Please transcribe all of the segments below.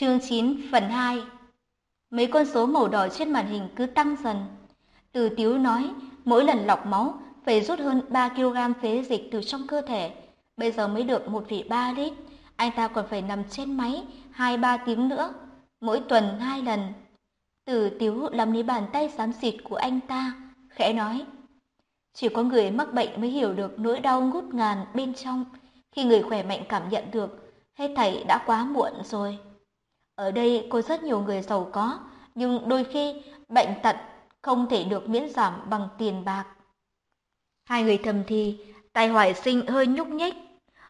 Chương 9 phần 2 Mấy con số màu đỏ trên màn hình cứ tăng dần. Từ Tiếu nói, mỗi lần lọc máu phải rút hơn 3 kg phế dịch từ trong cơ thể, bây giờ mới được 1,3 lít. Anh ta còn phải nằm trên máy 2-3 tiếng nữa, mỗi tuần hai lần. Từ Tiếu làm lấy bàn tay xám xịt của anh ta, khẽ nói. Chỉ có người mắc bệnh mới hiểu được nỗi đau ngút ngàn bên trong, khi người khỏe mạnh cảm nhận được, hết thảy đã quá muộn rồi. Ở đây có rất nhiều người giàu có, nhưng đôi khi bệnh tật không thể được miễn giảm bằng tiền bạc. Hai người thầm thì, tay hoài sinh hơi nhúc nhích.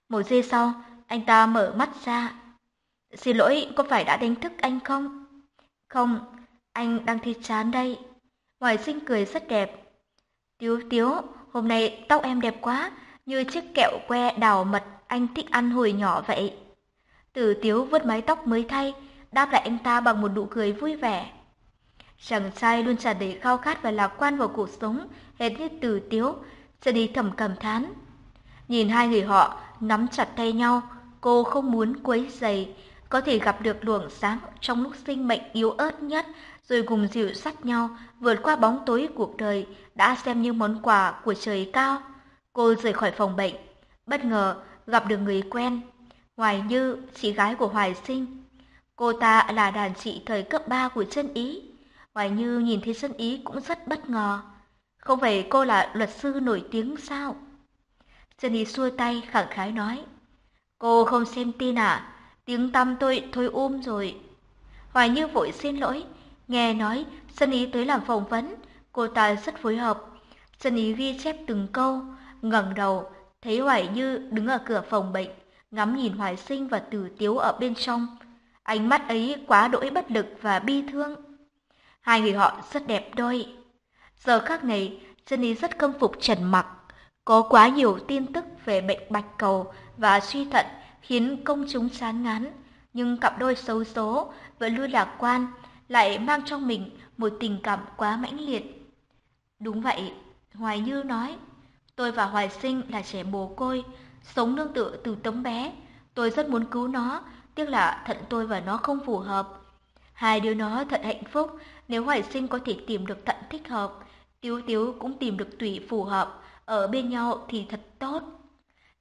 Một giây sau, anh ta mở mắt ra. Xin lỗi, có phải đã đánh thức anh không? Không, anh đang thi chán đây. Hoài sinh cười rất đẹp. Tiếu tiếu, hôm nay tóc em đẹp quá, như chiếc kẹo que đào mật anh thích ăn hồi nhỏ vậy. Tử tiếu vứt mái tóc mới thay, đáp lại anh ta bằng một nụ cười vui vẻ. Chàng trai luôn tràn đầy khao khát và lạc quan vào cuộc sống, hệt như từ tiếu, sẽ đi thầm cầm thán. Nhìn hai người họ nắm chặt tay nhau, cô không muốn quấy giày, có thể gặp được luồng sáng trong lúc sinh mệnh yếu ớt nhất, rồi cùng dịu sắt nhau vượt qua bóng tối cuộc đời đã xem như món quà của trời cao. Cô rời khỏi phòng bệnh, bất ngờ gặp được người quen, Hoài Như, chị gái của Hoài Sinh. Cô ta là đàn chị thời cấp 3 của chân Ý. Hoài Như nhìn thấy chân Ý cũng rất bất ngờ. Không phải cô là luật sư nổi tiếng sao? Chân Ý xua tay khẳng khái nói. Cô không xem tin à? Tiếng tăm tôi thôi um rồi. Hoài Như vội xin lỗi. Nghe nói chân Ý tới làm phỏng vấn. Cô ta rất phối hợp. Chân Ý ghi chép từng câu. ngẩng đầu, thấy Hoài Như đứng ở cửa phòng bệnh, ngắm nhìn Hoài Sinh và Tử Tiếu ở bên trong. Ánh mắt ấy quá đỗi bất lực và bi thương. Hai người họ rất đẹp đôi. Giờ khác này, Jenny rất khâm phục Trần Mặc. Có quá nhiều tin tức về bệnh bạch cầu và suy thận khiến công chúng chán ngán. Nhưng cặp đôi xấu số vẫn luôn lạc quan, lại mang trong mình một tình cảm quá mãnh liệt. Đúng vậy, Hoài Như nói, tôi và Hoài Sinh là trẻ mồ côi, sống nương tựa từ tấm bé. Tôi rất muốn cứu nó, tiếc là thận tôi và nó không phù hợp. Hai đứa nó thật hạnh phúc, nếu Hoài Sinh có thể tìm được thận thích hợp, Tiếu Tiếu cũng tìm được tủy phù hợp, ở bên nhau thì thật tốt.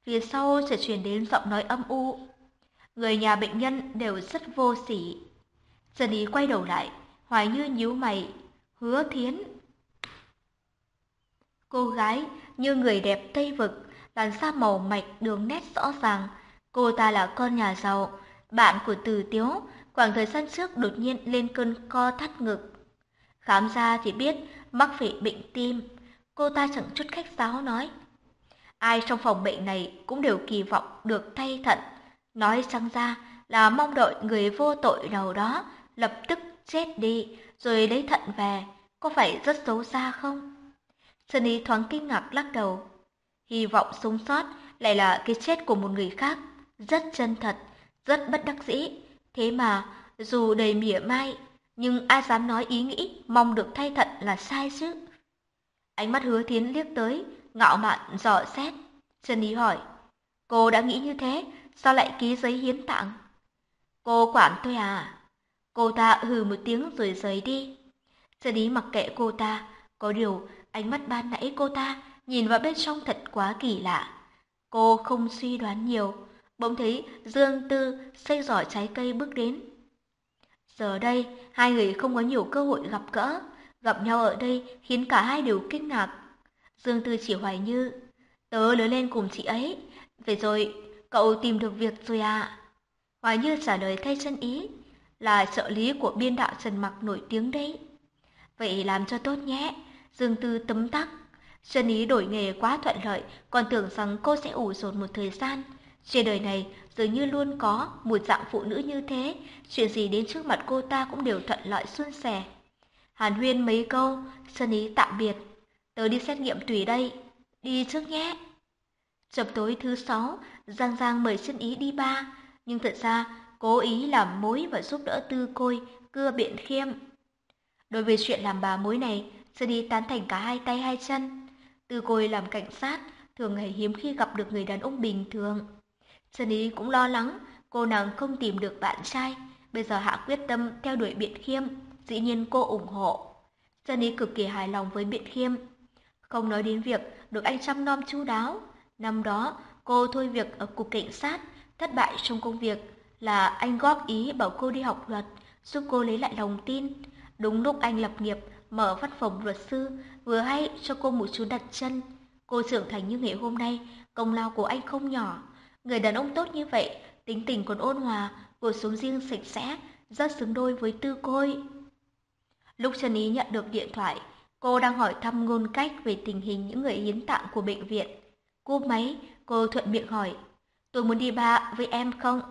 Phía sau sẽ truyền đến giọng nói âm u. Người nhà bệnh nhân đều rất vô sỉ. Trần Ý quay đầu lại, Hoài Như nhíu mày, hứa thiến. Cô gái như người đẹp Tây Vực, làn da màu mạch đường nét rõ ràng. Cô ta là con nhà giàu, bạn của Từ Tiếu, khoảng thời gian trước đột nhiên lên cơn co thắt ngực. Khám ra thì biết mắc phải bệnh tim. Cô ta chẳng chút khách sáo nói. Ai trong phòng bệnh này cũng đều kỳ vọng được thay thận. Nói sang ra là mong đợi người vô tội nào đó lập tức chết đi rồi lấy thận về. Có phải rất xấu xa không? Sunny thoáng kinh ngạc lắc đầu. Hy vọng sống sót lại là cái chết của một người khác. Rất chân thật, rất bất đắc dĩ. Thế mà, dù đầy mỉa mai, nhưng ai dám nói ý nghĩ mong được thay thận là sai chứ. Ánh mắt hứa thiến liếc tới, ngạo mạn dò xét. Trần Ý hỏi, cô đã nghĩ như thế, sao lại ký giấy hiến tặng? Cô quản tôi à? Cô ta hừ một tiếng rồi rời đi. Trần Ý mặc kệ cô ta, có điều ánh mắt ban nãy cô ta nhìn vào bên trong thật quá kỳ lạ. Cô không suy đoán nhiều, bỗng thấy Dương Tư xây giỏ trái cây bước đến. Giờ đây, hai người không có nhiều cơ hội gặp gỡ, gặp nhau ở đây khiến cả hai đều kinh ngạc. Dương Tư chỉ hoài như, tớ lớn lên cùng chị ấy, vậy rồi, cậu tìm được việc rồi à? Hoài Như trả lời thay chân ý, là trợ lý của biên đạo Trần Mặc nổi tiếng đấy. Vậy làm cho tốt nhé, Dương Tư tấm tắc. chân Ý đổi nghề quá thuận lợi, còn tưởng rằng cô sẽ ủ rột một thời gian. Trên đời này dường như luôn có một dạng phụ nữ như thế, chuyện gì đến trước mặt cô ta cũng đều thuận lợi suôn sẻ. Hàn huyên mấy câu, Sơn Ý tạm biệt. Tớ đi xét nghiệm tùy đây, đi trước nhé. Chập tối thứ sáu, Giang Giang mời Sơn Ý đi ba, nhưng thật ra cố ý làm mối và giúp đỡ tư côi, cưa biện khiêm. Đối với chuyện làm bà mối này, Sơn Ý tán thành cả hai tay hai chân. Tư côi làm cảnh sát, thường ngày hiếm khi gặp được người đàn ông bình thường. Trần Ý cũng lo lắng, cô nàng không tìm được bạn trai, bây giờ hạ quyết tâm theo đuổi Biện Khiêm, dĩ nhiên cô ủng hộ. Dân ý cực kỳ hài lòng với Biện Khiêm. Không nói đến việc được anh chăm nom chu đáo. Năm đó, cô thôi việc ở cục cảnh sát, thất bại trong công việc là anh góp ý bảo cô đi học luật, giúp cô lấy lại lòng tin. Đúng lúc anh lập nghiệp, mở văn phòng luật sư, vừa hay cho cô một chú đặt chân. Cô trưởng thành như ngày hôm nay, công lao của anh không nhỏ. Người đàn ông tốt như vậy, tính tình còn ôn hòa, cuộc sống riêng sạch sẽ, rất xứng đôi với tư côi. Lúc Trần Ý nhận được điện thoại, cô đang hỏi thăm ngôn cách về tình hình những người hiến tạng của bệnh viện. Cúp máy, cô thuận miệng hỏi, tôi muốn đi ba với em không?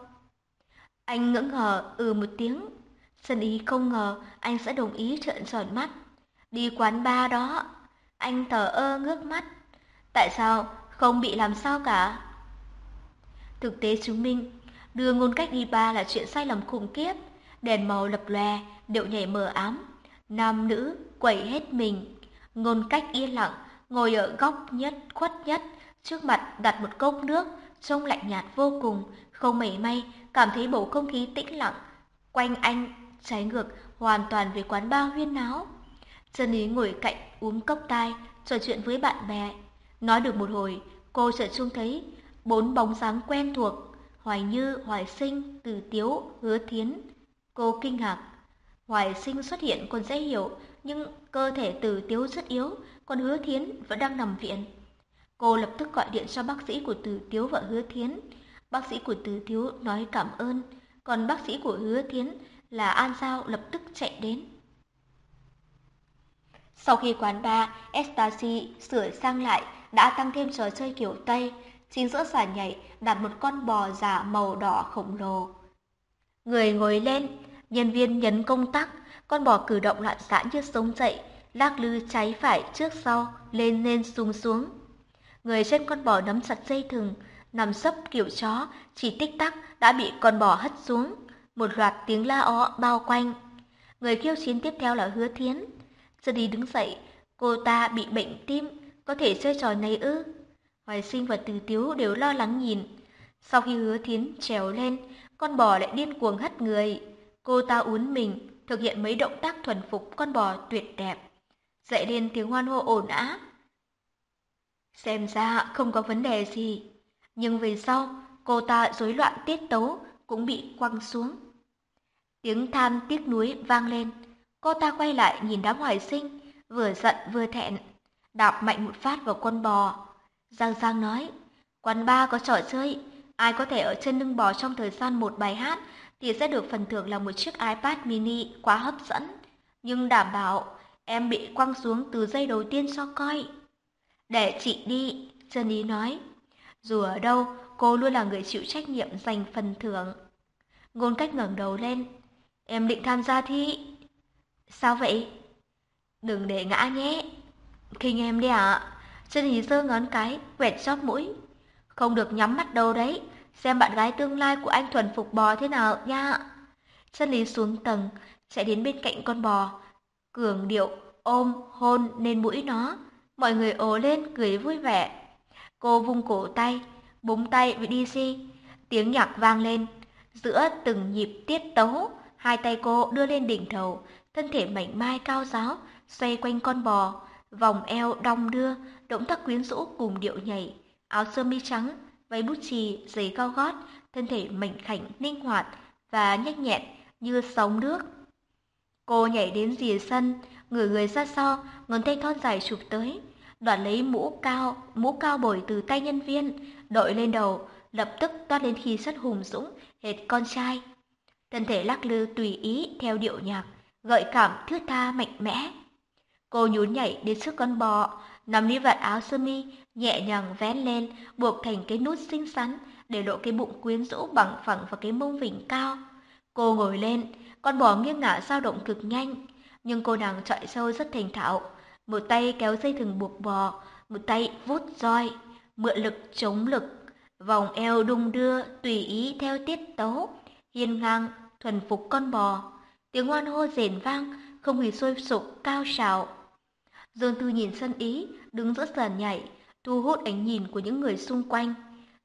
Anh ngỡ ngờ ừ một tiếng. Trần Ý không ngờ anh sẽ đồng ý trợn tròn mắt. Đi quán ba đó. Anh thở ơ ngước mắt. Tại sao không bị làm sao cả? Thực tế chứng minh, đưa ngôn cách đi ba là chuyện sai lầm khủng khiếp. Đèn màu lập lòe, điệu nhảy mờ ám. Nam nữ quẩy hết mình. Ngôn cách yên lặng, ngồi ở góc nhất khuất nhất, trước mặt đặt một cốc nước, trông lạnh nhạt vô cùng, không mảy may, cảm thấy bầu không khí tĩnh lặng. Quanh anh, trái ngược, hoàn toàn về quán ba huyên náo. Trần Ý ngồi cạnh uống cốc tai, trò chuyện với bạn bè. Nói được một hồi, cô chợt trông thấy bốn bóng dáng quen thuộc, Hoài Như, Hoài Sinh, Từ Tiếu, Hứa Thiến. Cô kinh ngạc. Hoài Sinh xuất hiện còn dễ hiểu, nhưng cơ thể Từ Tiếu rất yếu, còn Hứa Thiến vẫn đang nằm viện. Cô lập tức gọi điện cho bác sĩ của Từ Tiếu và Hứa Thiến. Bác sĩ của Từ Tiếu nói cảm ơn, còn bác sĩ của Hứa Thiến là An Giao lập tức chạy đến. Sau khi quán bar, Ecstasy sửa sang lại, đã tăng thêm trò chơi kiểu Tây. Chính giữa sàn nhảy đặt một con bò giả màu đỏ khổng lồ. Người ngồi lên, nhân viên nhấn công tắc, con bò cử động loạn xạ như sống dậy, lắc lư trái phải trước sau, lên lên xuống xuống. Người trên con bò nắm chặt dây thừng, nằm sấp kiểu chó, chỉ tích tắc đã bị con bò hất xuống. Một loạt tiếng la ó bao quanh. Người khiêu chiến tiếp theo là Hứa Thiến. Giờ đi đứng dậy, cô ta bị bệnh tim, có thể chơi trò này ư? Hoài sinh và từ tiếu đều lo lắng nhìn. Sau khi hứa thiến trèo lên, con bò lại điên cuồng hất người. Cô ta uốn mình, thực hiện mấy động tác thuần phục con bò tuyệt đẹp. Dậy lên tiếng hoan hô ồn ào. Xem ra không có vấn đề gì. Nhưng về sau, cô ta rối loạn tiết tấu, cũng bị quăng xuống. Tiếng than tiếc nuối vang lên. Cô ta quay lại nhìn đám hoài sinh, vừa giận vừa thẹn, đạp mạnh một phát vào con bò. Giang Giang nói, quán ba có trò chơi, ai có thể ở trên lưng bò trong thời gian một bài hát thì sẽ được phần thưởng là một chiếc iPad mini quá hấp dẫn. Nhưng đảm bảo em bị quăng xuống từ giây đầu tiên cho coi. Để chị đi, Trần Ý nói. Dù ở đâu, cô luôn là người chịu trách nhiệm giành phần thưởng. Ngôn cách ngẩng đầu lên. Em định tham gia thi. Sao vậy? Đừng để ngã nhé. Kinh em đi ạ. À. Chân hí sơ ngón cái, quẹt chóp mũi. Không được nhắm mắt đâu đấy. Xem bạn gái tương lai của anh thuần phục bò thế nào nha. Chân lý xuống tầng, chạy đến bên cạnh con bò. Cường điệu, ôm, hôn lên mũi nó. Mọi người ồ lên, cười vui vẻ. Cô vung cổ tay, búng tay với DC. Tiếng nhạc vang lên. Giữa từng nhịp tiết tấu, hai tay cô đưa lên đỉnh đầu, thân thể mảnh mai cao giáo, xoay quanh con bò, vòng eo đong đưa, động tác quyến rũ cùng điệu nhảy, áo sơ mi trắng, váy bút chì, giày cao gót, thân thể mảnh khảnh, linh hoạt và nhanh nhẹn như sóng nước. Cô nhảy đến rìa sân, người người ra sau, ngón tay thon dài chụp tới, đoạt lấy mũ cao, mũ cao bồi từ tay nhân viên, đội lên đầu, lập tức toát lên khí rất hùng dũng, hệt con trai. Thân thể lắc lư tùy ý theo điệu nhạc, gợi cảm thướt tha mạnh mẽ. Cô nhún nhảy đến trước con bò, nắm lấy vạt áo sơ mi, nhẹ nhàng vén lên, buộc thành cái nút xinh xắn, để lộ cái bụng quyến rũ bằng phẳng và cái mông vỉnh cao. Cô ngồi lên, con bò nghiêng ngả dao động cực nhanh, nhưng cô nàng chạy sâu rất thành thạo. Một tay kéo dây thừng buộc bò, một tay vút roi, mượn lực chống lực, vòng eo đung đưa tùy ý theo tiết tấu, hiên ngang thuần phục con bò. Tiếng hoan hô rền vang, không hề sôi sục cao trào. Dương Tư nhìn sân ý, đứng giữa sàn nhảy, thu hút ánh nhìn của những người xung quanh.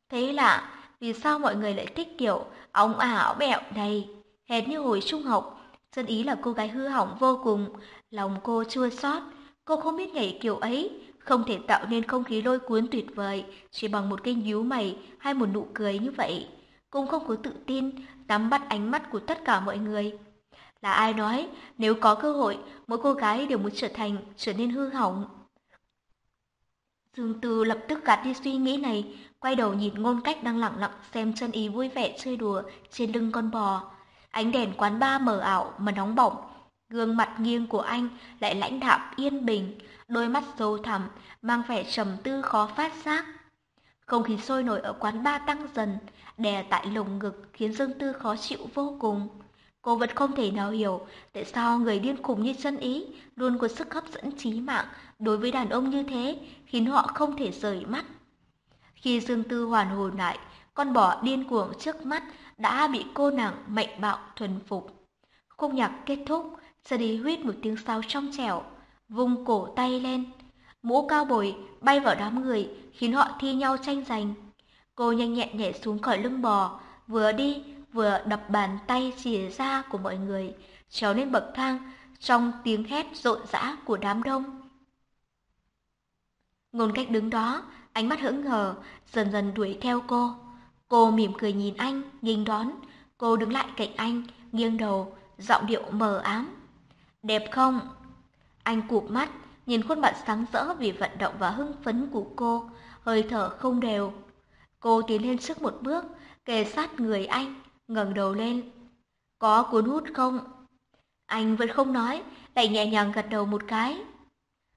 Thế lạ, vì sao mọi người lại thích kiểu ống ảo bẹo này? hệt như hồi trung học. Dân ý là cô gái hư hỏng vô cùng, lòng cô chua xót. Cô không biết nhảy kiểu ấy, không thể tạo nên không khí lôi cuốn tuyệt vời chỉ bằng một cái nhíu mày hay một nụ cười như vậy. Cũng không có tự tin nắm bắt ánh mắt của tất cả mọi người. Là ai nói nếu có cơ hội mỗi cô gái đều muốn trở thành trở nên hư hỏng. Dương Tư lập tức gạt đi suy nghĩ này, quay đầu nhìn ngôn cách đang lặng lặng xem chân ý vui vẻ chơi đùa trên lưng con bò. Ánh đèn quán ba mờ ảo mà nóng bỏng, gương mặt nghiêng của anh lại lãnh đạm yên bình, đôi mắt sâu thẳm, mang vẻ trầm tư khó phát giác. Không khí sôi nổi ở quán ba tăng dần, đè tại lồng ngực khiến Dương Tư khó chịu vô cùng. Cô vẫn không thể nào hiểu tại sao người điên khùng như chân ý luôn có sức hấp dẫn trí mạng đối với đàn ông như thế, khiến họ không thể rời mắt. Khi Dương Tư hoàn hồn lại, con bò điên cuồng trước mắt đã bị cô nàng mạnh bạo thuần phục. Khúc nhạc kết thúc, Sơ đi huyết một tiếng sao trong trẻo, vung cổ tay lên. Mũ cao bồi bay vào đám người, khiến họ thi nhau tranh giành. Cô nhanh nhẹn nhảy xuống khỏi lưng bò, vừa đi vừa đập bàn tay chìa ra của mọi người, trèo lên bậc thang trong tiếng hét rộn rã của đám đông. Ngôn cách đứng đó, ánh mắt hững hờ, dần dần đuổi theo cô. Cô mỉm cười nhìn anh, nghênh đón. Cô đứng lại cạnh anh, nghiêng đầu, giọng điệu mờ ám. Đẹp không? Anh cụp mắt, nhìn khuôn mặt sáng rỡ vì vận động và hưng phấn của cô, hơi thở không đều. Cô tiến lên trước một bước, kề sát người anh, ngẩng đầu lên. Có cuốn hút không? Anh vẫn không nói, lại nhẹ nhàng gật đầu một cái.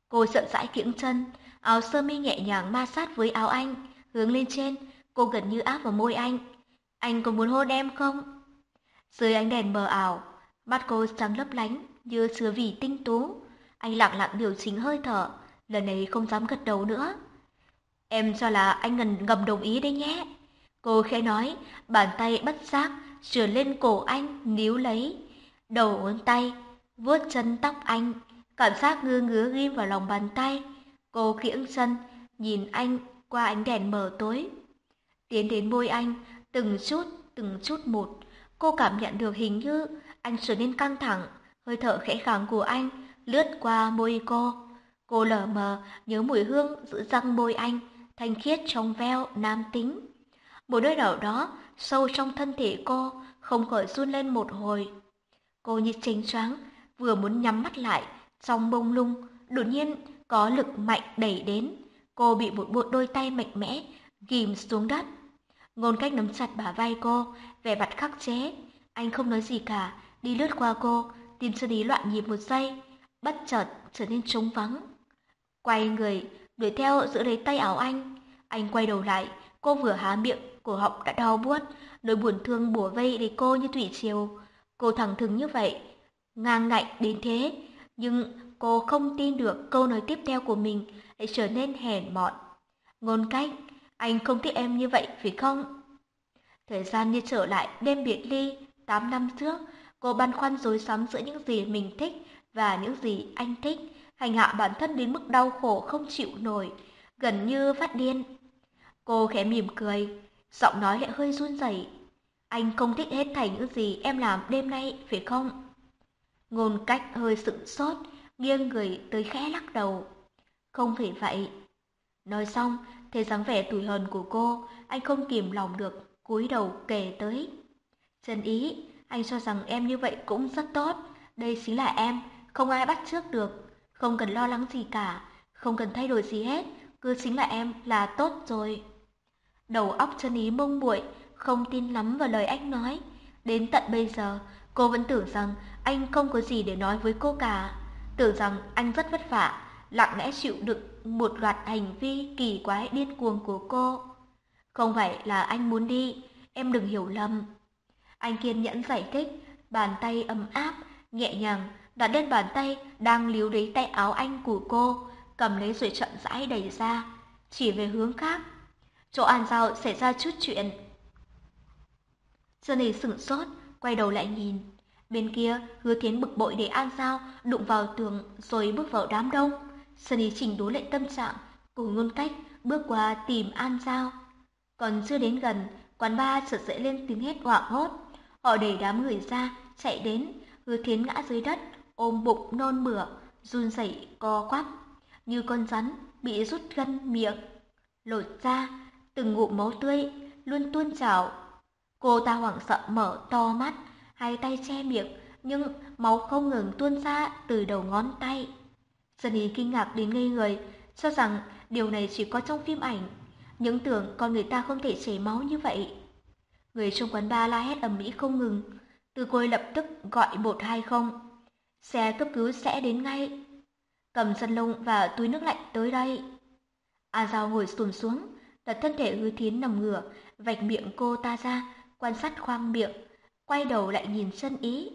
Cô sợ sãi kiễng chân, áo sơ mi nhẹ nhàng ma sát với áo anh, hướng lên trên, cô gần như áp vào môi anh. Anh có muốn hôn em không? Dưới ánh đèn mờ ảo, mắt cô sáng lấp lánh như sứa vì tinh tú. Anh lặng lặng điều chỉnh hơi thở, lần này không dám gật đầu nữa. Em cho là anh ngần ngầm đồng ý đấy nhé. Cô khẽ nói, bàn tay bất giác sửa lên cổ anh níu lấy, đầu ngón tay vuốt chân tóc anh, cảm giác ngứa ngứa ghim vào lòng bàn tay. Cô kiễng chân, nhìn anh qua ánh đèn mờ tối. Tiến đến môi anh, từng chút, từng chút một, cô cảm nhận được hình như anh trở nên căng thẳng, hơi thở khẽ khàng của anh lướt qua môi cô. Cô lờ mờ nhớ mùi hương giữ răng môi anh, thanh khiết trong veo, nam tính. Một nơi nào đó, sâu trong thân thể cô, không khỏi run lên một hồi. Cô như chênh choáng, vừa muốn nhắm mắt lại, trong bông lung, đột nhiên có lực mạnh đẩy đến. Cô bị một bộ đôi tay mạnh mẽ, ghim xuống đất. Ngôn cách nắm chặt bả vai cô, vẻ mặt khắc chế. Anh không nói gì cả, đi lướt qua cô, tim sơ ý loạn nhịp một giây, bất chợt trở nên trống vắng. Quay người, đuổi theo giữ lấy tay áo anh. Anh quay đầu lại, cô vừa há miệng, cổ họng đã đau buốt, nỗi buồn thương bủa vây lấy cô như thủy triều. Cô thẳng thừng như vậy, ngang ngạnh đến thế, nhưng cô không tin được câu nói tiếp theo của mình lại trở nên hèn mọn. Ngôn cách, anh không thích em như vậy phải không? Thời gian như trở lại đêm biệt ly, 8 năm trước, cô băn khoăn rối rắm giữa những gì mình thích và những gì anh thích, hành hạ bản thân đến mức đau khổ không chịu nổi, gần như phát điên. Cô khẽ mỉm cười, giọng nói lại hơi run rẩy. Anh không thích hết thảy những gì em làm đêm nay, phải không? Ngôn cách hơi sững sốt, nghiêng người tới khẽ lắc đầu. Không phải vậy. Nói xong, thấy dáng vẻ tủi hờn của cô, anh không kìm lòng được, cúi đầu kể tới. Trần ý, anh cho rằng em như vậy cũng rất tốt. Đây chính là em, không ai bắt trước được. Không cần lo lắng gì cả, không cần thay đổi gì hết. Cứ chính là em là tốt rồi. Đầu óc chân ý mông muội không tin lắm vào lời anh nói. Đến tận bây giờ, cô vẫn tưởng rằng anh không có gì để nói với cô cả. Tưởng rằng anh rất vất vả, lặng lẽ chịu đựng một loạt hành vi kỳ quái điên cuồng của cô. Không phải là anh muốn đi, em đừng hiểu lầm. Anh kiên nhẫn giải thích, bàn tay ấm áp, nhẹ nhàng, đặt lên bàn tay đang líu lấy tay áo anh của cô, cầm lấy rồi chậm rãi đẩy ra, chỉ về hướng khác. Chỗ An Giao xảy ra chút chuyện. Sơn Hề sửng sốt, quay đầu lại nhìn. Bên kia, hứa thiến bực bội để An Giao đụng vào tường rồi bước vào đám đông. Sơn Hề chỉnh đối lại tâm trạng, cùng ngôn cách bước qua tìm An Giao. Còn chưa đến gần, quán ba chợt dậy lên tiếng hét hoảng hốt. Họ đẩy đám người ra, chạy đến, hứa thiến ngã dưới đất, ôm bụng nôn mửa, run rẩy co quắp, như con rắn bị rút gân miệng, lột ra, từng ngụm máu tươi luôn tuôn trào. Cô ta hoảng sợ mở to mắt, hai tay che miệng, nhưng máu không ngừng tuôn ra từ đầu ngón tay. Sunny kinh ngạc đến ngây người, cho rằng điều này chỉ có trong phim ảnh, những tưởng con người ta không thể chảy máu như vậy. Người trong quán bar la hét ầm ĩ không ngừng, từ côi lập tức gọi 120. Xe cấp cứu sẽ đến ngay. Cầm sân lông và túi nước lạnh tới đây. A Giao ngồi xùm xuống, đặt thân thể hứa thiến nằm ngửa, vạch miệng cô ta ra, quan sát khoang miệng, quay đầu lại nhìn chân ý.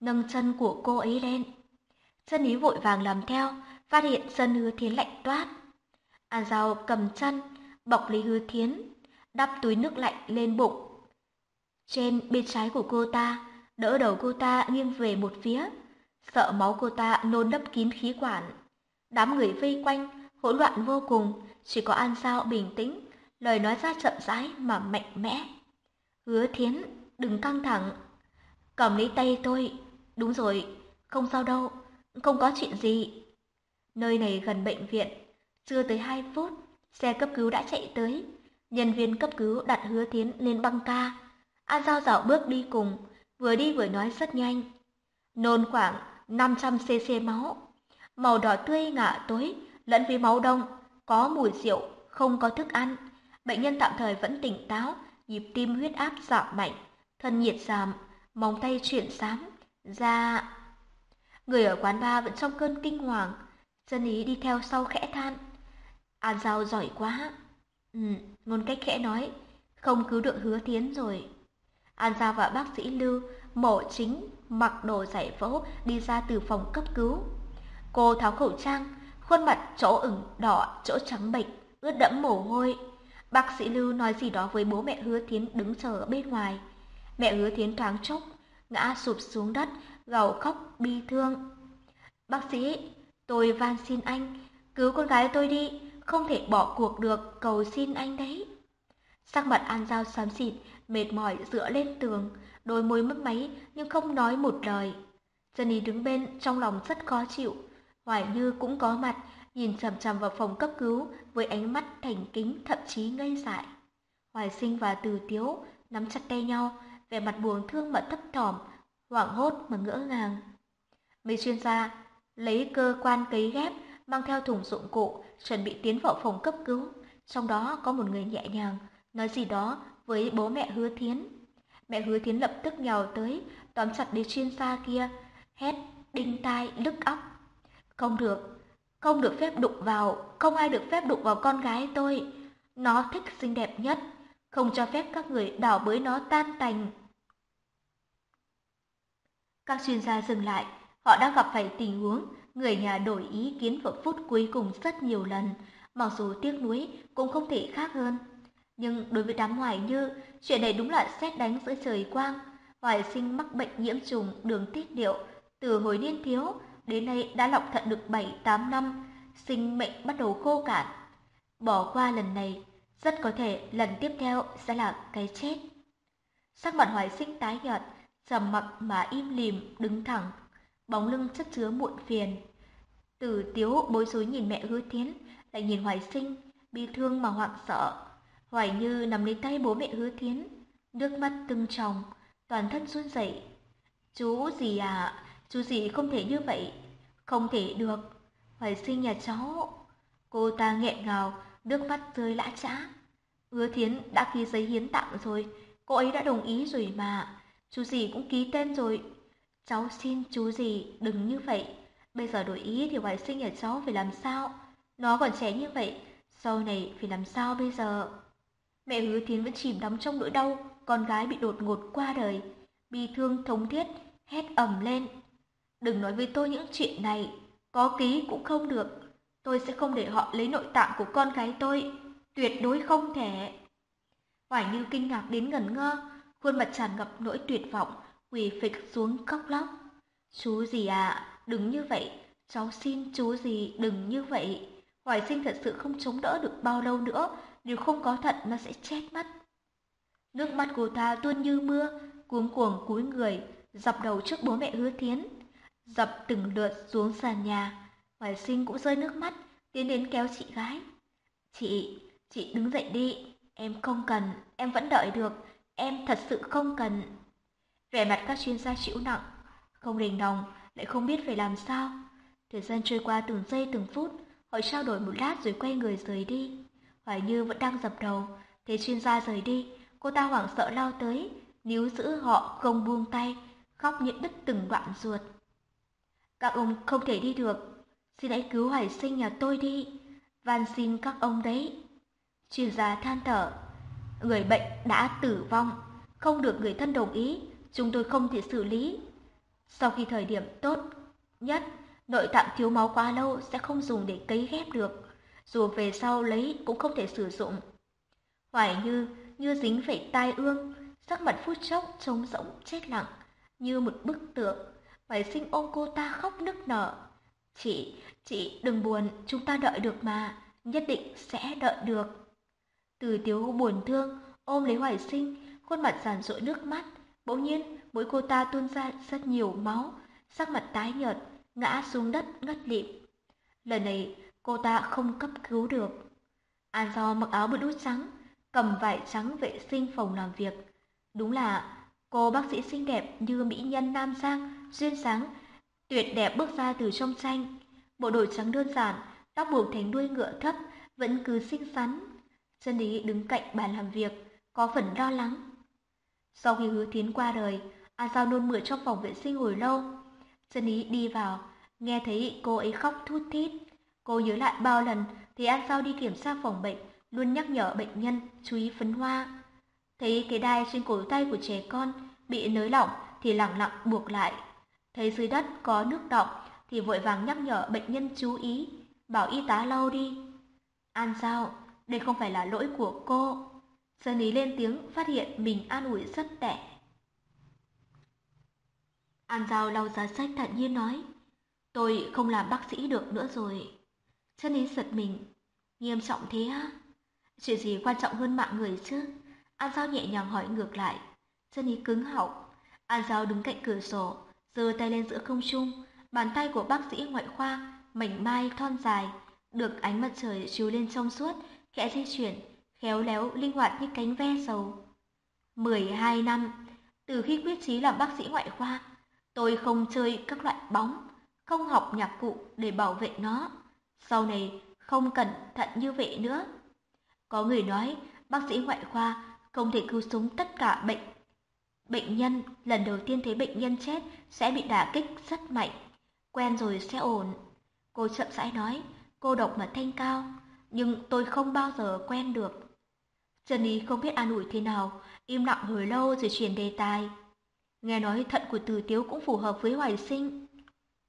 Nâng chân của cô ấy lên. Chân ý vội vàng làm theo, phát hiện chân hứa thiến lạnh toát. à Giao cầm chân, bọc lấy hứa thiến, đắp túi nước lạnh lên bụng. Trên bên trái của cô ta, đỡ đầu cô ta nghiêng về một phía, sợ máu cô ta nôn đắp kín khí quản. Đám người vây quanh, hỗn loạn vô cùng, chỉ có An Giao bình tĩnh, lời nói ra chậm rãi mà mạnh mẽ. Hứa thiến, đừng căng thẳng. Cầm lấy tay tôi. Đúng rồi, không sao đâu, không có chuyện gì. Nơi này gần bệnh viện, chưa tới 2 phút, xe cấp cứu đã chạy tới. Nhân viên cấp cứu đặt hứa thiến lên băng ca. An Giao dạo bước đi cùng, vừa đi vừa nói rất nhanh. Nôn khoảng 500cc máu, màu đỏ tươi ngả tối, lẫn với máu đông, có mùi rượu, không có thức ăn. Bệnh nhân tạm thời vẫn tỉnh táo, nhịp tim huyết áp giảm mạnh, thân nhiệt giảm, móng tay chuyển xám, da... Người ở quán bar vẫn trong cơn kinh hoàng, dân ý đi theo sau khẽ than. An Giao giỏi quá. Ừ, ngôn cách khẽ nói, không cứu được hứa tiến rồi. An Giao và bác sĩ Lưu, mổ chính, mặc đồ giải phẫu đi ra từ phòng cấp cứu. Cô tháo khẩu trang, khuôn mặt chỗ ửng đỏ, chỗ trắng bệch, ướt đẫm mồ hôi. Bác sĩ Lưu nói gì đó với bố mẹ Hứa Thiến đứng chờ ở bên ngoài. Mẹ Hứa Thiến thoáng chốc, ngã sụp xuống đất, gào khóc bi thương. Bác sĩ, tôi van xin anh, cứu con gái tôi đi, không thể bỏ cuộc được, cầu xin anh đấy. Sắc mặt An Giao xám xịt, mệt mỏi dựa lên tường, đôi môi mất máy nhưng không nói một lời. Jenny đứng bên trong lòng rất khó chịu, Hoài Như cũng có mặt, nhìn chằm chằm vào phòng cấp cứu với ánh mắt thành kính thậm chí ngây dại. Hoài Sinh và Từ Tiếu nắm chặt tay nhau, vẻ mặt buồn thương mà thấp thỏm, hoảng hốt mà ngỡ ngàng. Mấy chuyên gia lấy cơ quan cấy ghép mang theo thùng dụng cụ chuẩn bị tiến vào phòng cấp cứu, trong đó có một người nhẹ nhàng nói gì đó với bố mẹ Hứa Thiến. Mẹ Hứa Thiến lập tức nhào tới, tóm chặt đứa chuyên gia kia, hét đinh tai lức óc. Không được, không được phép đụng vào, không ai được phép đụng vào con gái tôi. Nó thích xinh đẹp nhất, không cho phép các người đảo bới nó tan tành. Các chuyên gia dừng lại, họ đã gặp phải tình huống người nhà đổi ý kiến vào phút cuối cùng rất nhiều lần, mặc dù tiếc nuối cũng không thể khác hơn. Nhưng đối với đám hoài như, chuyện này đúng là xét đánh giữa trời quang. Hoài sinh mắc bệnh nhiễm trùng đường tiết điệu, từ hồi niên thiếu đến nay đã lọc thận được 7-8 năm, sinh mệnh bắt đầu khô cạn. Bỏ qua lần này, rất có thể lần tiếp theo sẽ là cái chết. Sắc mặt hoài sinh tái nhợt, trầm mặc mà im lìm đứng thẳng, bóng lưng chất chứa muộn phiền. Từ tiếu bối rối nhìn mẹ hứa tiến, lại nhìn hoài sinh, bi thương mà hoảng sợ. Hoài như nắm lấy tay bố mẹ hứa tiến, nước mắt tưng tròng, toàn thân run rẩy. Chú gì à, chú gì không thể như vậy, không thể được. Phải sinh nhà cháu. Cô ta nghẹn ngào, nước mắt rơi lã chã. Hứa Thiến đã ký giấy hiến tặng rồi, cô ấy đã đồng ý rồi mà. Chú gì cũng ký tên rồi. Cháu xin chú gì đừng như vậy. Bây giờ đổi ý thì hoài sinh nhà cháu phải làm sao? Nó còn trẻ như vậy, sau này phải làm sao bây giờ? Mẹ hứa Thiến vẫn chìm đắm trong nỗi đau, con gái bị đột ngột qua đời. Bi thương thống thiết, hét ầm lên. Đừng nói với tôi những chuyện này, có ký cũng không được. Tôi sẽ không để họ lấy nội tạng của con gái tôi, tuyệt đối không thể. Hoài Như kinh ngạc đến ngẩn ngơ, khuôn mặt tràn ngập nỗi tuyệt vọng, quỳ phịch xuống khóc lóc. Chú gì à, đừng như vậy, cháu xin chú gì đừng như vậy. Hoài sinh thật sự không chống đỡ được bao lâu nữa, nếu không có thận nó sẽ chết mất. Nước mắt của ta tuôn như mưa, cuống cuồng cúi người, dập đầu trước bố mẹ hứa thiến dập từng lượt xuống sàn nhà. Hoài sinh cũng rơi nước mắt, tiến đến kéo chị gái. Chị, chị đứng dậy đi, em không cần, em vẫn đợi được, em thật sự không cần. Vẻ mặt các chuyên gia chịu nặng, không đền đồng, lại không biết phải làm sao. Thời gian trôi qua từng giây từng phút, họ trao đổi một lát rồi quay người rời đi. Hoài Như vẫn đang dập đầu, thấy chuyên gia rời đi, cô ta hoảng sợ lao tới, níu giữ họ không buông tay, khóc nhịn đứt từng đoạn ruột. Các ông không thể đi được, xin hãy cứu Hoài Sinh nhà tôi đi, van xin các ông đấy. Chuyên gia than thở, người bệnh đã tử vong, không được người thân đồng ý, chúng tôi không thể xử lý. Sau khi thời điểm tốt nhất, nội tạng thiếu máu quá lâu sẽ không dùng để cấy ghép được, dù về sau lấy cũng không thể sử dụng. Hoài Như như dính phải tai ương, sắc mặt phút chốc trống rỗng chết lặng, như một bức tượng. Hoài sinh ôm cô ta khóc nức nở. Chị, chị đừng buồn, chúng ta đợi được mà, nhất định sẽ đợi được. Từ tiếu buồn thương, ôm lấy hoài sinh, khuôn mặt giàn rỗi nước mắt. Bỗng nhiên, mũi cô ta tuôn ra rất nhiều máu, sắc mặt tái nhợt, ngã xuống đất ngất lịm. Lần này, cô ta không cấp cứu được. An do mặc áo blue trắng, cầm vải trắng vệ sinh phòng làm việc. Đúng là cô bác sĩ xinh đẹp như mỹ nhân nam sang, duyên sáng, tuyệt đẹp bước ra từ trong tranh. Bộ đồ trắng đơn giản, tóc buộc thành đuôi ngựa thấp, vẫn cứ xinh xắn. Chân lý đứng cạnh bàn làm việc, có phần lo lắng. Sau khi hứa thiến qua đời, A Giao nôn mửa trong phòng vệ sinh hồi lâu. Chân lý đi vào, nghe thấy cô ấy khóc thút thít. Cô nhớ lại bao lần thì A Giao đi kiểm tra phòng bệnh, luôn nhắc nhở bệnh nhân chú ý phấn hoa. Thấy cái đai trên cổ tay của trẻ con bị nới lỏng thì lặng lặng buộc lại. Thấy dưới đất có nước đọng thì vội vàng nhắc nhở bệnh nhân chú ý, bảo y tá lau đi. An sao đây không phải là lỗi của cô. Sơn ý lên tiếng phát hiện mình an ủi rất tệ. An Giao lau giá sách thản nhiên nói, tôi không làm bác sĩ được nữa rồi. Chân ý giật mình, nghiêm trọng thế á? Chuyện gì quan trọng hơn mạng người chứ? An Giao nhẹ nhàng hỏi ngược lại. Chân ý cứng họng. An Giao đứng cạnh cửa sổ, giơ tay lên giữa không trung. Bàn tay của bác sĩ ngoại khoa, mảnh mai thon dài, được ánh mặt trời chiếu lên trong suốt, khẽ di chuyển, khéo léo, linh hoạt như cánh ve sầu. 12 năm, từ khi quyết chí làm bác sĩ ngoại khoa, tôi không chơi các loại bóng, không học nhạc cụ để bảo vệ nó. Sau này không cẩn thận như vậy nữa. Có người nói bác sĩ ngoại khoa không thể cứu sống tất cả bệnh. Bệnh nhân lần đầu tiên thấy bệnh nhân chết sẽ bị đả kích rất mạnh, quen rồi sẽ ổn. Cô chậm rãi nói, cô độc mà thanh cao, nhưng tôi không bao giờ quen được. Trần Ý không biết an ủi thế nào, im lặng hồi lâu rồi chuyển đề tài. Nghe nói thận của Từ Tiếu cũng phù hợp với hoài sinh.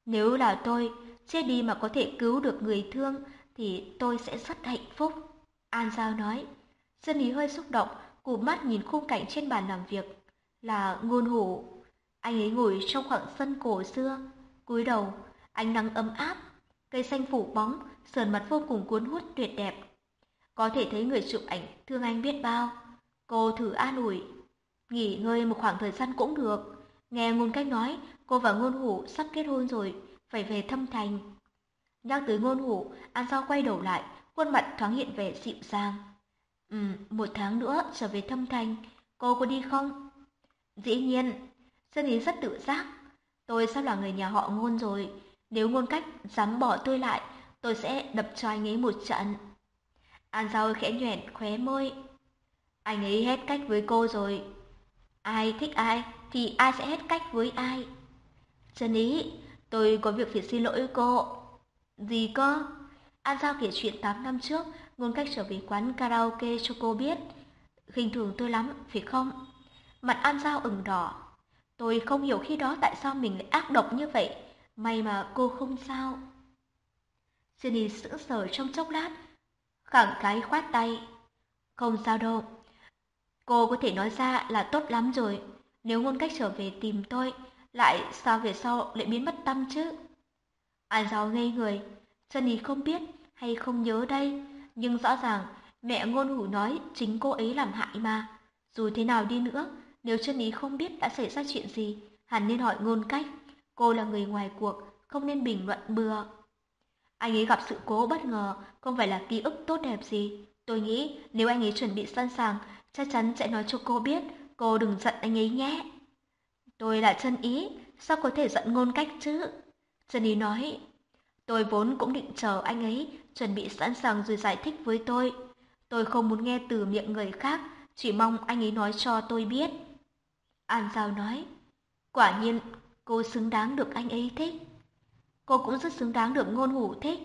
Nếu là tôi, chết đi mà có thể cứu được người thương thì tôi sẽ rất hạnh phúc. An Giao nói. Dân ý hơi xúc động, cụp mắt nhìn khung cảnh trên bàn làm việc. Là ngôn hủ. Anh ấy ngồi trong khoảng sân cổ xưa. cúi đầu, ánh nắng ấm áp. Cây xanh phủ bóng, sườn mặt vô cùng cuốn hút tuyệt đẹp. Có thể thấy người chụp ảnh thương anh biết bao. Cô thử an ủi. Nghỉ ngơi một khoảng thời gian cũng được. Nghe ngôn cách nói, cô và ngôn hủ sắp kết hôn rồi, phải về thâm thành. Nhắc tới ngôn hủ, An Giao quay đầu lại, khuôn mặt thoáng hiện vẻ dịu dàng. Ừ, một tháng nữa trở về thâm thành, cô có đi không? Dĩ nhiên, dân ý rất tự giác. Tôi sắp là người nhà họ ngôn rồi, nếu ngôn cách dám bỏ tôi lại, tôi sẽ đập cho anh ấy một trận. An Giao khẽ nhoẻn khóe môi. Anh ấy hết cách với cô rồi. Ai thích ai thì ai sẽ hết cách với ai. Trần ý, tôi có việc phải xin lỗi cô. Gì cơ? An Giao kể chuyện 8 năm trước, ngôn cách trở về quán karaoke cho cô biết. khinh thường tôi lắm, phải không? Mặt An Giao ửng đỏ. Tôi không hiểu khi đó tại sao mình lại ác độc như vậy. May mà cô không sao. Jenny sững sờ trong chốc lát, khẳng cái khoát tay. Không sao đâu. Cô có thể nói ra là tốt lắm rồi. Nếu ngôn cách trở về tìm tôi, lại sao về sau lại biến mất tâm chứ? An Giao ngây người, Jenny không biết hay không nhớ đây, nhưng rõ ràng mẹ ngôn hủ nói chính cô ấy làm hại mà. Dù thế nào đi nữa, nếu chân ý không biết đã xảy ra chuyện gì, hẳn nên hỏi ngôn cách. Cô là người ngoài cuộc, không nên bình luận bừa. Anh ấy gặp sự cố bất ngờ, không phải là ký ức tốt đẹp gì. Tôi nghĩ nếu anh ấy chuẩn bị sẵn sàng, chắc chắn sẽ nói cho cô biết, cô đừng giận anh ấy nhé. Tôi là chân ý, sao có thể giận ngôn cách chứ? Chân ý nói, tôi vốn cũng định chờ anh ấy chuẩn bị sẵn sàng rồi giải thích với tôi. Tôi không muốn nghe từ miệng người khác, chỉ mong anh ấy nói cho tôi biết. An Giao nói, quả nhiên cô xứng đáng được anh ấy thích. Cô cũng rất xứng đáng được ngôn hủ thích.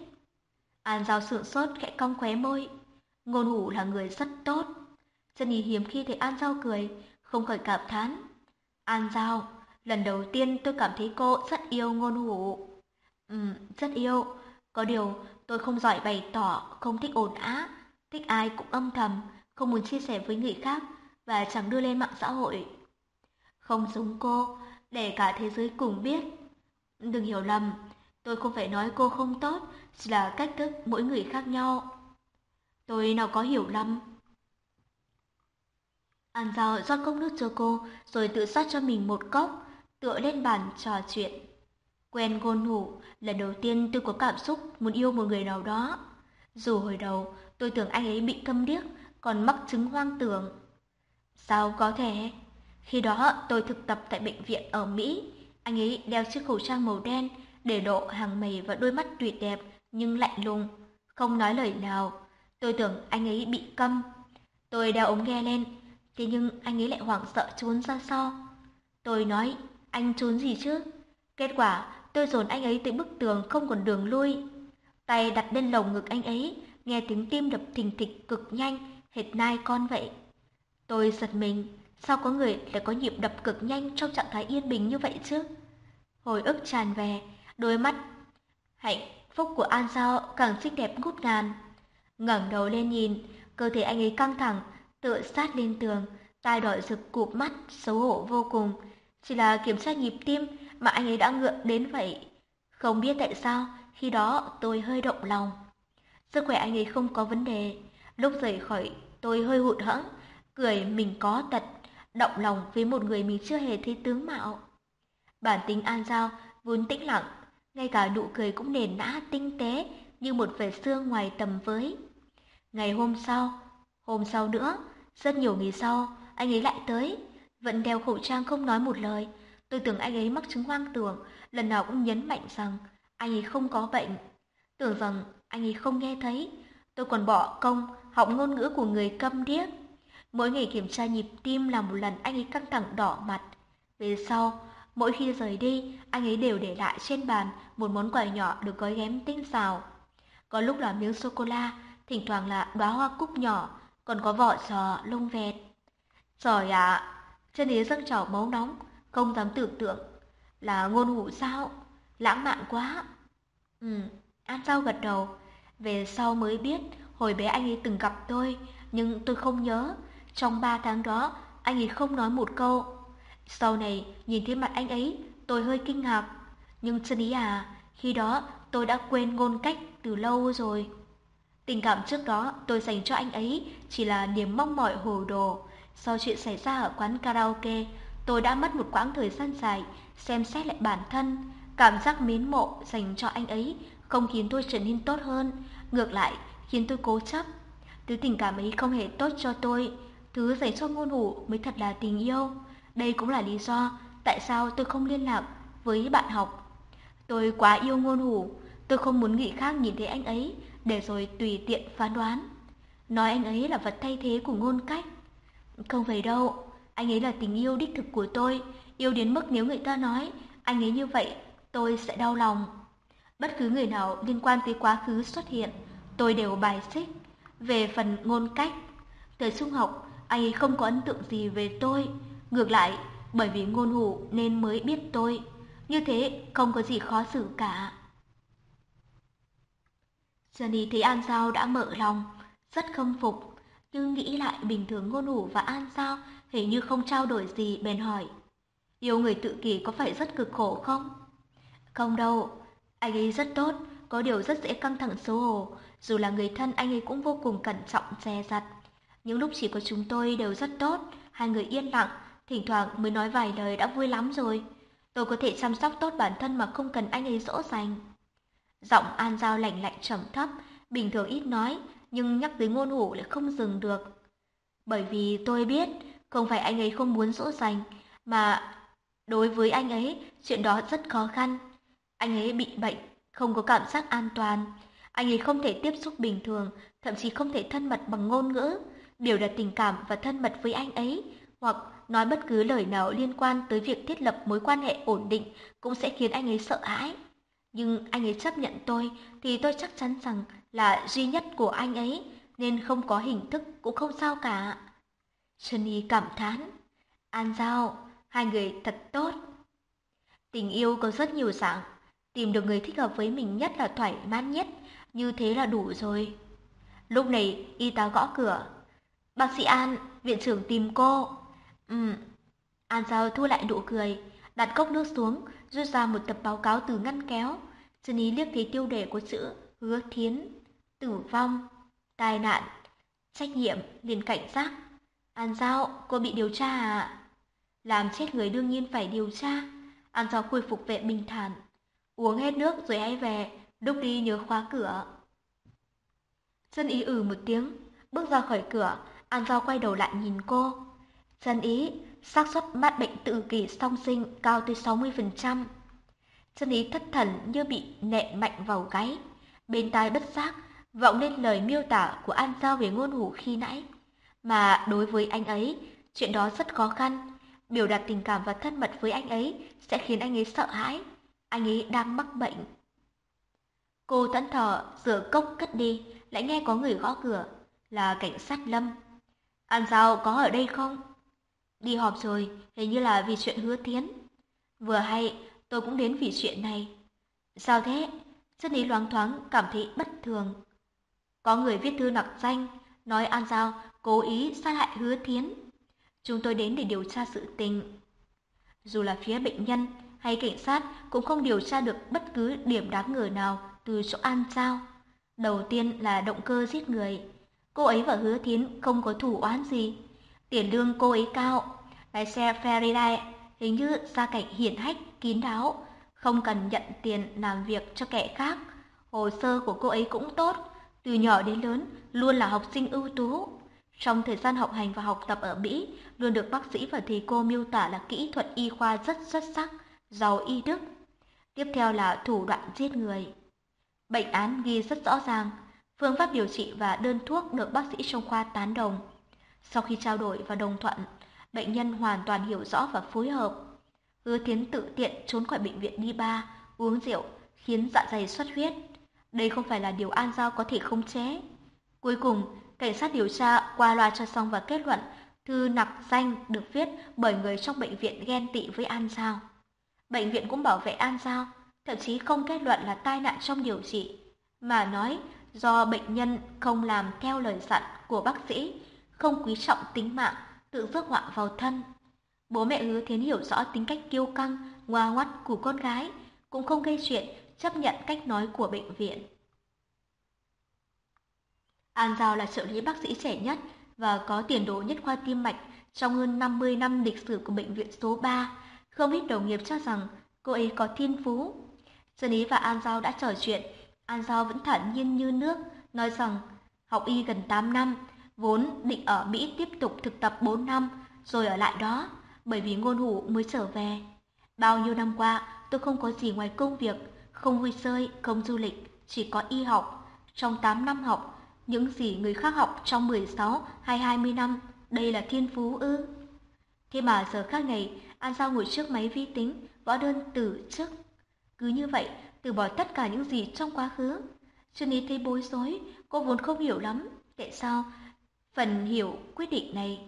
An Giao sượng sốt khẽ cong khóe môi. Ngôn hủ là người rất tốt. Chân Nhi hiếm khi thấy An Giao cười, không khỏi cảm thán. An Giao, lần đầu tiên tôi cảm thấy cô rất yêu ngôn hủ. Ừ, rất yêu. Có điều tôi không giỏi bày tỏ, không thích ồn á, thích ai cũng âm thầm, không muốn chia sẻ với người khác và chẳng đưa lên mạng xã hội. Không giống cô, để cả thế giới cùng biết. Đừng hiểu lầm, tôi không phải nói cô không tốt, chỉ là cách thức mỗi người khác nhau. Tôi nào có hiểu lầm. An Giao rót cốc nước cho cô, rồi tự rót cho mình một cốc, tựa lên bàn trò chuyện. Quen ngôn ngủ, lần đầu tiên tôi có cảm xúc muốn yêu một người nào đó. Dù hồi đầu tôi tưởng anh ấy bị câm điếc, còn mắc chứng hoang tưởng. Sao có thể? Khi đó tôi thực tập tại bệnh viện ở Mỹ, anh ấy đeo chiếc khẩu trang màu đen, để lộ hàng mày và đôi mắt tuyệt đẹp nhưng lạnh lùng, không nói lời nào. Tôi tưởng anh ấy bị câm. Tôi đeo ống nghe lên, thế nhưng anh ấy lại hoảng sợ trốn ra sau. Tôi nói, anh trốn gì chứ? Kết quả, tôi dồn anh ấy tới bức tường không còn đường lui. Tay đặt lên lồng ngực anh ấy, nghe tiếng tim đập thình thịch cực nhanh, hệt nai con vậy. Tôi giật mình, sao có người lại có nhịp đập cực nhanh trong trạng thái yên bình như vậy chứ? Hồi ức tràn về, đôi mắt hạnh phúc của An Giao càng xinh đẹp ngút ngàn. ngẩng đầu lên nhìn, cơ thể anh ấy căng thẳng, tựa sát lên tường, tai đỏ rực cụp mắt, xấu hổ vô cùng. Chỉ là kiểm tra nhịp tim mà anh ấy đã ngượng đến vậy. Không biết tại sao, khi đó tôi hơi động lòng. Sức khỏe anh ấy không có vấn đề. Lúc rời khỏi, tôi hơi hụt hẫng, cười mình có tật, động lòng với một người mình chưa hề thấy tướng mạo. Bản tính An Giao vốn tĩnh lặng, ngay cả nụ cười cũng nền nã tinh tế như một vệt xương ngoài tầm với. Ngày hôm sau, hôm sau nữa, rất nhiều ngày sau, anh ấy lại tới, vẫn đeo khẩu trang không nói một lời. Tôi tưởng anh ấy mắc chứng hoang tưởng, lần nào cũng nhấn mạnh rằng anh ấy không có bệnh. Tưởng rằng anh ấy không nghe thấy, tôi còn bỏ công học ngôn ngữ của người câm điếc. Mỗi ngày kiểm tra nhịp tim là một lần anh ấy căng thẳng đỏ mặt. Về sau, mỗi khi rời đi, anh ấy đều để lại trên bàn một món quà nhỏ được gói ghém tinh xào. Có lúc là miếng sô-cô-la, thỉnh thoảng là đóa hoa cúc nhỏ, còn có vỏ sò lông vẹt. Trời ạ, chân ý dâng trào máu nóng, không dám tưởng tượng. Là ngôn ngữ sao? Lãng mạn quá. Ừ, An Giao gật đầu. Về sau mới biết, hồi bé anh ấy từng gặp tôi, nhưng tôi không nhớ. Trong ba tháng đó, anh ấy không nói một câu. Sau này, nhìn thấy mặt anh ấy, tôi hơi kinh ngạc. Nhưng chân ý à, khi đó tôi đã quên ngôn cách từ lâu rồi. Tình cảm trước đó tôi dành cho anh ấy chỉ là niềm mong mỏi hồ đồ. Sau chuyện xảy ra ở quán karaoke, tôi đã mất một quãng thời gian dài xem xét lại bản thân. Cảm giác mến mộ dành cho anh ấy không khiến tôi trở nên tốt hơn, ngược lại khiến tôi cố chấp. Thứ tình cảm ấy không hề tốt cho tôi, thứ dành cho ngôn hủ mới thật là tình yêu. Đây cũng là lý do tại sao tôi không liên lạc với bạn học. Tôi quá yêu ngôn hủ, tôi không muốn nghĩ khác nhìn thấy anh ấy để rồi tùy tiện phán đoán. Nói anh ấy là vật thay thế của ngôn cách. Không phải đâu, anh ấy là tình yêu đích thực của tôi, yêu đến mức nếu người ta nói anh ấy như vậy, tôi sẽ đau lòng. Bất cứ người nào liên quan tới quá khứ xuất hiện, tôi đều bài xích. Về phần ngôn cách, thời trung học, anh ấy không có ấn tượng gì về tôi. Ngược lại, bởi vì ngôn hủ nên mới biết tôi. Như thế không có gì khó xử cả. Jenny thấy An Giao đã mở lòng, rất khâm phục, nhưng nghĩ lại bình thường ngôn hủ và An Giao hình như không trao đổi gì bèn hỏi. Yêu người tự kỷ có phải rất cực khổ không? Không đâu, anh ấy rất tốt, có điều rất dễ căng thẳng xấu hổ, dù là người thân anh ấy cũng vô cùng cẩn trọng dè dặt. Những lúc chỉ có chúng tôi đều rất tốt, hai người yên lặng, thỉnh thoảng mới nói vài lời đã vui lắm rồi. Tôi có thể chăm sóc tốt bản thân mà không cần anh ấy dỗ dành. Giọng An Giao lạnh lạnh trầm thấp, bình thường ít nói, nhưng nhắc tới ngôn hủ lại không dừng được. Bởi vì tôi biết, không phải anh ấy không muốn dỗ dành, mà đối với anh ấy, chuyện đó rất khó khăn. Anh ấy bị bệnh, không có cảm giác an toàn. Anh ấy không thể tiếp xúc bình thường, thậm chí không thể thân mật bằng ngôn ngữ, biểu đạt tình cảm và thân mật với anh ấy, hoặc nói bất cứ lời nào liên quan tới việc thiết lập mối quan hệ ổn định cũng sẽ khiến anh ấy sợ hãi. Nhưng anh ấy chấp nhận tôi thì tôi chắc chắn rằng là duy nhất của anh ấy, nên không có hình thức cũng không sao cả. Sunny cảm thán. An Giao, hai người thật tốt. Tình yêu có rất nhiều dạng, tìm được người thích hợp với mình nhất là thoải mái nhất, như thế là đủ rồi. Lúc này, y tá gõ cửa. Bác sĩ An, viện trưởng tìm cô. Ừm. An Giao thu lại nụ cười, đặt cốc nước xuống, rút ra một tập báo cáo từ ngăn kéo. Chân ý liếc thấy tiêu đề của chữ hứa thiến, tử vong, tai nạn, trách nhiệm, liền cảnh giác. An Giao, cô bị điều tra à? Làm chết người đương nhiên phải điều tra. An Giao khôi phục vệ bình thản. Uống hết nước rồi hãy về, đúc đi nhớ khóa cửa. Dân ý ừ một tiếng, bước ra khỏi cửa, An Giao quay đầu lại nhìn cô. Dân ý, xác suất mắc bệnh tự kỷ song sinh cao tới 60%. Dân ý thất thần như bị nện mạnh vào gáy. Bên tai bất giác, vọng lên lời miêu tả của An Giao về ngôn ngủ khi nãy. Mà đối với anh ấy, chuyện đó rất khó khăn. Biểu đạt tình cảm và thân mật với anh ấy sẽ khiến anh ấy sợ hãi. Anh ấy đang mắc bệnh. Cô thẫn thờ rửa cốc cất đi, lại nghe có người gõ cửa. Là cảnh sát Lâm. An Giao có ở đây không? Đi họp rồi, hình như là vì chuyện hứa tiến. Vừa hay, tôi cũng đến vì chuyện này. Sao thế? Chân ý loáng thoáng cảm thấy bất thường. Có người viết thư nặc danh, nói An Giao cố ý sát hại hứa thiến. Chúng tôi đến để điều tra sự tình. Dù là phía bệnh nhân hay cảnh sát cũng không điều tra được bất cứ điểm đáng ngờ nào từ chỗ An Giao. Đầu tiên là động cơ giết người. Cô ấy và hứa thiến không có thủ oán gì. Tiền lương cô ấy cao. Lái xe Faraday hình như gia cảnh hiển hách, kín đáo, không cần nhận tiền làm việc cho kẻ khác. Hồ sơ của cô ấy cũng tốt, từ nhỏ đến lớn luôn là học sinh ưu tú. Trong thời gian học hành và học tập ở Mỹ, luôn được bác sĩ và thầy cô miêu tả là kỹ thuật y khoa rất xuất sắc, giàu y đức. Tiếp theo là thủ đoạn giết người. Bệnh án ghi rất rõ ràng, phương pháp điều trị và đơn thuốc được bác sĩ trong khoa tán đồng. Sau khi trao đổi và đồng thuận, bệnh nhân hoàn toàn hiểu rõ và phối hợp. Hứa Tiến tự tiện trốn khỏi bệnh viện đi ba, uống rượu, khiến dạ dày xuất huyết. Đây không phải là điều An Giao có thể khống chế. Cuối cùng, cảnh sát điều tra qua loa cho xong và kết luận thư nặc danh được viết bởi người trong bệnh viện ghen tị với An Giao. Bệnh viện cũng bảo vệ An Giao, thậm chí không kết luận là tai nạn trong điều trị, mà nói do bệnh nhân không làm theo lời dặn của bác sĩ, không quý trọng tính mạng, tự rước họa vào thân. Bố mẹ hứa thiến hiểu rõ tính cách kiêu căng, ngoa ngoắt của con gái, cũng không gây chuyện, chấp nhận cách nói của bệnh viện. An Giao là trợ lý bác sĩ trẻ nhất và có tiền đồ nhất khoa tim mạch trong hơn 50 năm lịch sử của bệnh viện số 3. Không ít đồng nghiệp cho rằng cô ấy có thiên phú. Dân Ý và An Giao đã trò chuyện, An Giao vẫn thản nhiên như nước, nói rằng học y gần 8 năm, vốn định ở Mỹ tiếp tục thực tập 4 năm, rồi ở lại đó, bởi vì ngôn hủ mới trở về. Bao nhiêu năm qua, tôi không có gì ngoài công việc, không vui chơi, không du lịch, chỉ có y học. Trong 8 năm học, những gì người khác học trong 16 hay 20 năm, đây là thiên phú ư. Thế mà giờ khác này, An Giao ngồi trước máy vi tính, gõ đơn từ chức. Cứ như vậy, từ bỏ tất cả những gì trong quá khứ. Chân ý thấy bối rối, cô vốn không hiểu lắm, tại sao phần hiểu quyết định này.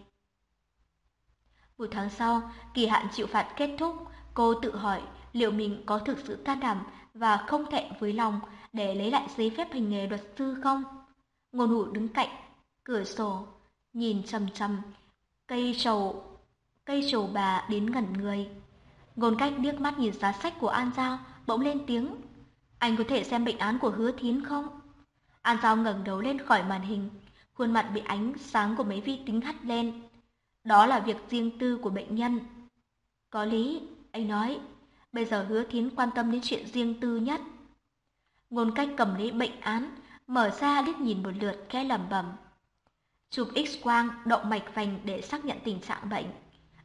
Một tháng sau, kỳ hạn chịu phạt kết thúc, cô tự hỏi liệu mình có thực sự can đảm và không thẹn với lòng để lấy lại giấy phép hành nghề luật sư không? Ngôn hủ đứng cạnh, cửa sổ, nhìn chầm chầm, cây trầu, cây trầu bà đến gần người. Ngôn cách liếc mắt nhìn giá sách của An Giao, bỗng lên tiếng. Anh có thể xem bệnh án của hứa thiến không? An Giao ngẩng đầu lên khỏi màn hình, khuôn mặt bị ánh sáng của máy vi tính hắt lên. Đó là việc riêng tư của bệnh nhân. Có lý, anh nói, Bây giờ hứa thiến quan tâm đến chuyện riêng tư nhất. Ngôn cách cầm lấy bệnh án, mở ra liếc nhìn một lượt khẽ lẩm bẩm. Chụp x-quang động mạch vành để xác nhận tình trạng bệnh.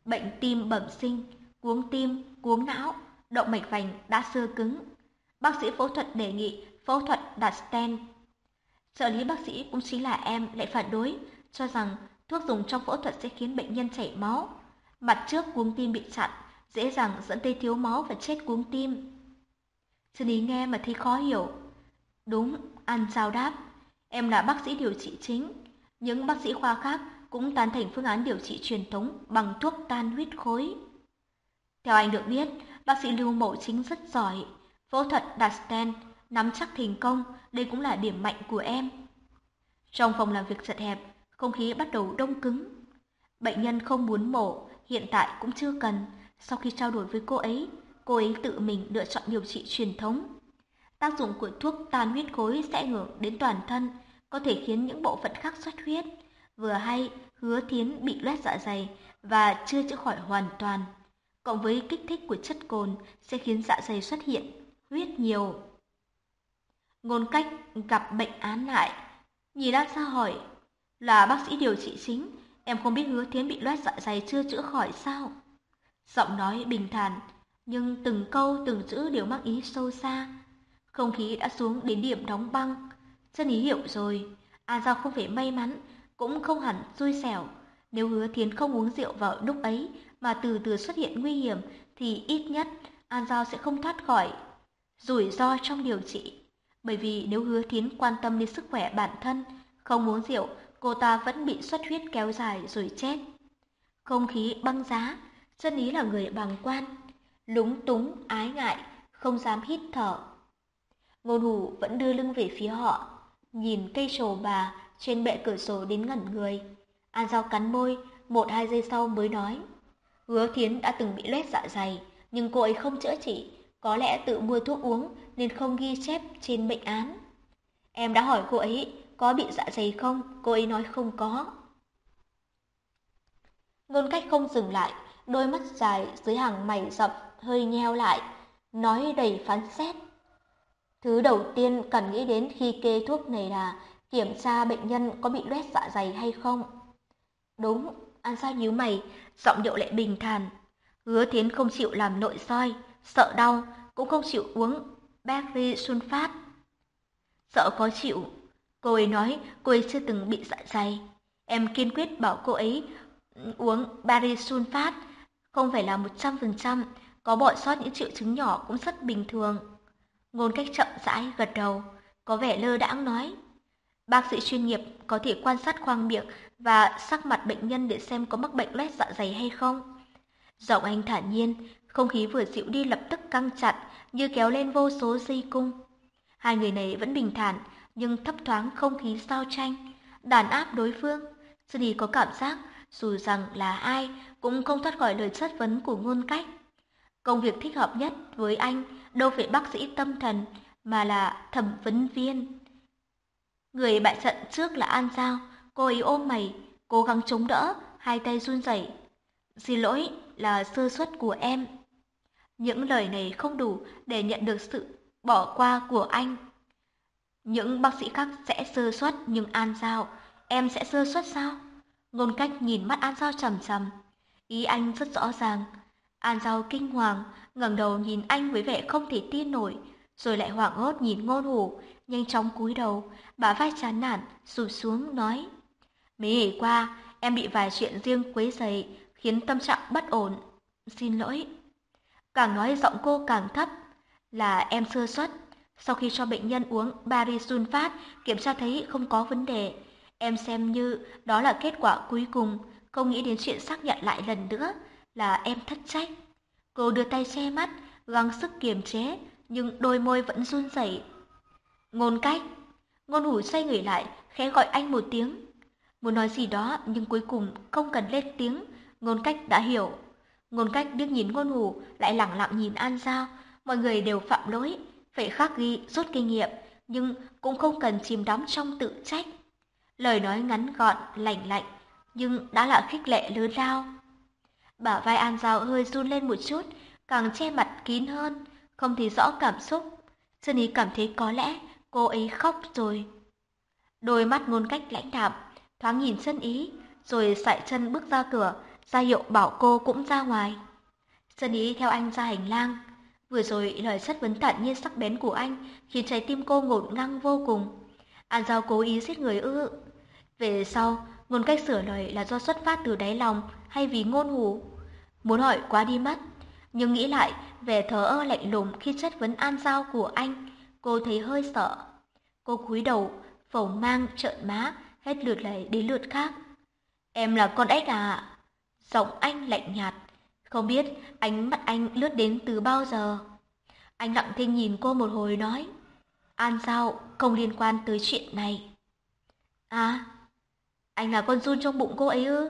Bệnh tim bẩm sinh, cuống tim, cuống não, động mạch vành đã sơ cứng. Bác sĩ phẫu thuật đề nghị phẫu thuật đặt stent. Trợ lý bác sĩ cũng chính là em lại phản đối, cho rằng thuốc dùng trong phẫu thuật sẽ khiến bệnh nhân chảy máu. Mặt trước cuống tim bị chặn, dễ dàng dẫn tới thiếu máu và chết cuống tim. Trần ý nghe mà thấy khó hiểu. Đúng, An sao đáp, em là bác sĩ điều trị chính. Những bác sĩ khoa khác cũng tán thành phương án điều trị truyền thống bằng thuốc tan huyết khối. Theo anh được biết, bác sĩ Lưu Mộ Chính rất giỏi. Phẫu thuật đặt stent, nắm chắc thành công, đây cũng là điểm mạnh của em. Trong phòng làm việc chật hẹp, không khí bắt đầu đông cứng. Bệnh nhân không muốn mổ, hiện tại cũng chưa cần. Sau khi trao đổi với cô ấy, cô ấy tự mình lựa chọn điều trị truyền thống. Tác dụng của thuốc tan huyết khối sẽ ảnh hưởng đến toàn thân, có thể khiến những bộ phận khác xuất huyết. Vừa hay, hứa thiến bị loét dạ dày và chưa chữa khỏi hoàn toàn. Cộng với kích thích của chất cồn sẽ khiến dạ dày xuất hiện huyết nhiều. Ngôn cách gặp bệnh án lại, nhìn An ra hỏi, là bác sĩ điều trị chính, em không biết hứa thiến bị loét dạ dày chưa chữa khỏi sao? Giọng nói bình thản, nhưng từng câu từng chữ đều mang ý sâu xa. Không khí đã xuống đến điểm đóng băng. Chân ý hiểu rồi, A Giao không phải may mắn, cũng không hẳn xui xẻo. Nếu hứa thiến không uống rượu vào lúc ấy mà từ từ xuất hiện nguy hiểm thì ít nhất An Giao sẽ không thoát khỏi rủi ro trong điều trị. Bởi vì nếu hứa thiến quan tâm đến sức khỏe bản thân, không uống rượu, cô ta vẫn bị xuất huyết kéo dài rồi chết. Không khí băng giá, chân ý là người bằng quan, lúng túng, ái ngại, không dám hít thở. Ngôn hủ vẫn đưa lưng về phía họ, nhìn cây trầu bà trên bệ cửa sổ đến ngẩn người. An Giao cắn môi, một hai giây sau mới nói. Hứa Thiến đã từng bị loét dạ dày, nhưng cô ấy không chữa trị, có lẽ tự mua thuốc uống nên không ghi chép trên bệnh án. Em đã hỏi cô ấy có bị dạ dày không, cô ấy nói không có. Ngôn cách không dừng lại, đôi mắt dài dưới hàng mày rậm hơi nheo lại, nói đầy phán xét. Thứ đầu tiên cần nghĩ đến khi kê thuốc này là kiểm tra bệnh nhân có bị loét dạ dày hay không. Đúng, An Sa nhíu mày, giọng điệu lại bình thản. Hứa Thiến không chịu làm nội soi, sợ đau, cũng không chịu uống Berry Sunfat. Sợ khó chịu, cô ấy nói cô ấy chưa từng bị dạ dày. Em kiên quyết bảo cô ấy uống Berry Sunfat, không phải là 100%, có bỏ sót những triệu chứng nhỏ cũng rất bình thường. Ngôn cách chậm rãi gật đầu, có vẻ lơ đãng nói. Bác sĩ chuyên nghiệp có thể quan sát khoang miệng và sắc mặt bệnh nhân để xem có mắc bệnh loét dạ dày hay không. Giọng anh thản nhiên, không khí vừa dịu đi lập tức căng chặt như kéo lên vô số dây cung. Hai người này vẫn bình thản, nhưng thấp thoáng không khí sao tranh, đàn áp đối phương. Sunny có cảm giác dù rằng là ai cũng không thoát khỏi lời chất vấn của ngôn cách. Công việc thích hợp nhất với anh đâu phải bác sĩ tâm thần mà là thẩm vấn viên. Người bại trận trước là An Giao, cô ấy ôm mày, cố gắng chống đỡ, hai tay run rẩy. Xin lỗi là sơ suất của em. Những lời này không đủ để nhận được sự bỏ qua của anh. Những bác sĩ khác sẽ sơ suất nhưng An Giao, em sẽ sơ suất sao? Ngôn cách nhìn mắt An Giao trầm trầm. Ý anh rất rõ ràng. An Giao kinh hoàng, ngẩng đầu nhìn anh với vẻ không thể tin nổi, rồi lại hoảng hốt nhìn ngôn hủ, nhanh chóng cúi đầu, bả vai chán nản, sụp xuống, nói. Mấy ngày qua, em bị vài chuyện riêng quấy rầy, khiến tâm trạng bất ổn. Xin lỗi. Càng nói giọng cô càng thấp, là em sơ suất. Sau khi cho bệnh nhân uống barisulfat, kiểm tra thấy không có vấn đề. Em xem như đó là kết quả cuối cùng, không nghĩ đến chuyện xác nhận lại lần nữa là em thất trách. Cô đưa tay che mắt, gắng sức kiềm chế, nhưng đôi môi vẫn run rẩy. Ngôn cách, ngôn hủ xoay người lại, khẽ gọi anh một tiếng. Muốn nói gì đó nhưng cuối cùng không cần lên tiếng, ngôn cách đã hiểu. Ngôn cách điếc nhìn ngôn hủ, lại lặng lặng nhìn An Giao. Mọi người đều phạm lỗi, phải khắc ghi, rút kinh nghiệm, nhưng cũng không cần chìm đắm trong tự trách. Lời nói ngắn gọn, lạnh lạnh, nhưng đã là khích lệ lớn lao. Bả vai An Giao hơi run lên một chút, càng che mặt kín hơn, không thấy rõ cảm xúc. Sơn Ý cảm thấy có lẽ cô ấy khóc rồi. Đôi mắt ngôn cách lãnh đạm, thoáng nhìn sân Ý, rồi sải chân bước ra cửa, ra hiệu bảo cô cũng ra ngoài. Sân Ý theo anh ra hành lang. Vừa rồi lời chất vấn thản nhiên sắc bén của anh khiến trái tim cô ngột ngang vô cùng. An Giao cố ý giết người ư. Về sau, ngôn cách sửa lời là do xuất phát từ đáy lòng hay vì ngôn hủ. Muốn hỏi quá đi mất, nhưng nghĩ lại về thờ ơ lạnh lùng khi chất vấn An Giao của anh, cô thấy hơi sợ. Cô cúi đầu, phẩu mang trợn má, hết lượt này đến lượt khác. Em là con ếch à? Giọng anh lạnh nhạt, không biết ánh mắt anh lướt đến từ bao giờ. Anh lặng thinh nhìn cô một hồi nói, An sao không liên quan tới chuyện này. À, anh là con run trong bụng cô ấy ư?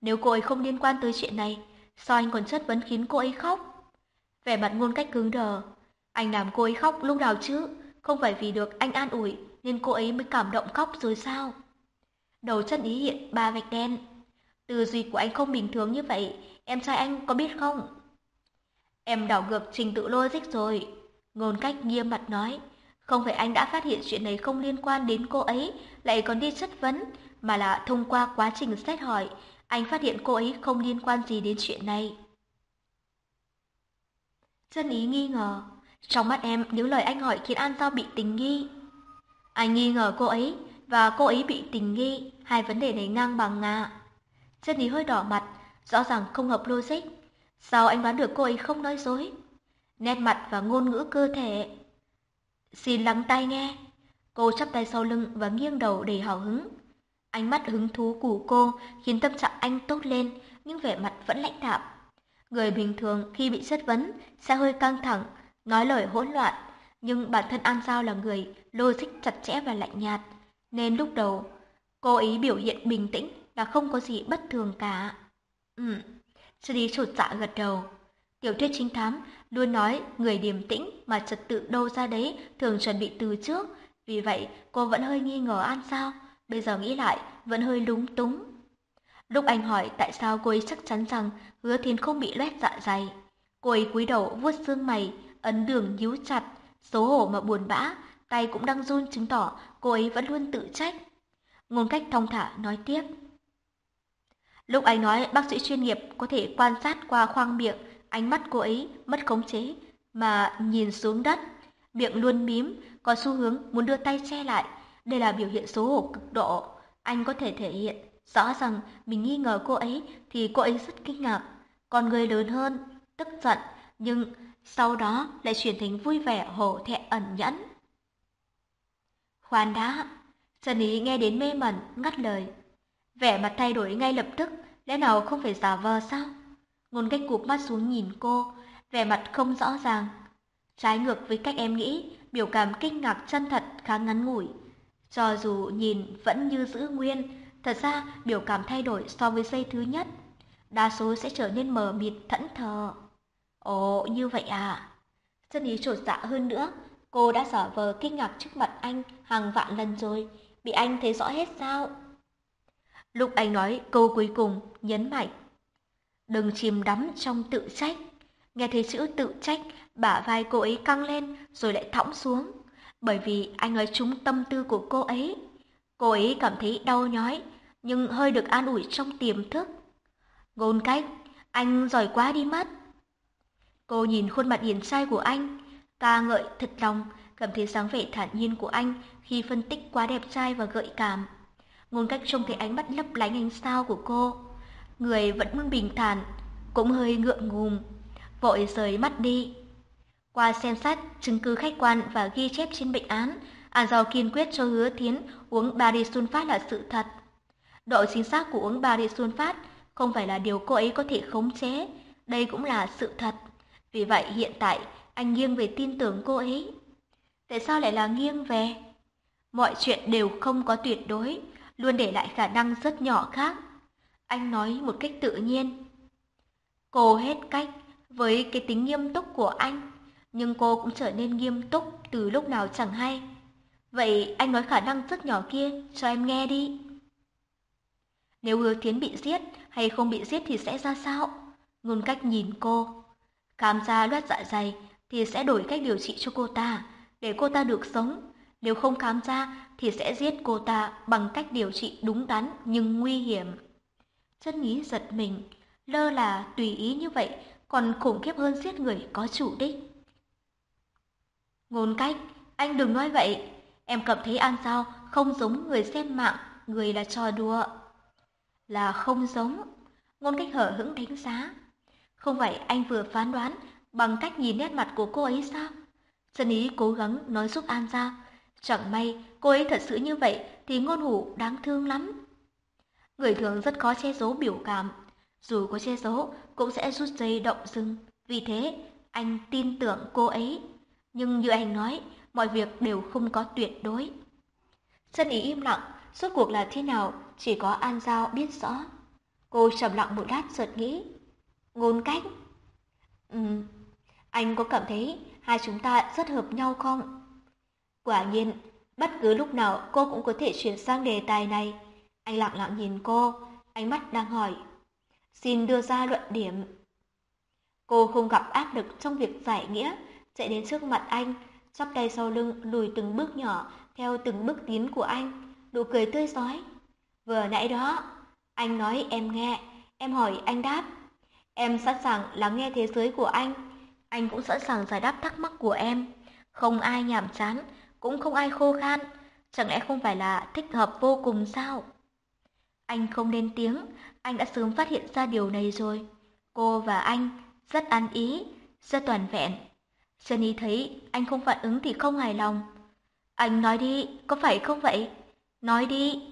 Nếu cô ấy không liên quan tới chuyện này, sao anh còn chất vấn khiến cô ấy khóc? Vẻ mặt ngôn cách cứng đờ. Anh làm cô ấy khóc lúc nào chứ? Không phải vì được anh an ủi nên cô ấy mới cảm động khóc rồi sao? Đầu chân ý hiện ba vạch đen. Tư duy của anh không bình thường như vậy, em trai anh có biết không? Em đảo ngược trình tự logic rồi. Ngôn cách nghiêm mặt nói. Không phải anh đã phát hiện chuyện này không liên quan đến cô ấy, lại còn đi chất vấn, mà là thông qua quá trình xét hỏi, anh phát hiện cô ấy không liên quan gì đến chuyện này. Chân ý nghi ngờ, trong mắt em nếu lời anh hỏi khiến An Giao bị tình nghi. Anh nghi ngờ cô ấy và cô ấy bị tình nghi, hai vấn đề này ngang bằng ngạ. Chân lý hơi đỏ mặt, rõ ràng không hợp logic. Sao anh đoán được cô ấy không nói dối? Nét mặt và ngôn ngữ cơ thể. Xin lắng tai nghe. Cô chắp tay sau lưng và nghiêng đầu đầy hào hứng. Ánh mắt hứng thú của cô khiến tâm trạng anh tốt lên, nhưng vẻ mặt vẫn lãnh đạm. Người bình thường khi bị chất vấn sẽ hơi căng thẳng, nói lời hỗn loạn, nhưng bản thân An Giao là người logic chặt chẽ và lạnh nhạt, nên lúc đầu cô ý biểu hiện bình tĩnh là không có gì bất thường cả. Ừ, sư đi chột dạ gật đầu. Tiểu thuyết chính thám luôn nói người điềm tĩnh mà trật tự đâu ra đấy thường chuẩn bị từ trước, vì vậy cô vẫn hơi nghi ngờ An Giao bây giờ nghĩ lại vẫn hơi lúng túng. Lúc anh hỏi tại sao cô ấy chắc chắn rằng hứa thiên không bị loét dạ dày. Cô ấy cúi đầu vuốt xương mày, ấn đường nhíu chặt, xấu hổ mà buồn bã, tay cũng đang run chứng tỏ cô ấy vẫn luôn tự trách. Ngôn cách thong thả nói tiếp. Lúc anh nói bác sĩ chuyên nghiệp có thể quan sát qua khoang miệng, ánh mắt cô ấy mất khống chế, mà nhìn xuống đất. Miệng luôn mím, có xu hướng muốn đưa tay che lại, đây là biểu hiện xấu hổ cực độ. Anh có thể thể hiện rõ rằng mình nghi ngờ cô ấy thì cô ấy rất kinh ngạc. Còn người lớn hơn, tức giận, nhưng sau đó lại chuyển thành vui vẻ hổ thẹn ẩn nhẫn. Khoan đã, Trần Ý nghe đến mê mẩn, ngắt lời. Vẻ mặt thay đổi ngay lập tức, lẽ nào không phải giả vờ sao? Ngôn cách cụp mắt xuống nhìn cô, vẻ mặt không rõ ràng. Trái ngược với cách em nghĩ, biểu cảm kinh ngạc chân thật khá ngắn ngủi. Cho dù nhìn vẫn như giữ nguyên, thật ra biểu cảm thay đổi so với giây thứ nhất. Đa số sẽ trở nên mờ mịt thẫn thờ. Ồ, như vậy à? Chân ý trột dạ hơn nữa, cô đã giả vờ kinh ngạc trước mặt anh hàng vạn lần rồi, bị anh thấy rõ hết sao? Lúc anh nói câu cuối cùng, nhấn mạnh. Đừng chìm đắm trong tự trách. Nghe thấy chữ tự trách, bả vai cô ấy căng lên rồi lại thõng xuống bởi vì anh nói trúng tâm tư của cô ấy. Cô ấy cảm thấy đau nhói, nhưng hơi được an ủi trong tiềm thức. Ngôn cách, anh giỏi quá đi mất. Cô nhìn khuôn mặt hiền trai của anh, ca ngợi thật lòng, cảm thấy dáng vẻ thản nhiên của anh khi phân tích quá đẹp trai và gợi cảm. Ngôn cách trông thấy ánh mắt lấp lánh ánh sao của cô. Người vẫn luôn bình thản, cũng hơi ngượng ngùng, vội rời mắt đi. Qua xem xét chứng cứ khách quan và ghi chép trên bệnh án, An Giao kiên quyết cho hứa thiến uống barisulfat là sự thật. Độ chính xác của uống barisulfat không phải là điều cô ấy có thể khống chế, đây cũng là sự thật. Vì vậy hiện tại anh nghiêng về tin tưởng cô ấy. Tại sao lại là nghiêng về? Mọi chuyện đều không có tuyệt đối, luôn để lại khả năng rất nhỏ khác. Anh nói một cách tự nhiên. Cô hết cách với cái tính nghiêm túc của anh nhưng cô cũng trở nên nghiêm túc từ lúc nào chẳng hay. Vậy anh nói khả năng rất nhỏ kia cho em nghe đi. Nếu hứa thiến bị giết hay không bị giết thì sẽ ra sao? Ngôn cách nhìn cô khám ra loét dạ dày thì sẽ đổi cách điều trị cho cô ta, để cô ta được sống. Nếu không khám ra thì sẽ giết cô ta bằng cách điều trị đúng đắn nhưng nguy hiểm. Chân nghĩ giật mình, lơ là tùy ý như vậy còn khủng khiếp hơn giết người có chủ đích. Ngôn cách, anh đừng nói vậy. Em cảm thấy An sao không giống người xem mạng, người là trò đùa. Là không giống. Ngôn cách hở hững đánh giá. Không phải anh vừa phán đoán bằng cách nhìn nét mặt của cô ấy sao? sân ý cố gắng nói giúp An ra. Chẳng may cô ấy thật sự như vậy thì ngôn hủ đáng thương lắm. Người thường rất khó che giấu biểu cảm. Dù có che giấu cũng sẽ rút dây động dưng. Vì thế anh tin tưởng cô ấy. Nhưng như anh nói, mọi việc đều không có tuyệt đối. sân ý im lặng, suốt cuộc là thế nào chỉ có An Giao biết rõ. Cô trầm lặng một lát chợt nghĩ. Ngôn cách. Ừ, anh có cảm thấy hai chúng ta rất hợp nhau không? Quả nhiên, bất cứ lúc nào cô cũng có thể chuyển sang đề tài này. Anh lặng lặng nhìn cô, ánh mắt đang hỏi. Xin đưa ra luận điểm. Cô không gặp áp lực trong việc giải nghĩa, chạy đến trước mặt anh, chắp tay sau lưng lùi từng bước nhỏ theo từng bước tiến của anh, nụ cười tươi rói. Vừa nãy đó, anh nói em nghe, em hỏi anh đáp. Em sẵn sàng lắng nghe thế giới của anh, anh cũng sẵn sàng giải đáp thắc mắc của em. Không ai nhàm chán, cũng không ai khô khan, chẳng lẽ không phải là thích hợp vô cùng sao? Anh không lên tiếng, anh đã sớm phát hiện ra điều này rồi. Cô và anh rất ăn ý, rất toàn vẹn. Jenny thấy anh không phản ứng thì không hài lòng. Anh nói đi, có phải không vậy? Nói đi.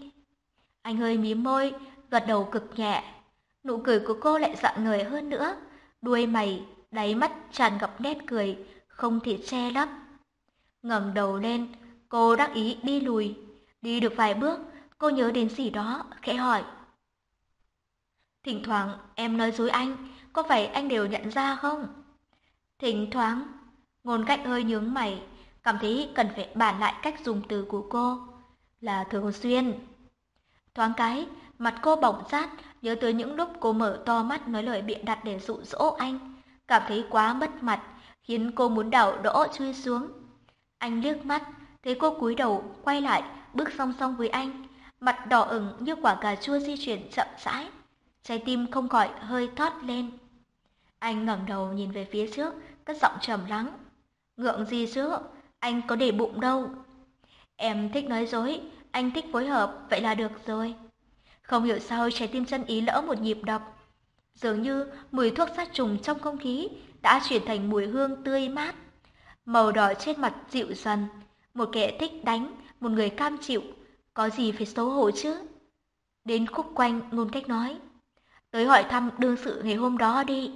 Anh hơi mím môi, gật đầu cực nhẹ. Nụ cười của cô lại dạng người hơn nữa. Đuôi mày, đáy mắt tràn ngập nét cười, không thể che lấp. ngẩng đầu lên, cô đắc ý đi lùi. Đi được vài bước, cô nhớ đến gì đó, khẽ hỏi. Thỉnh thoảng em nói dối anh, có phải anh đều nhận ra không? Thỉnh thoảng, ngôn cách hơi nhướng mày, cảm thấy cần phải bản lại cách dùng từ của cô. Là thường xuyên. Thoáng cái, mặt cô bỏng rát, nhớ tới những lúc cô mở to mắt nói lời biện đặt để dụ dỗ anh. Cảm thấy quá mất mặt, khiến cô muốn đảo đỗ chui xuống. Anh liếc mắt, thấy cô cúi đầu, quay lại, bước song song với anh. Mặt đỏ ửng như quả cà chua di chuyển chậm rãi. Trái tim không khỏi hơi thoát lên. Anh ngẩng đầu nhìn về phía trước, cất giọng trầm lắng. Ngượng gì chứ, anh có để bụng đâu. Em thích nói dối, anh thích phối hợp, vậy là được rồi. Không hiểu sao trái tim chân ý lỡ một nhịp đập. Dường như mùi thuốc sát trùng trong không khí đã chuyển thành mùi hương tươi mát. Màu đỏ trên mặt dịu dần, một kẻ thích đánh, một người cam chịu, có gì phải xấu hổ chứ? Đến khúc quanh ngôn cách nói, tới hỏi thăm đương sự ngày hôm đó đi.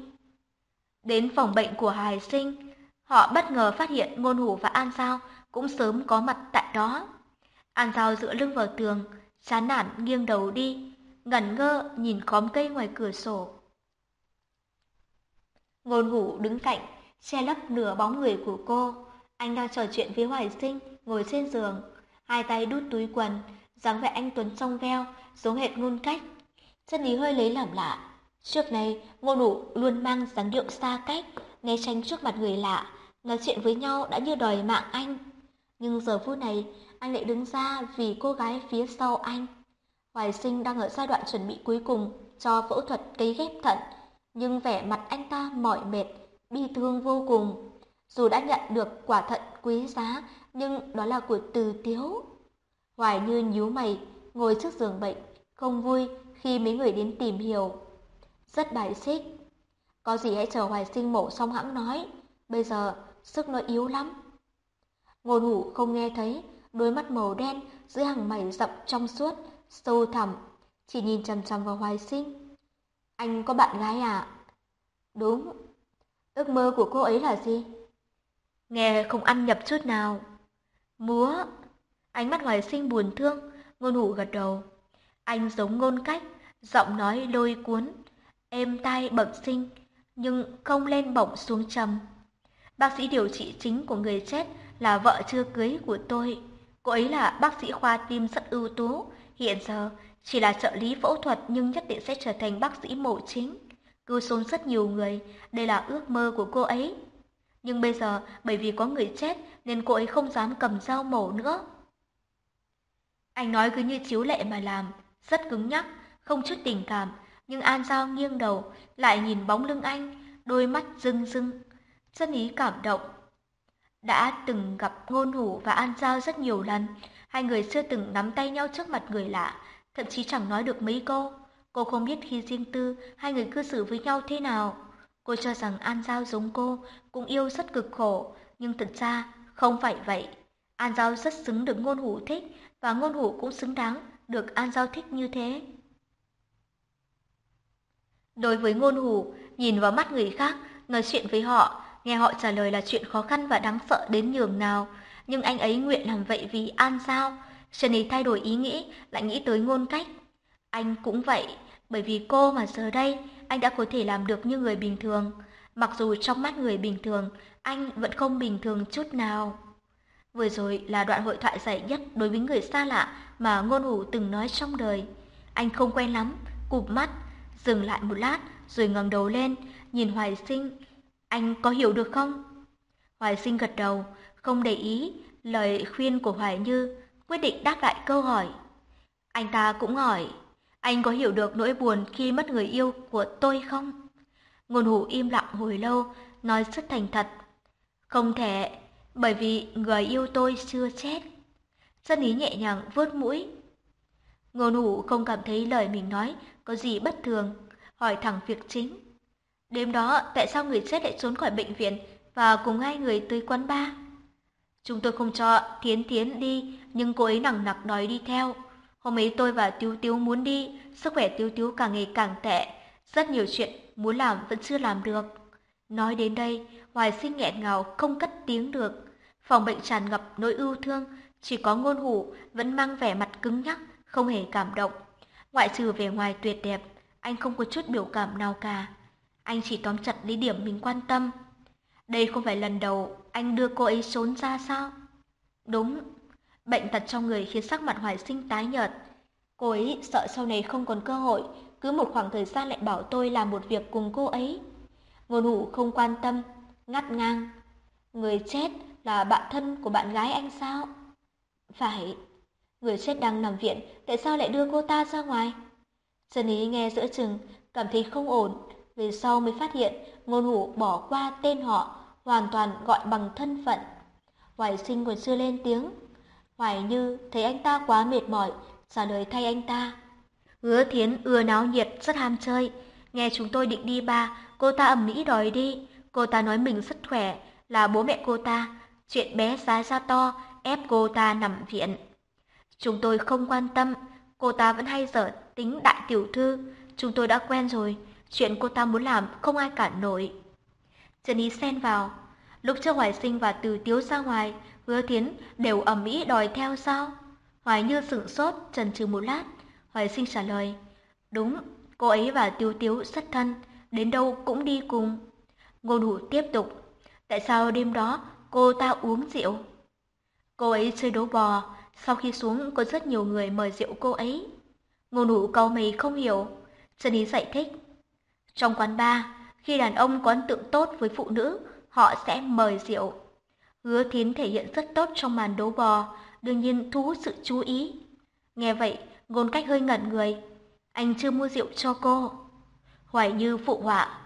Đến phòng bệnh của Hải Sinh, họ bất ngờ phát hiện Ngôn Hủ và An Giao cũng sớm có mặt tại đó. An Giao dựa lưng vào tường, chán nản nghiêng đầu đi, ngẩn ngơ nhìn khóm cây ngoài cửa sổ. Ngôn ngủ đứng cạnh, che lấp nửa bóng người của cô. Anh đang trò chuyện với Hoài Sinh, ngồi trên giường, hai tay đút túi quần, dáng vẻ anh Tuấn trong veo, giống hệt ngôn cách. Chân lý hơi lấy làm lạ, Trước này, ngô nụ luôn mang dáng điệu xa cách, né tránh trước mặt người lạ, nói chuyện với nhau đã như đòi mạng anh. Nhưng giờ phút này, anh lại đứng ra vì cô gái phía sau anh. Hoài sinh đang ở giai đoạn chuẩn bị cuối cùng cho phẫu thuật cấy ghép thận, nhưng vẻ mặt anh ta mỏi mệt, bi thương vô cùng. Dù đã nhận được quả thận quý giá, nhưng đó là của từ tiếu. Hoài như nhíu mày, ngồi trước giường bệnh, không vui khi mấy người đến tìm hiểu rất bài xích. Có gì hãy chờ hoài sinh mổ xong hãng nói, bây giờ sức nó yếu lắm. Ngôn hủ không nghe thấy, đôi mắt màu đen dưới hàng mày rậm trong suốt, sâu thẳm, chỉ nhìn chằm chằm vào hoài sinh. Anh có bạn gái à? Đúng. Ước mơ của cô ấy là gì? Nghe không ăn nhập chút nào. Múa. Ánh mắt hoài sinh buồn thương, ngôn hủ gật đầu. Anh giống ngôn cách, giọng nói lôi cuốn, êm tai bẩm sinh, nhưng không lên bổng xuống trầm. Bác sĩ điều trị chính của người chết là vợ chưa cưới của tôi. Cô ấy là bác sĩ khoa tim rất ưu tú, hiện giờ chỉ là trợ lý phẫu thuật nhưng nhất định sẽ trở thành bác sĩ mổ chính. cứu sống rất nhiều người, đây là ước mơ của cô ấy. Nhưng bây giờ, bởi vì có người chết nên cô ấy không dám cầm dao mổ nữa. Anh nói cứ như chiếu lệ mà làm, rất cứng nhắc, không chút tình cảm, nhưng An Giao nghiêng đầu, lại nhìn bóng lưng anh, đôi mắt rưng rưng. chân ý cảm động. Đã từng gặp ngôn hủ và An Giao rất nhiều lần, hai người chưa từng nắm tay nhau trước mặt người lạ, thậm chí chẳng nói được mấy câu. Cô không biết khi riêng tư, hai người cư xử với nhau thế nào. Cô cho rằng An Giao giống cô, cũng yêu rất cực khổ, nhưng thật ra không phải vậy. An Giao rất xứng được ngôn hủ thích, và ngôn hủ cũng xứng đáng được An Giao thích như thế. Đối với ngôn hủ, nhìn vào mắt người khác, nói chuyện với họ, nghe họ trả lời là chuyện khó khăn và đáng sợ đến nhường nào. Nhưng anh ấy nguyện làm vậy vì An Giao. Trần ý thay đổi ý nghĩ, lại nghĩ tới ngôn cách. Anh cũng vậy, bởi vì cô mà giờ đây, anh đã có thể làm được như người bình thường. Mặc dù trong mắt người bình thường, anh vẫn không bình thường chút nào. Vừa rồi là đoạn hội thoại dài nhất đối với người xa lạ mà ngôn hủ từng nói trong đời. Anh không quen lắm, cụp mắt, dừng lại một lát rồi ngẩng đầu lên, nhìn Hoài Sinh. Anh có hiểu được không? Hoài Sinh gật đầu, không để ý lời khuyên của Hoài Như, quyết định đáp lại câu hỏi. Anh ta cũng hỏi, anh có hiểu được nỗi buồn khi mất người yêu của tôi không? Ngôn hủ im lặng hồi lâu, nói rất thành thật. Không thể, bởi vì người yêu tôi chưa chết. Dân ý nhẹ nhàng vớt mũi. Ngôn hủ không cảm thấy lời mình nói có gì bất thường, hỏi thẳng việc chính. Đêm đó, tại sao người chết lại trốn khỏi bệnh viện và cùng hai người tới quán bar? Chúng tôi không cho Thiến Thiến đi, nhưng cô ấy nặng nặc đòi đi theo. Hôm ấy tôi và Tiếu Tiếu muốn đi, sức khỏe Tiếu Tiếu càng ngày càng tệ. Rất nhiều chuyện muốn làm vẫn chưa làm được. Nói đến đây, Hoài sinh nghẹn ngào không cất tiếng được. Phòng bệnh tràn ngập nỗi ưu thương, chỉ có ngôn hủ vẫn mang vẻ mặt cứng nhắc, không hề cảm động. Ngoại trừ vẻ ngoài tuyệt đẹp, anh không có chút biểu cảm nào cả. Anh chỉ tóm chặt lấy điểm mình quan tâm. Đây không phải lần đầu anh đưa cô ấy trốn ra sao? Đúng, bệnh tật trong người khiến sắc mặt hoài sinh tái nhợt. Cô ấy sợ sau này không còn cơ hội, cứ một khoảng thời gian lại bảo tôi làm một việc cùng cô ấy. Ngôn hủ không quan tâm, ngắt ngang. Người chết là bạn thân của bạn gái anh sao? Phải, người chết đang nằm viện, tại sao lại đưa cô ta ra ngoài? Trần Ý nghe giữa chừng, cảm thấy không ổn, về sau mới phát hiện ngôn hủ bỏ qua tên họ, hoàn toàn gọi bằng thân phận. Hoài sinh còn chưa lên tiếng. Hoài như thấy anh ta quá mệt mỏi, trả lời thay anh ta. Hứa thiến ưa náo nhiệt, rất ham chơi. Nghe chúng tôi định đi ba, cô ta ầm mỹ đòi đi. Cô ta nói mình rất khỏe, là bố mẹ cô ta. Chuyện bé giá ra to, ép cô ta nằm viện. Chúng tôi không quan tâm, cô ta vẫn hay dở tính đại tiểu thư. Chúng tôi đã quen rồi, chuyện cô ta muốn làm không ai cản nổi. Trần Ý xen vào. Lúc trước Hoài Sinh và Từ Tiếu ra ngoài, Hứa Thiến đều ầm ĩ đòi theo sao? Hoài Như sửng sốt, trần trừ một lát. Hoài Sinh trả lời. Đúng, cô ấy và Tiếu Tiếu rất thân, đến đâu cũng đi cùng. Ngôn hủ tiếp tục. Tại sao đêm đó cô ta uống rượu? Cô ấy chơi đấu bò, sau khi xuống có rất nhiều người mời rượu cô ấy. Ngôn hủ câu mày không hiểu. Trần Ý giải thích. Trong quán bar, khi đàn ông có ấn tượng tốt với phụ nữ, họ sẽ mời rượu. Hứa Thiến thể hiện rất tốt trong màn đấu bò, đương nhiên thu hút sự chú ý. Nghe vậy, ngôn cách hơi ngẩn người. Anh chưa mua rượu cho cô. Hoài Như phụ họa.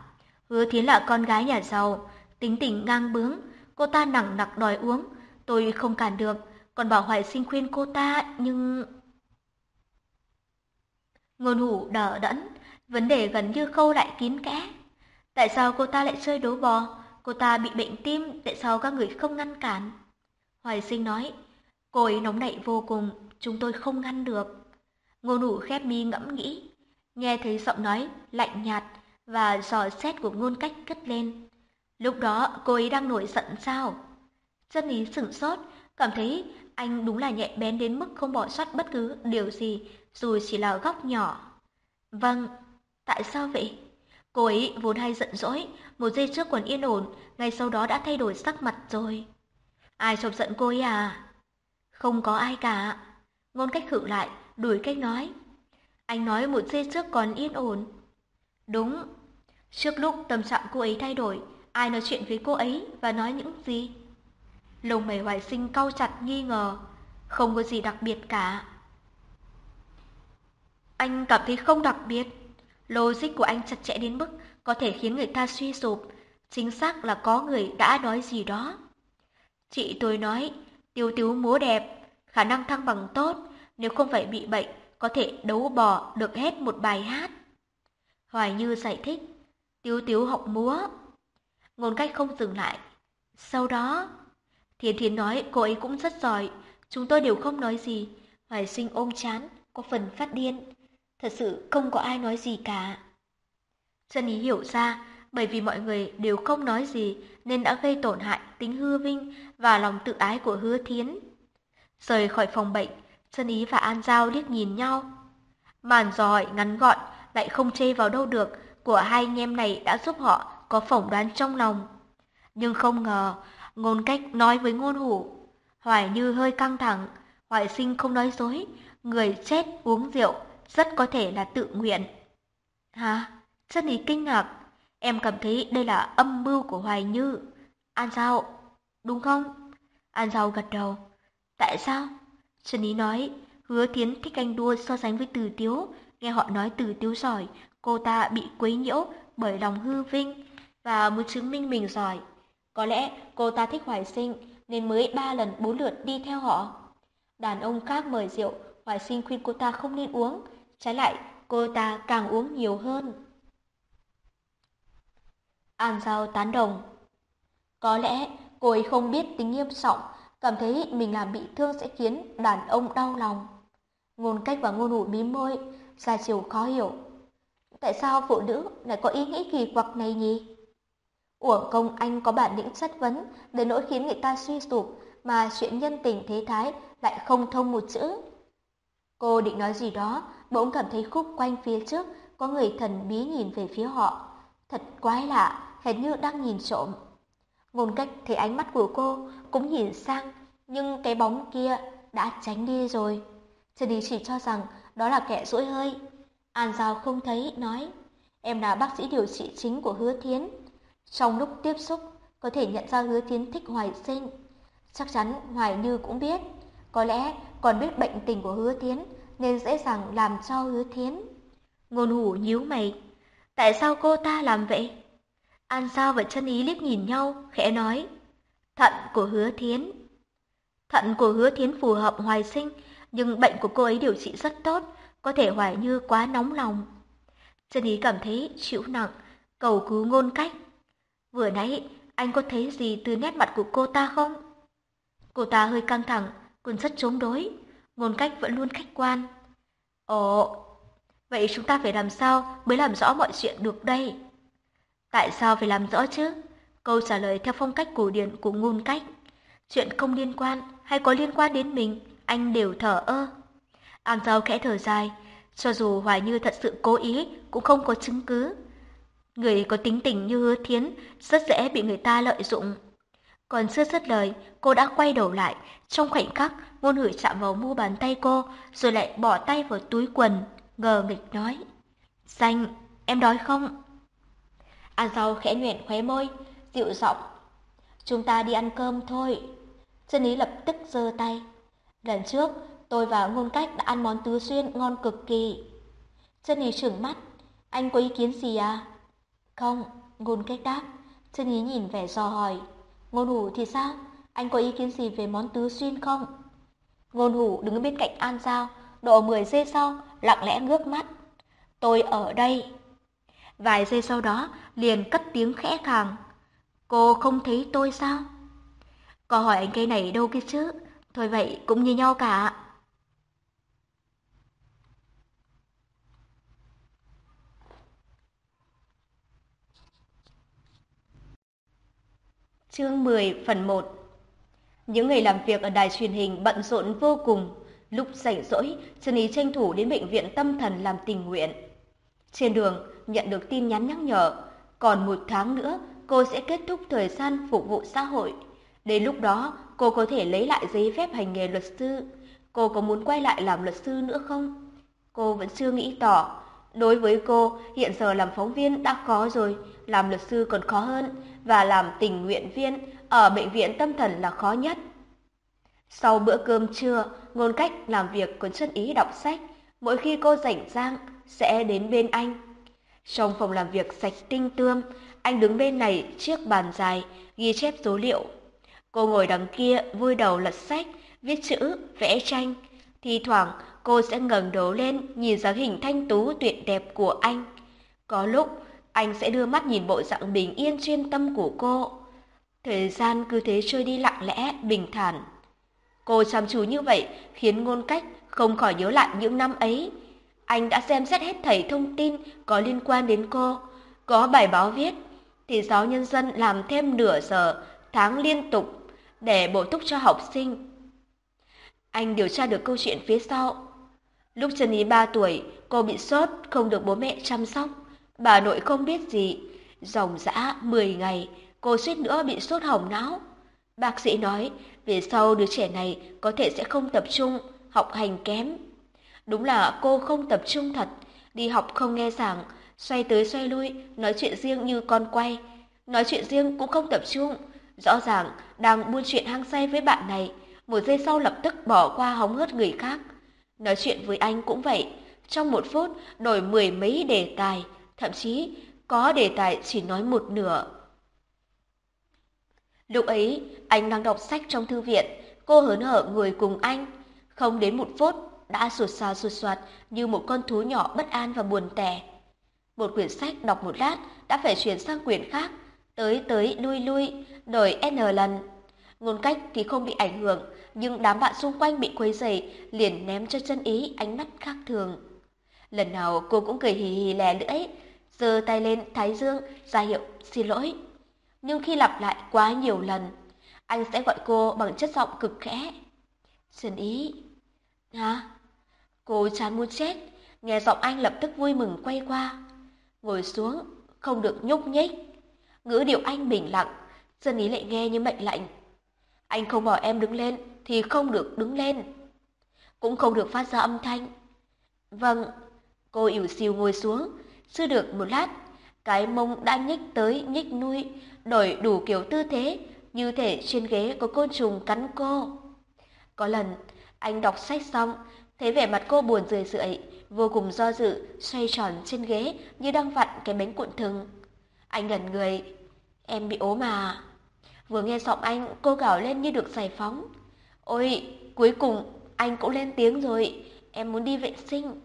Hứa Thiến là con gái nhà giàu, tính tình ngang bướng. Cô ta nặng nặc đòi uống. Tôi không cản được, còn bảo Hoài sinh khuyên cô ta, nhưng... Ngôn hủ đỡ đẫn, vấn đề gần như khâu lại kín kẽ. Tại sao cô ta lại chơi đố bò? Cô ta bị bệnh tim, tại sao các người không ngăn cản? Hoài sinh nói, cô ấy nóng nảy vô cùng, chúng tôi không ngăn được. Ngô nụ khép mi ngẫm nghĩ, nghe thấy giọng nói lạnh nhạt và dò xét của ngôn cách cất lên. Lúc đó cô ấy đang nổi giận sao? Chân ý sửng sốt, cảm thấy anh đúng là nhẹ bén đến mức không bỏ sót bất cứ điều gì, dù chỉ là góc nhỏ. Vâng, tại sao vậy? Cô ấy vốn hay giận dỗi, một giây trước còn yên ổn, ngay sau đó đã thay đổi sắc mặt rồi. Ai chọc giận cô ấy à? Không có ai cả. Ngôn cách khựng lại, đuổi cách nói. Anh nói một giây trước còn yên ổn. Đúng. Trước lúc tâm trạng cô ấy thay đổi, ai nói chuyện với cô ấy và nói những gì? Lông mày hoài sinh cau chặt nghi ngờ, không có gì đặc biệt cả. Anh cảm thấy không đặc biệt. Logic của anh chặt chẽ đến mức có thể khiến người ta suy sụp. Chính xác là có người đã nói gì đó. Chị tôi nói, tiêu tiếu múa đẹp, khả năng thăng bằng tốt, nếu không phải bị bệnh, có thể đấu bò được hết một bài hát. Hoài Như giải thích, tiếu tiếu học múa. Ngôn cách không dừng lại. Sau đó, Thiên Thiên nói cô ấy cũng rất giỏi, chúng tôi đều không nói gì. Hoài sinh ôm chán, có phần phát điên. Thật sự không có ai nói gì cả. Chân ý hiểu ra, bởi vì mọi người đều không nói gì nên đã gây tổn hại tính hư vinh và lòng tự ái của hứa thiến. Rời khỏi phòng bệnh, chân ý và An Giao liếc nhìn nhau. Màn giỏi ngắn gọn lại không chê vào đâu được của hai anh em này đã giúp họ có phỏng đoán trong lòng. Nhưng không ngờ, ngôn cách nói với ngôn hủ. Hoài như hơi căng thẳng, hoài sinh không nói dối, người chết uống rượu rất có thể là tự nguyện. Hả? Chân ý kinh ngạc, em cảm thấy đây là âm mưu của Hoài Như. An Giao, đúng không? An Giao gật đầu. Tại sao? Chân Ý nói, hứa Thiến thích anh đua so sánh với từ tiếu. Nghe họ nói từ tiếu giỏi, cô ta bị quấy nhiễu bởi lòng hư vinh và muốn chứng minh mình giỏi. Có lẽ cô ta thích hoài sinh nên mới ba lần bốn lượt đi theo họ. Đàn ông khác mời rượu, hoài sinh khuyên cô ta không nên uống. Trái lại, cô ta càng uống nhiều hơn. An Giao tán đồng. Có lẽ cô ấy không biết tính nghiêm trọng, cảm thấy mình làm bị thương sẽ khiến đàn ông đau lòng. Ngôn cách và ngôn ngữ mím môi, ra chiều khó hiểu. Tại sao phụ nữ lại có ý nghĩ kỳ quặc này nhỉ? Uổng công anh có bản lĩnh chất vấn để nỗi khiến người ta suy sụp mà chuyện nhân tình thế thái lại không thông một chữ. Cô định nói gì đó, bỗng cảm thấy khúc quanh phía trước có người thần bí nhìn về phía họ. Thật quái lạ, hệt như đang nhìn trộm. Ngôn cách thấy ánh mắt của cô cũng nhìn sang, nhưng cái bóng kia đã tránh đi rồi. Trần Đi chỉ cho rằng đó là kẻ rỗi hơi. An Giao không thấy, nói, em là bác sĩ điều trị chính của Hứa Thiến. Trong lúc tiếp xúc, có thể nhận ra Hứa Thiến thích Hoài Sinh. Chắc chắn Hoài Như cũng biết, có lẽ còn biết bệnh tình của Hứa Thiến nên dễ dàng làm cho Hứa Thiến. Ngôn hủ nhíu mày, tại sao cô ta làm vậy? An Sao và chân ý liếc nhìn nhau, khẽ nói. Thận của hứa thiến. Thận của hứa thiến phù hợp hoài sinh, nhưng bệnh của cô ấy điều trị rất tốt, có thể hoài như quá nóng lòng. Chân ý cảm thấy chịu nặng, cầu cứu ngôn cách. Vừa nãy, anh có thấy gì từ nét mặt của cô ta không? Cô ta hơi căng thẳng, còn rất chống đối. Ngôn cách vẫn luôn khách quan. Ồ, vậy chúng ta phải làm sao mới làm rõ mọi chuyện được đây? Tại sao phải làm rõ chứ? Câu trả lời theo phong cách cổ điển của ngôn cách. Chuyện không liên quan hay có liên quan đến mình, anh đều thở ơ. An Giao khẽ thở dài, cho dù Hoài Như thật sự cố ý cũng không có chứng cứ. Người có tính tình như hứa thiến rất dễ bị người ta lợi dụng. Còn chưa dứt lời, cô đã quay đầu lại. Trong khoảnh khắc, ngôn hửi chạm vào mu bàn tay cô, rồi lại bỏ tay vào túi quần, ngờ nghịch nói. Xanh, em đói không? An rau khẽ nhuyễn khóe môi, dịu giọng. Chúng ta đi ăn cơm thôi. Chân ý lập tức giơ tay. Lần trước, tôi và ngôn cách đã ăn món tứ xuyên ngon cực kỳ. Chân ý trừng mắt. Anh có ý kiến gì à? Không, ngôn cách đáp. Chân ý nhìn vẻ dò hỏi. Ngôn hủ thì sao? Anh có ý kiến gì về món tứ xuyên không? Ngôn hủ đứng bên cạnh An Giao, độ 10 giây sau, lặng lẽ ngước mắt. Tôi ở đây. Vài giây sau đó liền cất tiếng khẽ khàng. Cô không thấy tôi sao? Có hỏi anh cây này đâu kia chứ? Thôi vậy cũng như nhau cả. Chương 10 phần 1 những ngày làm việc ở đài truyền hình bận rộn vô cùng. Lúc rảnh rỗi, Trần Ý tranh thủ đến bệnh viện tâm thần làm tình nguyện. Trên đường, nhận được tin nhắn nhắc nhở, còn một tháng nữa cô sẽ kết thúc thời gian phục vụ xã hội. Đến lúc đó, cô có thể lấy lại giấy phép hành nghề luật sư. Cô có muốn quay lại làm luật sư nữa không? Cô vẫn chưa nghĩ tỏ. Đối với cô, hiện giờ làm phóng viên đã khó rồi, làm luật sư còn khó hơn, và làm tình nguyện viên ở bệnh viện tâm thần là khó nhất. Sau bữa cơm trưa, ngôn cách làm việc còn chân ý đọc sách, mỗi khi cô rảnh rang sẽ đến bên anh. Trong phòng làm việc sạch tinh tươm, anh đứng bên này chiếc bàn dài, ghi chép số liệu. Cô ngồi đằng kia vui đầu lật sách, viết chữ, vẽ tranh. Thì thoảng cô sẽ ngẩng đầu lên nhìn dáng hình thanh tú tuyệt đẹp của anh. Có lúc anh sẽ đưa mắt nhìn bộ dạng bình yên chuyên tâm của cô. Thời gian cứ thế trôi đi lặng lẽ, bình thản. Cô chăm chú như vậy khiến ngôn cách không khỏi nhớ lại những năm ấy. Anh đã xem xét hết thảy thông tin có liên quan đến cô. Có bài báo viết, thì giáo nhân dân làm thêm nửa giờ, tháng liên tục để bổ túc cho học sinh. Anh điều tra được câu chuyện phía sau. Lúc Trần Ý 3 tuổi, cô bị sốt, không được bố mẹ chăm sóc. Bà nội không biết gì. Dòng dã 10 ngày, cô suýt nữa bị sốt hỏng não. Bác sĩ nói, về sau đứa trẻ này có thể sẽ không tập trung, học hành kém. Đúng là cô không tập trung thật, đi học không nghe giảng, xoay tới xoay lui, nói chuyện riêng như con quay. Nói chuyện riêng cũng không tập trung, rõ ràng đang buôn chuyện hăng say với bạn này, một giây sau lập tức bỏ qua hóng hớt người khác. Nói chuyện với anh cũng vậy, trong một phút đổi mười mấy đề tài, thậm chí có đề tài chỉ nói một nửa. Lúc ấy, anh đang đọc sách trong thư viện, cô hớn hở người cùng anh. Không đến một phút, đã sụt xa sụt soạt như một con thú nhỏ bất an và buồn tẻ. Một quyển sách đọc một lát đã phải chuyển sang quyển khác, tới tới lui lui, đổi N lần. Ngôn cách thì không bị ảnh hưởng, nhưng đám bạn xung quanh bị quấy rầy liền ném cho chân ý ánh mắt khác thường. Lần nào cô cũng cười hì hì lè lưỡi, giơ tay lên thái dương ra hiệu xin lỗi. Nhưng khi lặp lại quá nhiều lần, anh sẽ gọi cô bằng chất giọng cực khẽ. Chân ý. Hả? Cô chán muốn chết, nghe giọng anh lập tức vui mừng quay qua. Ngồi xuống, không được nhúc nhích. Ngữ điệu anh bình lặng, chân ý lại nghe như mệnh lệnh. Anh không bảo em đứng lên thì không được đứng lên. Cũng không được phát ra âm thanh. Vâng, cô ỉu xìu ngồi xuống, chưa được một lát, cái mông đã nhích tới nhích nuôi, đổi đủ kiểu tư thế, như thể trên ghế có côn trùng cắn cô. Có lần, anh đọc sách xong, thấy vẻ mặt cô buồn rười rượi, vô cùng do dự, xoay tròn trên ghế như đang vặn cái bánh cuộn thừng. Anh gần người, em bị ốm à? Vừa nghe giọng anh, cô gào lên như được giải phóng. Ôi, cuối cùng anh cũng lên tiếng rồi, em muốn đi vệ sinh.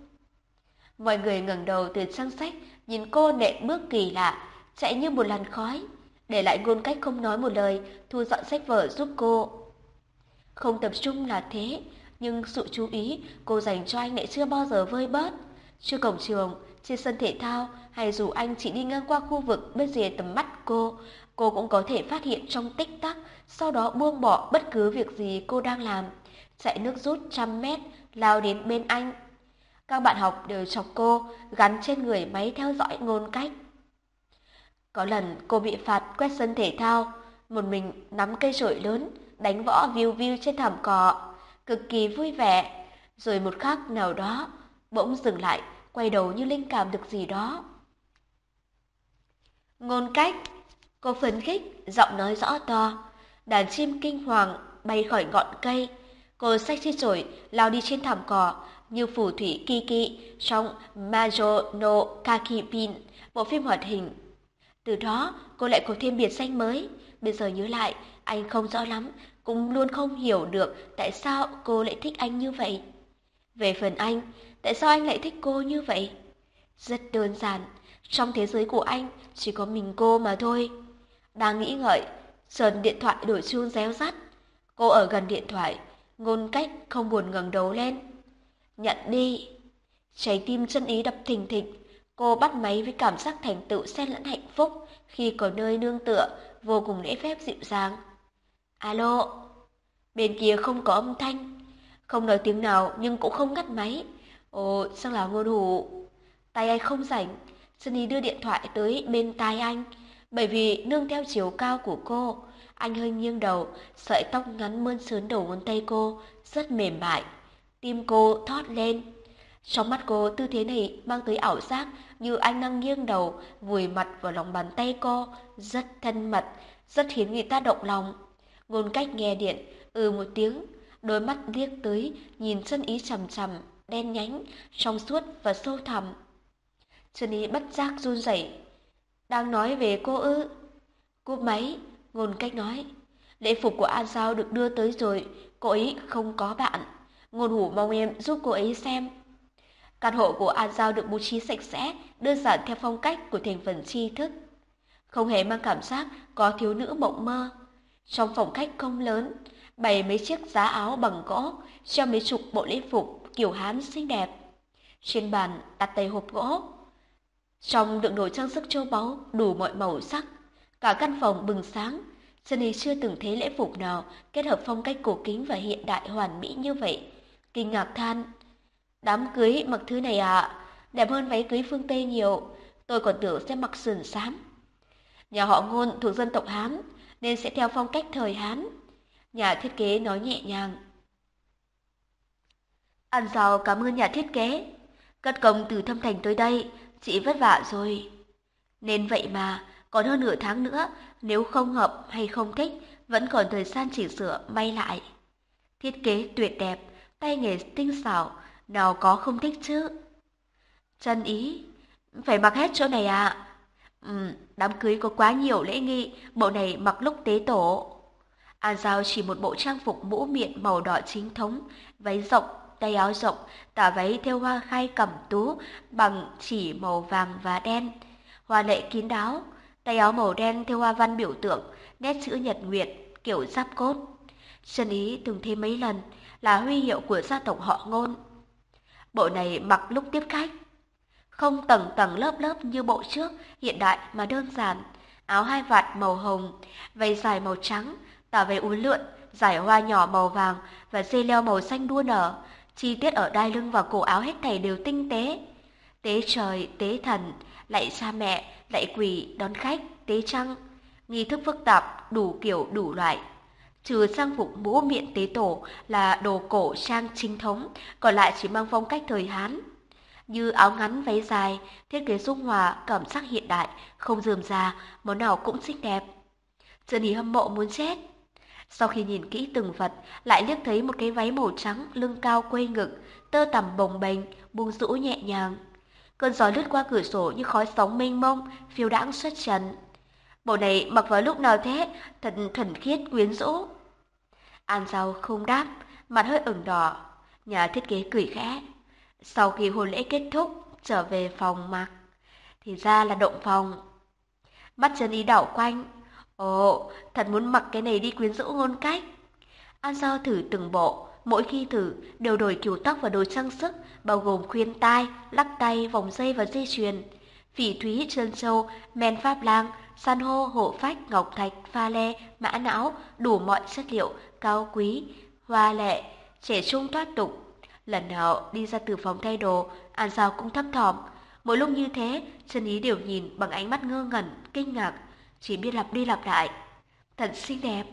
Mọi người ngẩng đầu từ trang sách, nhìn cô nệ bước kỳ lạ, chạy như một làn khói, để lại ngôn cách không nói một lời, thu dọn sách vở giúp cô. Không tập trung là thế, nhưng sự chú ý cô dành cho anh lại chưa bao giờ vơi bớt. Trước cổng trường, trên sân thể thao, hay dù anh chỉ đi ngang qua khu vực bên rìa tầm mắt cô, cô cũng có thể phát hiện trong tích tắc, sau đó buông bỏ bất cứ việc gì cô đang làm. Chạy nước rút trăm mét, lao đến bên anh. Các bạn học đều chọc cô, gắn trên người máy theo dõi ngôn cách. Có lần cô bị phạt quét sân thể thao, một mình nắm cây chổi lớn, đánh võ viu viu trên thảm cỏ, cực kỳ vui vẻ. Rồi một khắc nào đó, bỗng dừng lại, quay đầu như linh cảm được gì đó. Ngôn cách, cô phấn khích, giọng nói rõ to, đàn chim kinh hoàng bay khỏi ngọn cây. Cô xách chiếc chổi, lao đi trên thảm cỏ, như phù thủy Kiki trong Majo no Kakipin, bộ phim hoạt hình. Từ đó, cô lại có thêm biệt danh mới. Bây giờ nhớ lại, anh không rõ lắm, cũng luôn không hiểu được tại sao cô lại thích anh như vậy. Về phần anh, tại sao anh lại thích cô như vậy? Rất đơn giản, trong thế giới của anh chỉ có mình cô mà thôi. Đang nghĩ ngợi, sờn điện thoại đổi chuông réo rắt. Cô ở gần điện thoại, ngôn cách không buồn ngẩng đầu lên. Nhận đi. Trái tim chân ý đập thình thịch, cô bắt máy với cảm giác thành tựu xen lẫn hạnh phúc khi có nơi nương tựa, vô cùng lễ phép dịu dàng. Alo. Bên kia không có âm thanh, không nói tiếng nào nhưng cũng không ngắt máy. Ồ, sao là ngôn hủ? Tay anh không rảnh, Sunny đưa điện thoại tới bên tai anh, bởi vì nương theo chiều cao của cô, anh hơi nghiêng đầu, sợi tóc ngắn mơn sớn đầu ngón tay cô, rất mềm mại. Tim cô thót lên. Trong mắt cô, tư thế này mang tới ảo giác như anh đang nghiêng đầu, vùi mặt vào lòng bàn tay cô, rất thân mật, rất khiến người ta động lòng. Ngôn cách nghe điện, ừ một tiếng, đôi mắt liếc tới, nhìn chân ý chằm chằm, đen nhánh, trong suốt và sâu thẳm. Chân ý bất giác run rẩy. Đang nói về cô ư? Cúp máy, ngôn cách nói. Lễ phục của An Giao được đưa tới rồi, cô ấy không có bạn. Ngôn hủ mong em giúp cô ấy xem. Căn hộ của An Giao được bố trí sạch sẽ, đơn giản theo phong cách của thành phần tri thức. Không hề mang cảm giác có thiếu nữ mộng mơ. Trong phòng khách không lớn, bày mấy chiếc giá áo bằng gỗ, treo mấy chục bộ lễ phục kiểu Hán xinh đẹp. Trên bàn đặt đầy hộp gỗ. Trong đựng đồ trang sức châu báu đủ mọi màu sắc. Cả căn phòng bừng sáng. Sunny chưa từng thấy lễ phục nào kết hợp phong cách cổ kính và hiện đại hoàn mỹ như vậy. Kinh ngạc than. Đám cưới mặc thứ này à? Đẹp hơn váy cưới phương Tây nhiều. Tôi còn tưởng sẽ mặc sườn xám. Nhà họ ngôn thuộc dân tộc Hán nên sẽ theo phong cách thời Hán. Nhà thiết kế nói nhẹ nhàng. Ăn giàu cảm ơn nhà thiết kế. Cất công từ thâm thành tới đây, chị vất vả rồi. Nên vậy mà, còn hơn nửa tháng nữa, nếu không hợp hay không thích, vẫn còn thời gian chỉnh sửa may lại. Thiết kế tuyệt đẹp, tay nghề tinh xảo, nào có không thích chứ. Chân ý, phải mặc hết chỗ này à? Ừ, đám cưới có quá nhiều lễ nghi, bộ này mặc lúc tế tổ. À, An Giao chỉ một bộ trang phục mũ miệng màu đỏ chính thống, váy rộng, tay áo rộng, tả váy theo hoa khai cẩm tú bằng chỉ màu vàng và đen. Hoa lệ kín đáo, tay áo màu đen theo hoa văn biểu tượng, nét chữ nhật nguyệt, kiểu giáp cốt. Trần ý từng thấy mấy lần là huy hiệu của gia tộc họ ngôn. Bộ này mặc lúc tiếp khách. Không tầng tầng lớp lớp như bộ trước, hiện đại mà đơn giản. Áo hai vạt màu hồng, váy dài màu trắng, tả váy uốn lượn, giải hoa nhỏ màu vàng và dây leo màu xanh đua nở. Chi tiết ở đai lưng và cổ áo hết thảy đều tinh tế. Tế trời, tế thần, lạy cha mẹ, lạy quỷ, đón khách, tế trăng. Nghi thức phức tạp, đủ kiểu đủ loại. Trừ trang phục mũ miệng tế tổ là đồ cổ trang chính thống, còn lại chỉ mang phong cách thời Hán. Như áo ngắn váy dài, thiết kế dung hòa, cảm giác hiện đại, không dườm già, món nào cũng xinh đẹp. Trần Hỷ hâm mộ muốn chết. Sau khi nhìn kỹ từng vật, lại liếc thấy một cái váy màu trắng, lưng cao quây ngực, tơ tằm bồng bềnh, buông rũ nhẹ nhàng. Cơn gió lướt qua cửa sổ như khói sóng mênh mông, phiêu đãng xuất trần. Bộ này mặc vào lúc nào thế, thật thuần khiết quyến rũ. An Giao không đáp, mặt hơi ửng đỏ. Nhà thiết kế cười khẽ. Sau khi hôn lễ kết thúc, trở về phòng mặc. Thì ra là động phòng. Mắt chân ý đảo quanh. Ồ, thật muốn mặc cái này đi quyến rũ ngôn cách. An Giao thử từng bộ, mỗi khi thử đều đổi kiểu tóc và đồ trang sức, bao gồm khuyên tai, lắc tay, vòng dây và dây chuyền. Phỉ thúy, trơn châu, men pháp lang, san hô, hộ phách, ngọc thạch, pha lê, mã não, đủ mọi chất liệu, cao quý, hoa lệ, trẻ trung thoát tục. Lần nào đi ra từ phòng thay đồ, An Giao cũng thấp thỏm. Mỗi lúc như thế, chân ý đều nhìn bằng ánh mắt ngơ ngẩn, kinh ngạc, chỉ biết lặp đi lặp lại. Thật xinh đẹp.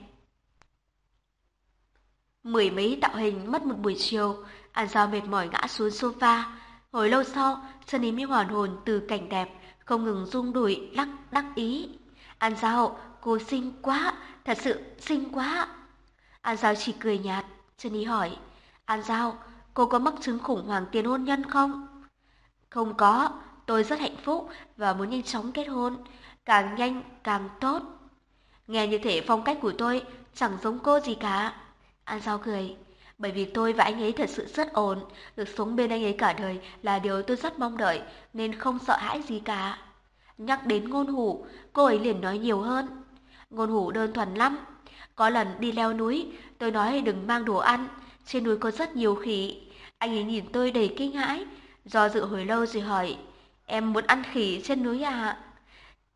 Mười mấy tạo hình mất một buổi chiều, An Giao mệt mỏi ngã xuống sofa. Hồi lâu sau, chân ý mới hoàn hồn từ cảnh đẹp, không ngừng rung đùi lắc đắc ý. An Giao, cô xinh quá, thật sự xinh quá. An Giao chỉ cười nhạt, chân ý hỏi. An Giao, cô có mắc chứng khủng hoảng tiền hôn nhân không? Không có, tôi rất hạnh phúc và muốn nhanh chóng kết hôn, càng nhanh càng tốt. Nghe như thể phong cách của tôi chẳng giống cô gì cả. An Giao cười, bởi vì tôi và anh ấy thật sự rất ổn, được sống bên anh ấy cả đời là điều tôi rất mong đợi, nên không sợ hãi gì cả. Nhắc đến ngôn hủ, cô ấy liền nói nhiều hơn. Ngôn hủ đơn thuần lắm. Có lần đi leo núi, tôi nói đừng mang đồ ăn, trên núi có rất nhiều khỉ. Anh ấy nhìn tôi đầy kinh hãi, do dự hồi lâu rồi hỏi, em muốn ăn khỉ trên núi à?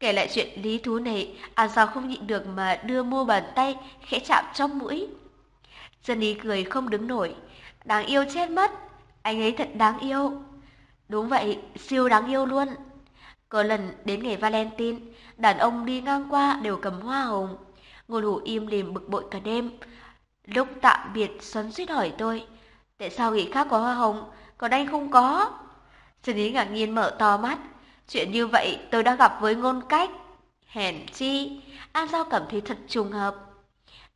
Kể lại chuyện lý thú này, à sao không nhịn được mà đưa mua bàn tay khẽ chạm trong mũi. Jenny cười không đứng nổi, đáng yêu chết mất, anh ấy thật đáng yêu. Đúng vậy, siêu đáng yêu luôn. Có lần đến ngày Valentine, đàn ông đi ngang qua đều cầm hoa hồng. Ngôn hủ im lìm bực bội cả đêm. Lúc tạm biệt xoắn suýt hỏi tôi, tại sao người khác có hoa hồng còn anh không có. Dân Ý ngạc nhiên mở to mắt. Chuyện như vậy tôi đã gặp với ngôn cách. Hèn chi, An Giao cảm thấy thật trùng hợp.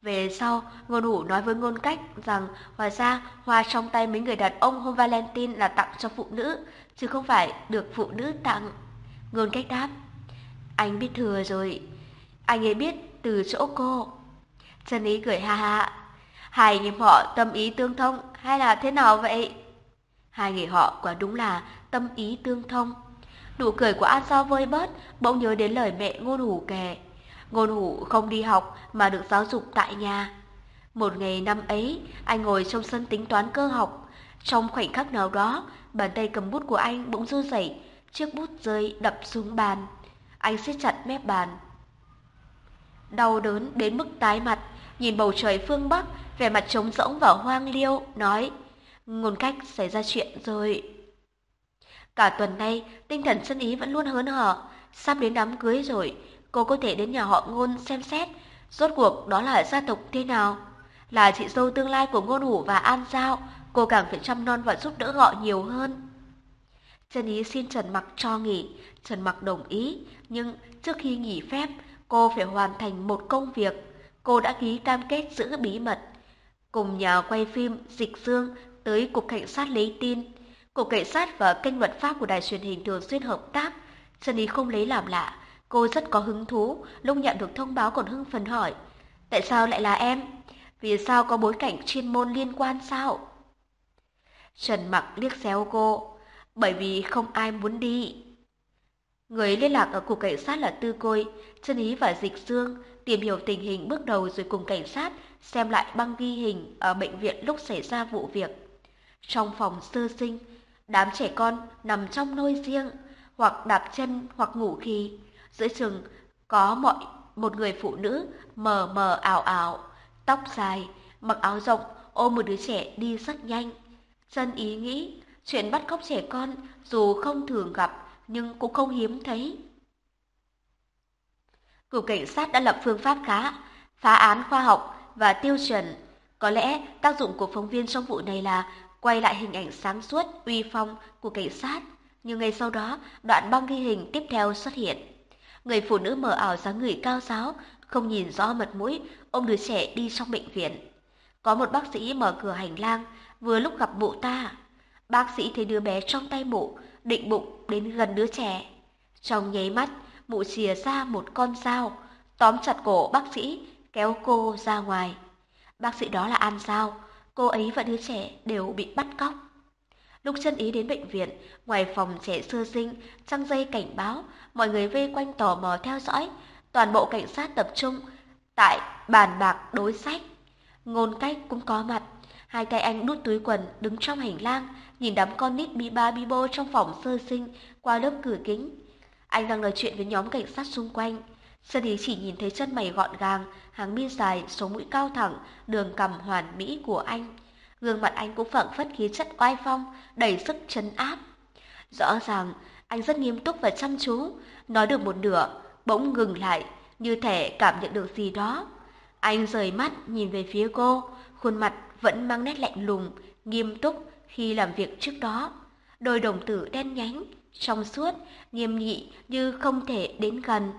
Về sau, ngôn hủ nói với ngôn cách rằng hóa ra hoa trong tay mấy người đàn ông hôm Valentine là tặng cho phụ nữ, chứ không phải được phụ nữ tặng. Ngôn cách đáp, anh biết thừa rồi, anh ấy biết từ chỗ cô. Trần Ý cười ha ha, hai anh em họ tâm ý tương thông hay là thế nào vậy? Hai người họ quả đúng là tâm ý tương thông. Nụ cười của An Sao vơi bớt, bỗng nhớ đến lời mẹ ngôn hủ kể. Ngôn hủ không đi học mà được giáo dục tại nhà. Một ngày năm ấy, anh ngồi trong sân tính toán cơ học. Trong khoảnh khắc nào đó, bàn tay cầm bút của anh bỗng run rẩy, chiếc bút rơi đập xuống bàn. Anh siết chặt mép bàn. Đau đớn đến mức tái mặt, nhìn bầu trời phương Bắc, vẻ mặt trống rỗng và hoang liêu, nói, ngôn cách xảy ra chuyện rồi. Cả tuần nay, tinh thần sân ý vẫn luôn hớn hở, sắp đến đám cưới rồi, cô có thể đến nhà họ ngôn xem xét, rốt cuộc đó là gia tộc thế nào. Là chị dâu tương lai của ngôn hủ và an giao, cô càng phải chăm non và giúp đỡ họ nhiều hơn. Trần Ý xin Trần Mặc cho nghỉ, Trần Mặc đồng ý, nhưng trước khi nghỉ phép, cô phải hoàn thành một công việc. Cô đã ký cam kết giữ bí mật. Cùng nhà quay phim Dịch Dương tới Cục Cảnh sát lấy tin. Cục Cảnh sát và kênh luật pháp của đài truyền hình thường xuyên hợp tác. Trần Ý không lấy làm lạ. Cô rất có hứng thú, lúc nhận được thông báo còn hưng phấn hỏi. Tại sao lại là em? Vì sao có bối cảnh chuyên môn liên quan sao? Trần Mặc liếc xéo cô. Bởi vì không ai muốn đi. Người liên lạc ở cục cảnh sát là Tư Côi, Trân Ý và Dịch Dương tìm hiểu tình hình bước đầu rồi cùng cảnh sát xem lại băng ghi hình ở bệnh viện lúc xảy ra vụ việc. Trong phòng sơ sinh, đám trẻ con nằm trong nôi riêng, hoặc đạp chân hoặc ngủ khi. Giữa chừng có mọi một người phụ nữ mờ mờ ảo ảo, tóc dài, mặc áo rộng, ôm một đứa trẻ đi rất nhanh. Chân ý nghĩ, chuyện bắt cóc trẻ con dù không thường gặp nhưng cũng không hiếm thấy. Cục cảnh sát đã lập phương pháp khá, phá án khoa học và tiêu chuẩn. Có lẽ tác dụng của phóng viên trong vụ này là quay lại hình ảnh sáng suốt, uy phong của cảnh sát. Nhưng ngay sau đó, đoạn băng ghi hình tiếp theo xuất hiện. Người phụ nữ mở ảo dáng người cao giáo, không nhìn rõ mặt mũi, ôm đứa trẻ đi trong bệnh viện. Có một bác sĩ mở cửa hành lang, vừa lúc gặp mụ ta. Bác sĩ thấy đứa bé trong tay mụ, định bụng đến gần đứa trẻ. Trong nháy mắt, mụ chìa ra một con dao, tóm chặt cổ bác sĩ, kéo cô ra ngoài. Bác sĩ đó là An Giao, cô ấy và đứa trẻ đều bị bắt cóc. Lúc chân ý đến bệnh viện, ngoài phòng trẻ sơ sinh, trăng dây cảnh báo, mọi người vây quanh tò mò theo dõi, toàn bộ cảnh sát tập trung tại bàn bạc đối sách. Ngôn cách cũng có mặt, hai tay anh đút túi quần đứng trong hành lang, nhìn đám con nít bi ba bi bô trong phòng sơ sinh qua lớp cửa kính. Anh đang nói chuyện với nhóm cảnh sát xung quanh. Sơn Ý chỉ nhìn thấy chân mày gọn gàng, hàng mi dài, sống mũi cao thẳng, đường cằm hoàn mỹ của anh. Gương mặt anh cũng phảng phất khí chất oai phong, đầy sức chấn áp. Rõ ràng, anh rất nghiêm túc và chăm chú, nói được một nửa, bỗng ngừng lại, như thể cảm nhận được gì đó. Anh rời mắt nhìn về phía cô, khuôn mặt vẫn mang nét lạnh lùng, nghiêm túc khi làm việc trước đó. Đôi đồng tử đen nhánh, trong suốt, nghiêm nghị như không thể đến gần.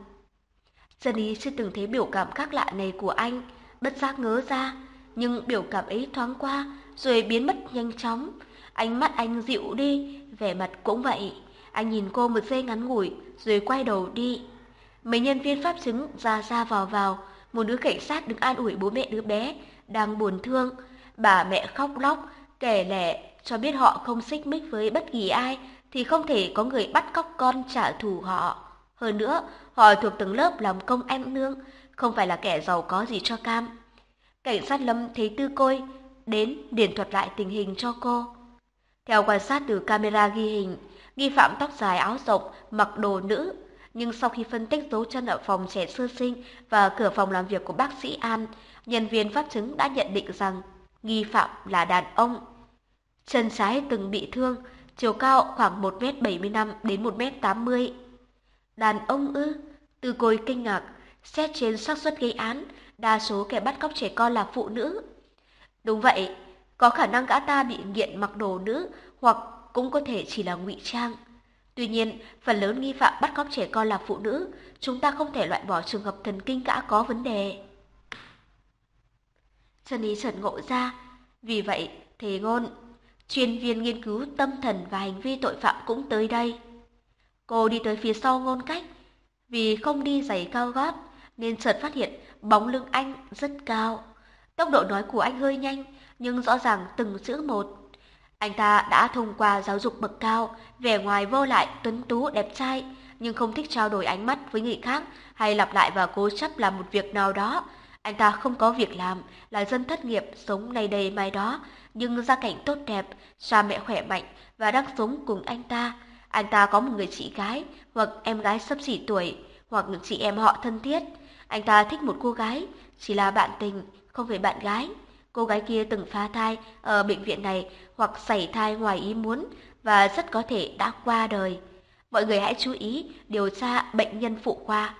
Dân ý chưa từng thấy biểu cảm khác lạ này của anh, bất giác ngớ ra, nhưng biểu cảm ấy thoáng qua rồi biến mất nhanh chóng. Ánh mắt anh dịu đi, vẻ mặt cũng vậy. Anh nhìn cô một giây ngắn ngủi rồi quay đầu đi. Mấy nhân viên pháp chứng ra ra vào vào, một đứa cảnh sát đứng an ủi bố mẹ đứa bé đang buồn thương. Bà mẹ khóc lóc, kể lẻ cho biết họ không xích mích với bất kỳ ai thì không thể có người bắt cóc con trả thù họ. Hơn nữa, họ thuộc tầng lớp làm công ăn nương, không phải là kẻ giàu có gì cho cam. Cảnh sát Lâm thấy Tư Côi đến điền thuật lại tình hình cho cô. Theo quan sát từ camera ghi hình, nghi phạm tóc dài áo rộng, mặc đồ nữ, nhưng sau khi phân tích dấu chân ở phòng trẻ sơ sinh và cửa phòng làm việc của bác sĩ An, nhân viên pháp chứng đã nhận định rằng nghi phạm là đàn ông. Chân trái từng bị thương, chiều cao khoảng 1m75 đến 1m80. Đàn ông ư? Từ côi kinh ngạc, xét trên xác suất gây án, đa số kẻ bắt cóc trẻ con là phụ nữ. Đúng vậy, có khả năng gã ta bị nghiện mặc đồ nữ hoặc cũng có thể chỉ là ngụy trang. Tuy nhiên, phần lớn nghi phạm bắt cóc trẻ con là phụ nữ, chúng ta không thể loại bỏ trường hợp thần kinh gã có vấn đề. Trần Ý chợt ngộ ra, vì vậy, thề ngôn, chuyên viên nghiên cứu tâm thần và hành vi tội phạm cũng tới đây. Cô đi tới phía sau ngôn cách, vì không đi giày cao gót nên chợt phát hiện bóng lưng anh rất cao. Tốc độ nói của anh hơi nhanh, nhưng rõ ràng từng chữ một. Anh ta đã thông qua giáo dục bậc cao, vẻ ngoài vô lại, tuấn tú, đẹp trai, nhưng không thích trao đổi ánh mắt với người khác hay lặp lại và cố chấp làm một việc nào đó. Anh ta không có việc làm, là dân thất nghiệp, sống nay đây mai đó, nhưng gia cảnh tốt đẹp, cha mẹ khỏe mạnh và đang sống cùng anh ta. Anh ta có một người chị gái hoặc em gái sắp xỉ tuổi hoặc chị em họ thân thiết. Anh ta thích một cô gái, chỉ là bạn tình, không phải bạn gái. Cô gái kia từng phá thai ở bệnh viện này hoặc xảy thai ngoài ý muốn và rất có thể đã qua đời. Mọi người hãy chú ý điều tra bệnh nhân phụ khoa.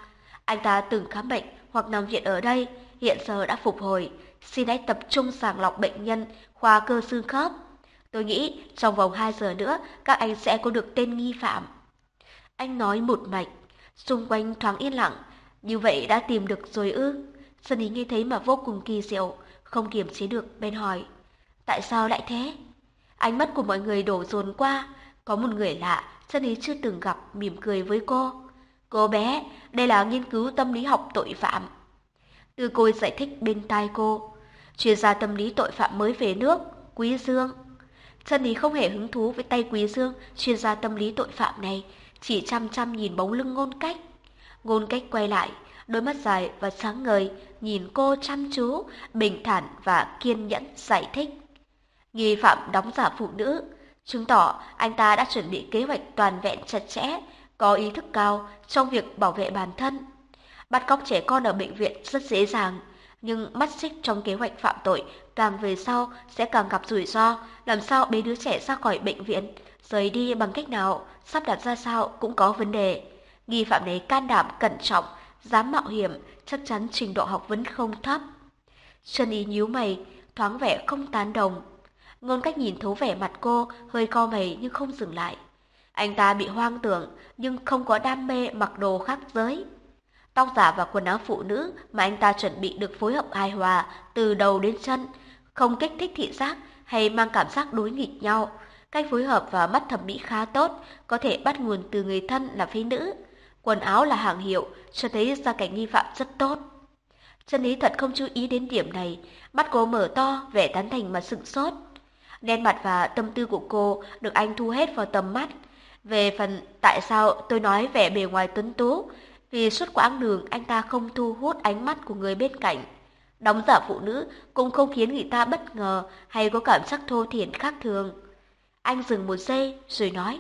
Anh ta từng khám bệnh hoặc nằm viện ở đây, hiện giờ đã phục hồi. Xin hãy tập trung sàng lọc bệnh nhân khoa cơ xương khớp. Tôi nghĩ trong vòng 2 giờ nữa các anh sẽ có được tên nghi phạm. Anh nói một mạch, xung quanh thoáng yên lặng. Như vậy đã tìm được rồi ư? Sơn Ý nghe thấy mà vô cùng kỳ diệu, không kiềm chế được bên hỏi. Tại sao lại thế? Ánh mắt của mọi người đổ dồn qua, có một người lạ, Sơn Ý chưa từng gặp, mỉm cười với cô. Cô bé, đây là nghiên cứu tâm lý học tội phạm. Từ cô giải thích bên tai cô. Chuyên gia tâm lý tội phạm mới về nước, Quý Dương. Sơn Ý không hề hứng thú với tay Quý Dương, chuyên gia tâm lý tội phạm này, chỉ chăm chăm nhìn bóng lưng ngôn cách. Ngôn cách quay lại, đôi mắt dài và sáng ngời, nhìn cô chăm chú, bình thản và kiên nhẫn giải thích. Nghi phạm đóng giả phụ nữ, chứng tỏ anh ta đã chuẩn bị kế hoạch toàn vẹn chặt chẽ, có ý thức cao trong việc bảo vệ bản thân. Bắt cóc trẻ con ở bệnh viện rất dễ dàng, nhưng mắt xích trong kế hoạch phạm tội càng về sau sẽ càng gặp rủi ro, làm sao bế đứa trẻ ra khỏi bệnh viện, rời đi bằng cách nào, sắp đặt ra sao cũng có vấn đề. Nghi phạm này can đảm cẩn trọng, dám mạo hiểm, chắc chắn trình độ học vấn không thấp. Trần Ý nhíu mày, thoáng vẻ không tán đồng. Ngôn cách nhìn thấu vẻ mặt cô, hơi co mày nhưng không dừng lại. Anh ta bị hoang tưởng, nhưng không có đam mê mặc đồ khác giới. Tóc giả và quần áo phụ nữ mà anh ta chuẩn bị được phối hợp hài hòa từ đầu đến chân, không kích thích thị giác hay mang cảm giác đối nghịch nhau. Cách phối hợp và mắt thẩm mỹ khá tốt, có thể bắt nguồn từ người thân là phái nữ. Quần áo là hàng hiệu, cho thấy gia cảnh nghi phạm rất tốt. Chân lý thật không chú ý đến điểm này, mắt cô mở to, vẻ tán thành mà sững sốt. Nên mặt và tâm tư của cô được anh thu hết vào tầm mắt. Về phần tại sao tôi nói vẻ bề ngoài tuấn tú, vì suốt quãng đường anh ta không thu hút ánh mắt của người bên cạnh. Đóng giả phụ nữ cũng không khiến người ta bất ngờ hay có cảm giác thô thiển khác thường. Anh dừng một giây rồi nói,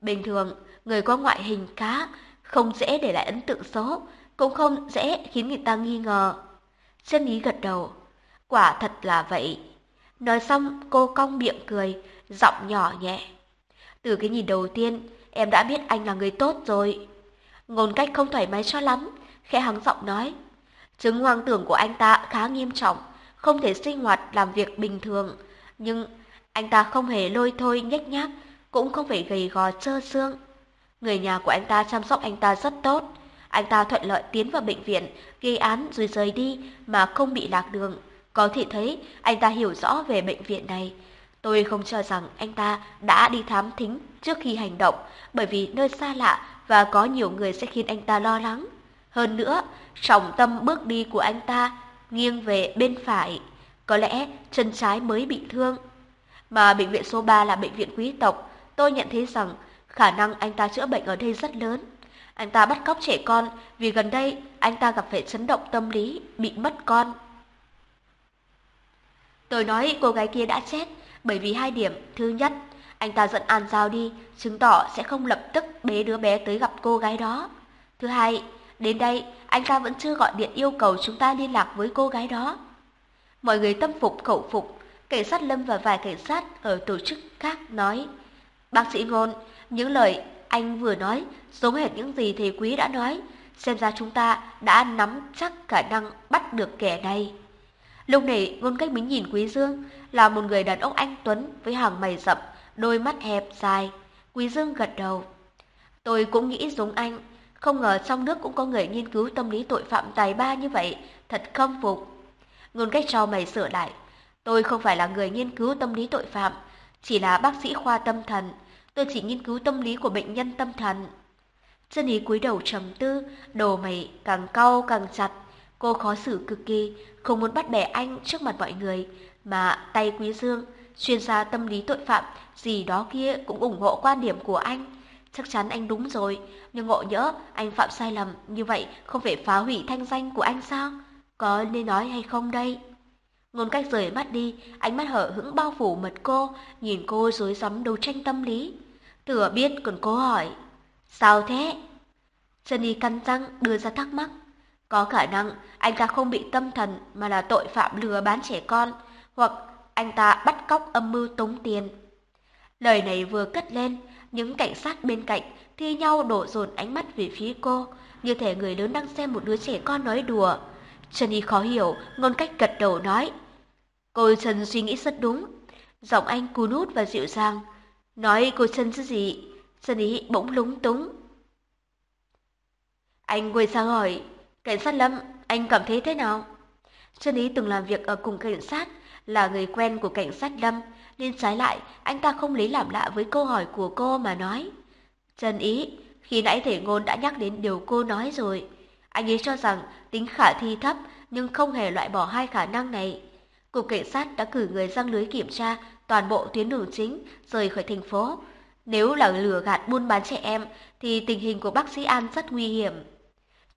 Bình thường, người có ngoại hình cá không dễ để lại ấn tượng xấu, cũng không dễ khiến người ta nghi ngờ. Chân ý gật đầu, quả thật là vậy. Nói xong cô cong miệng cười, giọng nhỏ nhẹ. Từ cái nhìn đầu tiên, em đã biết anh là người tốt rồi. Ngôn cách không thoải mái cho lắm, khẽ hắng giọng nói. Chứng hoang tưởng của anh ta khá nghiêm trọng, không thể sinh hoạt làm việc bình thường. Nhưng anh ta không hề lôi thôi nhếch nhác, cũng không phải gầy gò trơ xương. Người nhà của anh ta chăm sóc anh ta rất tốt. Anh ta thuận lợi tiến vào bệnh viện, gây án rồi rời đi mà không bị lạc đường. Có thể thấy anh ta hiểu rõ về bệnh viện này. Tôi không cho rằng anh ta đã đi thám thính trước khi hành động, bởi vì nơi xa lạ và có nhiều người sẽ khiến anh ta lo lắng. Hơn nữa, trọng tâm bước đi của anh ta nghiêng về bên phải, có lẽ chân trái mới bị thương. Mà bệnh viện số 3 là bệnh viện quý tộc, tôi nhận thấy rằng khả năng anh ta chữa bệnh ở đây rất lớn. Anh ta bắt cóc trẻ con vì gần đây anh ta gặp phải chấn động tâm lý, bị mất con. Tôi nói cô gái kia đã chết bởi vì hai điểm. Thứ nhất, anh ta dẫn An Giao đi, chứng tỏ sẽ không lập tức bế đứa bé tới gặp cô gái đó. Thứ hai, đến đây anh ta vẫn chưa gọi điện yêu cầu chúng ta liên lạc với cô gái đó. Mọi người tâm phục khẩu phục, cảnh sát Lâm và vài cảnh sát ở tổ chức khác nói. Bác sĩ Ngôn, những lời anh vừa nói giống hệt những gì thầy quý đã nói, xem ra chúng ta đã nắm chắc khả năng bắt được kẻ này. Lúc này ngôn cách mới nhìn Quý Dương là một người đàn ông anh Tuấn với hàng mày rậm, đôi mắt hẹp dài. Quý Dương gật đầu. Tôi cũng nghĩ giống anh, không ngờ trong nước cũng có người nghiên cứu tâm lý tội phạm tài ba như vậy, thật khâm phục. Ngôn cách cho mày sửa lại. Tôi không phải là người nghiên cứu tâm lý tội phạm, chỉ là bác sĩ khoa tâm thần. Tôi chỉ nghiên cứu tâm lý của bệnh nhân tâm thần. Chân ý cúi đầu trầm tư, đầu mày càng cau càng chặt. Cô khó xử cực kỳ, không muốn bắt bẻ anh trước mặt mọi người, mà tay Quý Dương, chuyên gia tâm lý tội phạm, gì đó kia cũng ủng hộ quan điểm của anh. Chắc chắn anh đúng rồi, nhưng ngộ nhỡ anh phạm sai lầm, như vậy không phải phá hủy thanh danh của anh sao? Có nên nói hay không đây? Ngôn cách rời mắt đi, ánh mắt hở hững bao phủ mật cô, nhìn cô rối rắm đấu tranh tâm lý. Thừa biết còn cố hỏi, sao thế? Jenny cắn răng đưa ra thắc mắc. Có khả năng anh ta không bị tâm thần mà là tội phạm lừa bán trẻ con, hoặc anh ta bắt cóc âm mưu tống tiền. Lời này vừa cất lên, những cảnh sát bên cạnh thi nhau đổ dồn ánh mắt về phía cô, như thể người lớn đang xem một đứa trẻ con nói đùa. Jenny khó hiểu, ngôn cách gật đầu nói. Cô Trần suy nghĩ rất đúng. Giọng anh cú nút và dịu dàng. Nói cô Trần chứ gì? Trần ý bỗng lúng túng. Anh quay sang hỏi, cảnh sát Lâm, anh cảm thấy thế nào? Trần ý từng làm việc ở cùng cảnh sát, là người quen của cảnh sát Lâm, nên trái lại anh ta không lấy làm lạ với câu hỏi của cô mà nói. Trần ý, khi nãy thể ngôn đã nhắc đến điều cô nói rồi. Anh ấy cho rằng tính khả thi thấp nhưng không hề loại bỏ hai khả năng này. Cục cảnh sát đã cử người răng lưới kiểm tra toàn bộ tuyến đường chính rời khỏi thành phố. Nếu là lừa gạt buôn bán trẻ em thì tình hình của bác sĩ An rất nguy hiểm.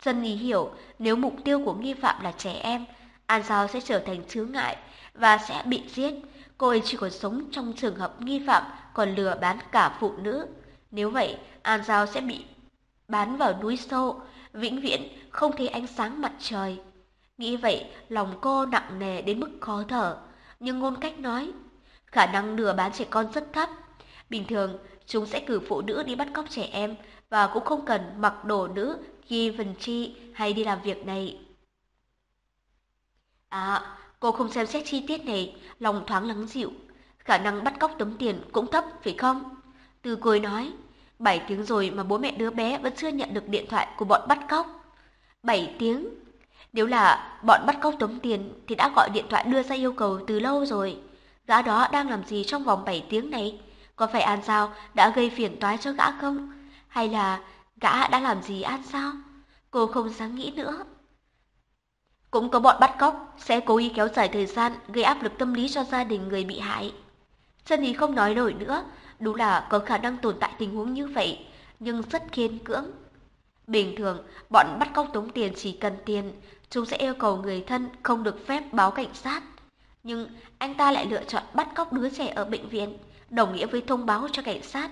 Trần ý hiểu nếu mục tiêu của nghi phạm là trẻ em, An Giao sẽ trở thành chướng ngại và sẽ bị giết. Cô ấy chỉ còn sống trong trường hợp nghi phạm còn lừa bán cả phụ nữ. Nếu vậy, An Giao sẽ bị bán vào núi sâu, vĩnh viễn không thấy ánh sáng mặt trời. Nghĩ vậy, lòng cô nặng nề đến mức khó thở. Nhưng ngôn cách nói, khả năng lừa bán trẻ con rất thấp. Bình thường, chúng sẽ cử phụ nữ đi bắt cóc trẻ em và cũng không cần mặc đồ nữ khi vần chi hay đi làm việc này. À, cô không xem xét chi tiết này, lòng thoáng lắng dịu. Khả năng bắt cóc tấm tiền cũng thấp, phải không? Từ cười nói, 7 tiếng rồi mà bố mẹ đứa bé vẫn chưa nhận được điện thoại của bọn bắt cóc. 7 tiếng? Nếu là bọn bắt cóc tống tiền thì đã gọi điện thoại đưa ra yêu cầu từ lâu rồi. Gã đó đang làm gì trong vòng 7 tiếng này? Có phải An Sao đã gây phiền toái cho gã không? Hay là gã đã làm gì An Sao? Cô không dám nghĩ nữa. Cũng có bọn bắt cóc sẽ cố ý kéo dài thời gian gây áp lực tâm lý cho gia đình người bị hại. Chân ý không nói nổi nữa, đúng là có khả năng tồn tại tình huống như vậy, nhưng rất khiên cưỡng. Bình thường, bọn bắt cóc tống tiền chỉ cần tiền, chúng sẽ yêu cầu người thân không được phép báo cảnh sát. Nhưng anh ta lại lựa chọn bắt cóc đứa trẻ ở bệnh viện, đồng nghĩa với thông báo cho cảnh sát.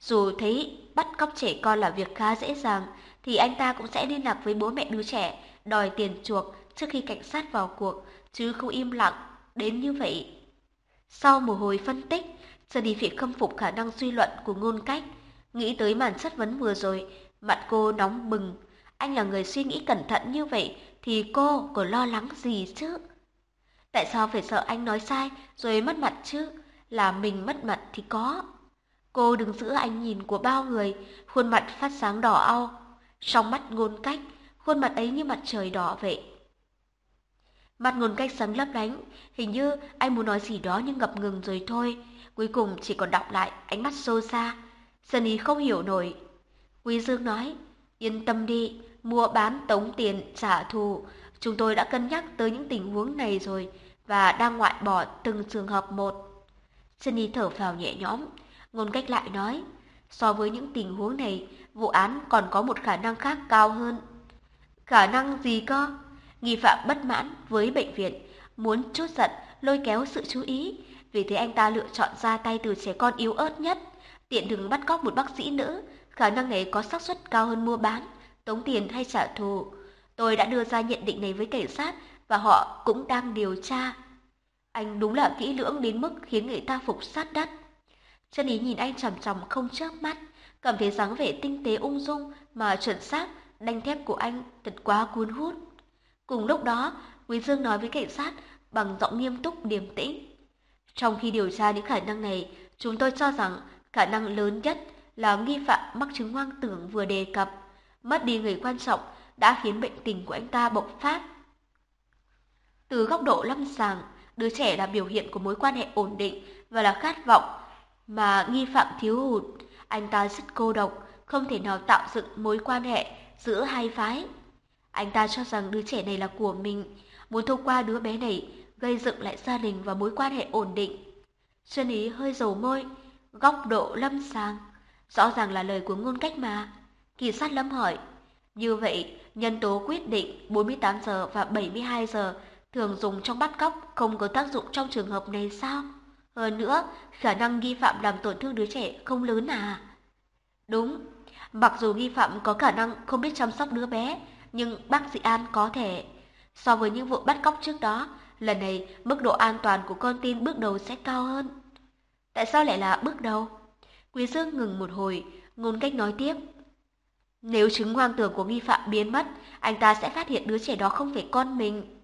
Dù thấy bắt cóc trẻ con là việc khá dễ dàng, thì anh ta cũng sẽ liên lạc với bố mẹ đứa trẻ, đòi tiền chuộc trước khi cảnh sát vào cuộc, chứ không im lặng đến như vậy. Sau một hồi phân tích, Sunny Phị khâm phục khả năng suy luận của ngôn cách. Nghĩ tới màn chất vấn vừa rồi, mặt cô nóng bừng. Anh là người suy nghĩ cẩn thận như vậy, thì cô có lo lắng gì chứ? Tại sao phải sợ anh nói sai rồi mất mặt chứ? Là mình mất mặt thì có. Cô đứng giữa ánh nhìn của bao người, khuôn mặt phát sáng đỏ au. Trong mắt ngôn cách, khuôn mặt ấy như mặt trời đỏ vậy. Mặt ngôn cách sáng lấp lánh, hình như anh muốn nói gì đó nhưng ngập ngừng rồi thôi. Cuối cùng chỉ còn đọc lại ánh mắt sâu xa. Sunny không hiểu nổi. Quý Dương nói, yên tâm đi, mua bán tống tiền trả thù. Chúng tôi đã cân nhắc tới những tình huống này rồi và đang ngoại bỏ từng trường hợp một. Sunny thở phào nhẹ nhõm, ngôn cách lại nói, so với những tình huống này, vụ án còn có một khả năng khác cao hơn. Khả năng gì cơ? Nghi phạm bất mãn với bệnh viện, muốn chút giận, lôi kéo sự chú ý, vì thế anh ta lựa chọn ra tay từ trẻ con yếu ớt nhất, tiện đừng bắt cóc một bác sĩ nữ, khả năng này có xác suất cao hơn mua bán, tống tiền hay trả thù. Tôi đã đưa ra nhận định này với cảnh sát và họ cũng đang điều tra. Anh đúng là kỹ lưỡng đến mức khiến người ta phục sát đất. Chân ý nhìn anh chằm chằm không chớp mắt, cảm thấy dáng vẻ tinh tế ung dung mà chuẩn xác, đanh thép của anh thật quá cuốn hút. Cùng lúc đó, Quý Dương nói với cảnh sát bằng giọng nghiêm túc điềm tĩnh. Trong khi điều tra những khả năng này, chúng tôi cho rằng khả năng lớn nhất là nghi phạm mắc chứng hoang tưởng vừa đề cập. Mất đi người quan trọng đã khiến bệnh tình của anh ta bộc phát. Từ góc độ lâm sàng, đứa trẻ là biểu hiện của mối quan hệ ổn định và là khát vọng mà nghi phạm thiếu hụt. Anh ta rất cô độc, không thể nào tạo dựng mối quan hệ giữa hai phái. Anh ta cho rằng đứa trẻ này là của mình, muốn thông qua đứa bé này gây dựng lại gia đình và mối quan hệ ổn định. Xuân Ý hơi dầu môi, góc độ lâm sàng, rõ ràng là lời của ngôn cách mà. Kỳ sát lâm hỏi, như vậy nhân tố quyết định 48 giờ và 72 giờ thường dùng trong bắt cóc không có tác dụng trong trường hợp này sao? Hơn nữa, khả năng nghi phạm làm tổn thương đứa trẻ không lớn à? Đúng, mặc dù nghi phạm có khả năng không biết chăm sóc đứa bé, nhưng bác sĩ An có thể. So với những vụ bắt cóc trước đó, lần này mức độ an toàn của con tin bước đầu sẽ cao hơn. Tại sao lại là bước đầu? Quý Dương ngừng một hồi, ngôn cách nói tiếp. Nếu chứng hoang tưởng của nghi phạm biến mất, anh ta sẽ phát hiện đứa trẻ đó không phải con mình.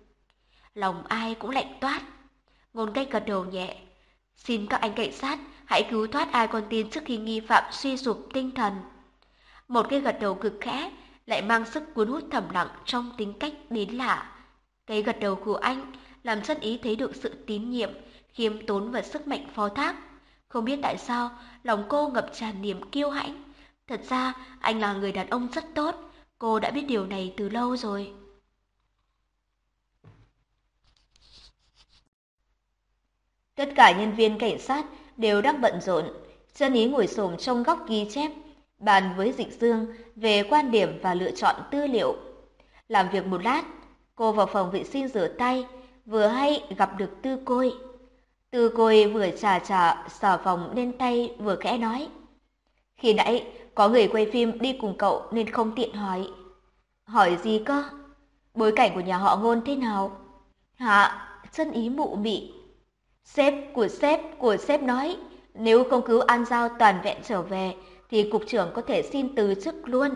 Lòng ai cũng lạnh toát. Ngôn cách gật đầu nhẹ. Xin các anh cảnh sát hãy cứu thoát ai con tin trước khi nghi phạm suy sụp tinh thần. Một cái gật đầu cực khẽ lại mang sức cuốn hút thầm lặng trong tính cách đến lạ. Cái gật đầu của anh làm chân ý thấy được sự tín nhiệm, khiêm tốn và sức mạnh phó thác. Không biết tại sao, lòng cô ngập tràn niềm kiêu hãnh. Thật ra, anh là người đàn ông rất tốt, cô đã biết điều này từ lâu rồi. Tất cả nhân viên cảnh sát đều đang bận rộn, chân ý ngồi xổm trong góc ghi chép, bàn với Dịch Dương về quan điểm và lựa chọn tư liệu. Làm việc một lát, cô vào phòng vệ sinh rửa tay, vừa hay gặp được Tư Côi. Tư Côi vừa trà trà xà phòng lên tay vừa khẽ nói. Khi nãy có người quay phim đi cùng cậu nên không tiện hỏi. Hỏi gì cơ? Bối cảnh của nhà họ ngôn thế nào? Hạ, chân ý mụ mị. Sếp của sếp của sếp nói, nếu không cứu An Giao toàn vẹn trở về, thì cục trưởng có thể xin từ chức luôn.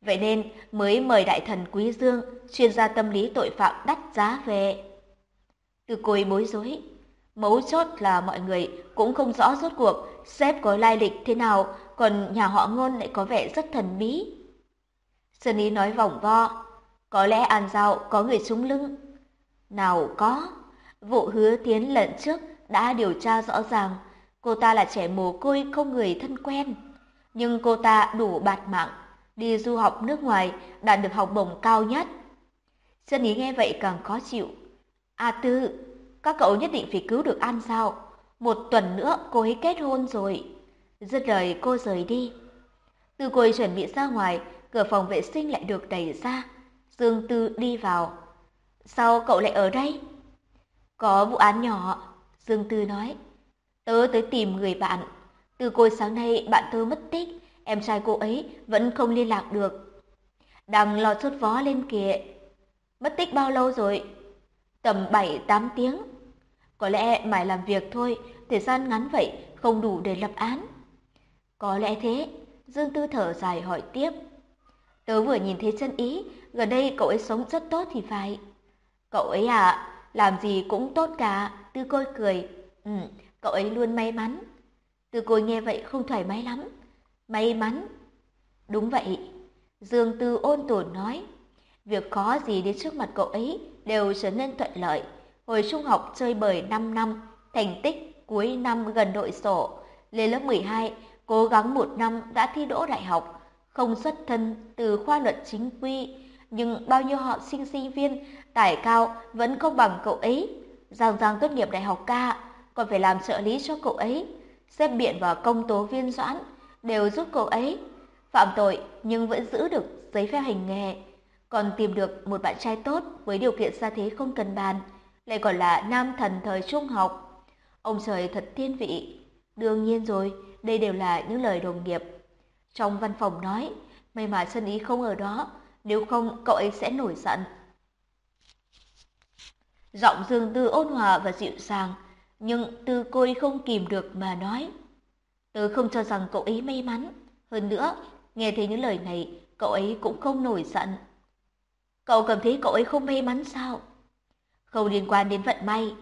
Vậy nên mới mời đại thần Quý Dương, chuyên gia tâm lý tội phạm đắt giá về. Từ côi bối rối, mấu chốt là mọi người cũng không rõ rốt cuộc sếp có lai lịch thế nào, còn nhà họ ngôn lại có vẻ rất thần bí. Sơn Ý nói vòng vo, có lẽ An Giao có người súng lưng. Nào có, vụ hứa tiến lần trước đã điều tra rõ ràng, cô ta là trẻ mồ côi không người thân quen. Nhưng cô ta đủ bạt mạng, đi du học nước ngoài, đạt được học bổng cao nhất. Sơn Ý nghe vậy càng khó chịu. A Tư, các cậu nhất định phải cứu được An Giao. Một tuần nữa cô ấy kết hôn rồi. Dứt lời cô rời đi. Tư côi chuẩn bị ra ngoài, cửa phòng vệ sinh lại được đẩy ra. Dương Tư đi vào. Sao cậu lại ở đây? Có vụ án nhỏ, Dương Tư nói. Tớ tới tìm người bạn. Từ côi sáng nay bạn tớ mất tích, em trai cô ấy vẫn không liên lạc được. Đang lo chốt vó lên kìa. Mất tích bao lâu rồi? Tầm 7-8 tiếng. Có lẽ mải làm việc thôi, thời gian ngắn vậy không đủ để lập án. Có lẽ thế, Dương Tư thở dài hỏi tiếp. Tớ vừa nhìn thấy chân ý, gần đây cậu ấy sống rất tốt thì phải. Cậu ấy à, làm gì cũng tốt cả, Tư Côi cười. Ừ, cậu ấy luôn may mắn. Tư Côi nghe vậy không thoải mái lắm. May mắn. Đúng vậy. Dương Tư ôn tồn nói. Việc khó gì đến trước mặt cậu ấy đều trở nên thuận lợi. Hồi trung học chơi bời 5 năm, thành tích cuối năm gần đội sổ. Lên lớp 12, cố gắng một năm đã thi đỗ đại học. Không xuất thân từ khoa luật chính quy, nhưng bao nhiêu họ sinh sinh viên tài cao vẫn không bằng cậu ấy. Giang Giang tốt nghiệp đại học ca, còn phải làm trợ lý cho cậu ấy. Xếp biện và công tố viên doãn đều giúp cậu ấy. Phạm tội nhưng vẫn giữ được giấy phép hành nghề. Còn tìm được một bạn trai tốt với điều kiện gia thế không cần bàn, lại còn là nam thần thời trung học. Ông trời thật thiên vị. Đương nhiên rồi, đây đều là những lời đồng nghiệp. Trong văn phòng nói, may mà sân ý không ở đó, nếu không cậu ấy sẽ nổi giận. Giọng Dương Tư ôn hòa và dịu dàng, nhưng Tư Côi không kìm được mà nói. Tớ không cho rằng cậu ấy may mắn. Hơn nữa, nghe thấy những lời này, cậu ấy cũng không nổi giận. Cậu cảm thấy cậu ấy không may mắn sao? Không liên quan đến vận may.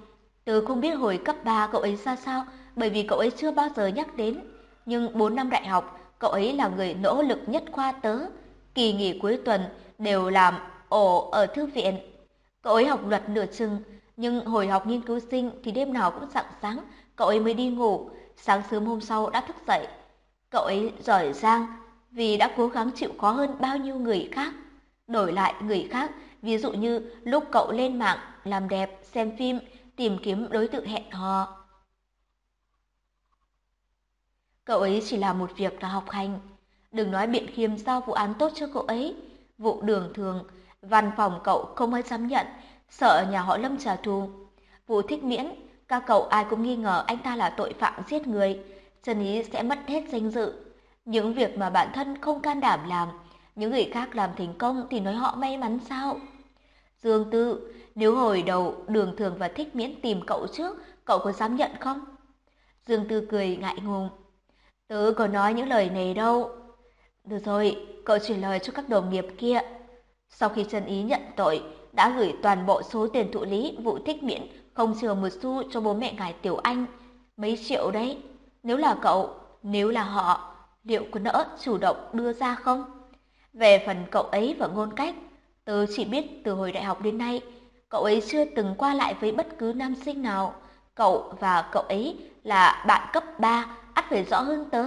Tớ không biết hồi cấp 3 cậu ấy ra sao, bởi vì cậu ấy chưa bao giờ nhắc đến. Nhưng 4 năm đại học, cậu ấy là người nỗ lực nhất khoa tớ. Kỳ nghỉ cuối tuần đều làm ổ ở thư viện. Cậu ấy học luật nửa chừng, nhưng hồi học nghiên cứu sinh thì đêm nào cũng sẵn sáng, cậu ấy mới đi ngủ, sáng sớm hôm sau đã thức dậy. Cậu ấy giỏi giang vì đã cố gắng chịu khó hơn bao nhiêu người khác. Đổi lại người khác, ví dụ như lúc cậu lên mạng, làm đẹp, xem phim, tìm kiếm đối tượng hẹn hò. Cậu ấy chỉ làm một việc là học hành. Đừng nói biện khiêm giao vụ án tốt cho cậu ấy. Vụ đường thường, văn phòng cậu không ai dám nhận, sợ nhà họ Lâm trả thù. Vụ thích miễn, các cậu ai cũng nghi ngờ anh ta là tội phạm giết người. Trần Ý sẽ mất hết danh dự. Những việc mà bản thân không can đảm làm, những người khác làm thành công thì nói họ may mắn sao? Dương Tư, nếu hồi đầu đường thường và thích miễn tìm cậu trước, cậu có dám nhận không? Dương Tư cười ngại ngùng. Tớ có nói những lời này đâu. Được rồi, cậu chuyển lời cho các đồng nghiệp kia. Sau khi Trần Ý nhận tội, đã gửi toàn bộ số tiền thụ lý vụ thích miễn không chừa một xu cho bố mẹ ngài Tiểu Anh. Mấy triệu đấy. Nếu là cậu, nếu là họ, liệu có nỡ chủ động đưa ra không? Về phần cậu ấy và ngôn cách, tớ chỉ biết từ hồi đại học đến nay, cậu ấy chưa từng qua lại với bất cứ nam sinh nào. Cậu và cậu ấy là bạn cấp 3, ắt phải rõ hơn tớ.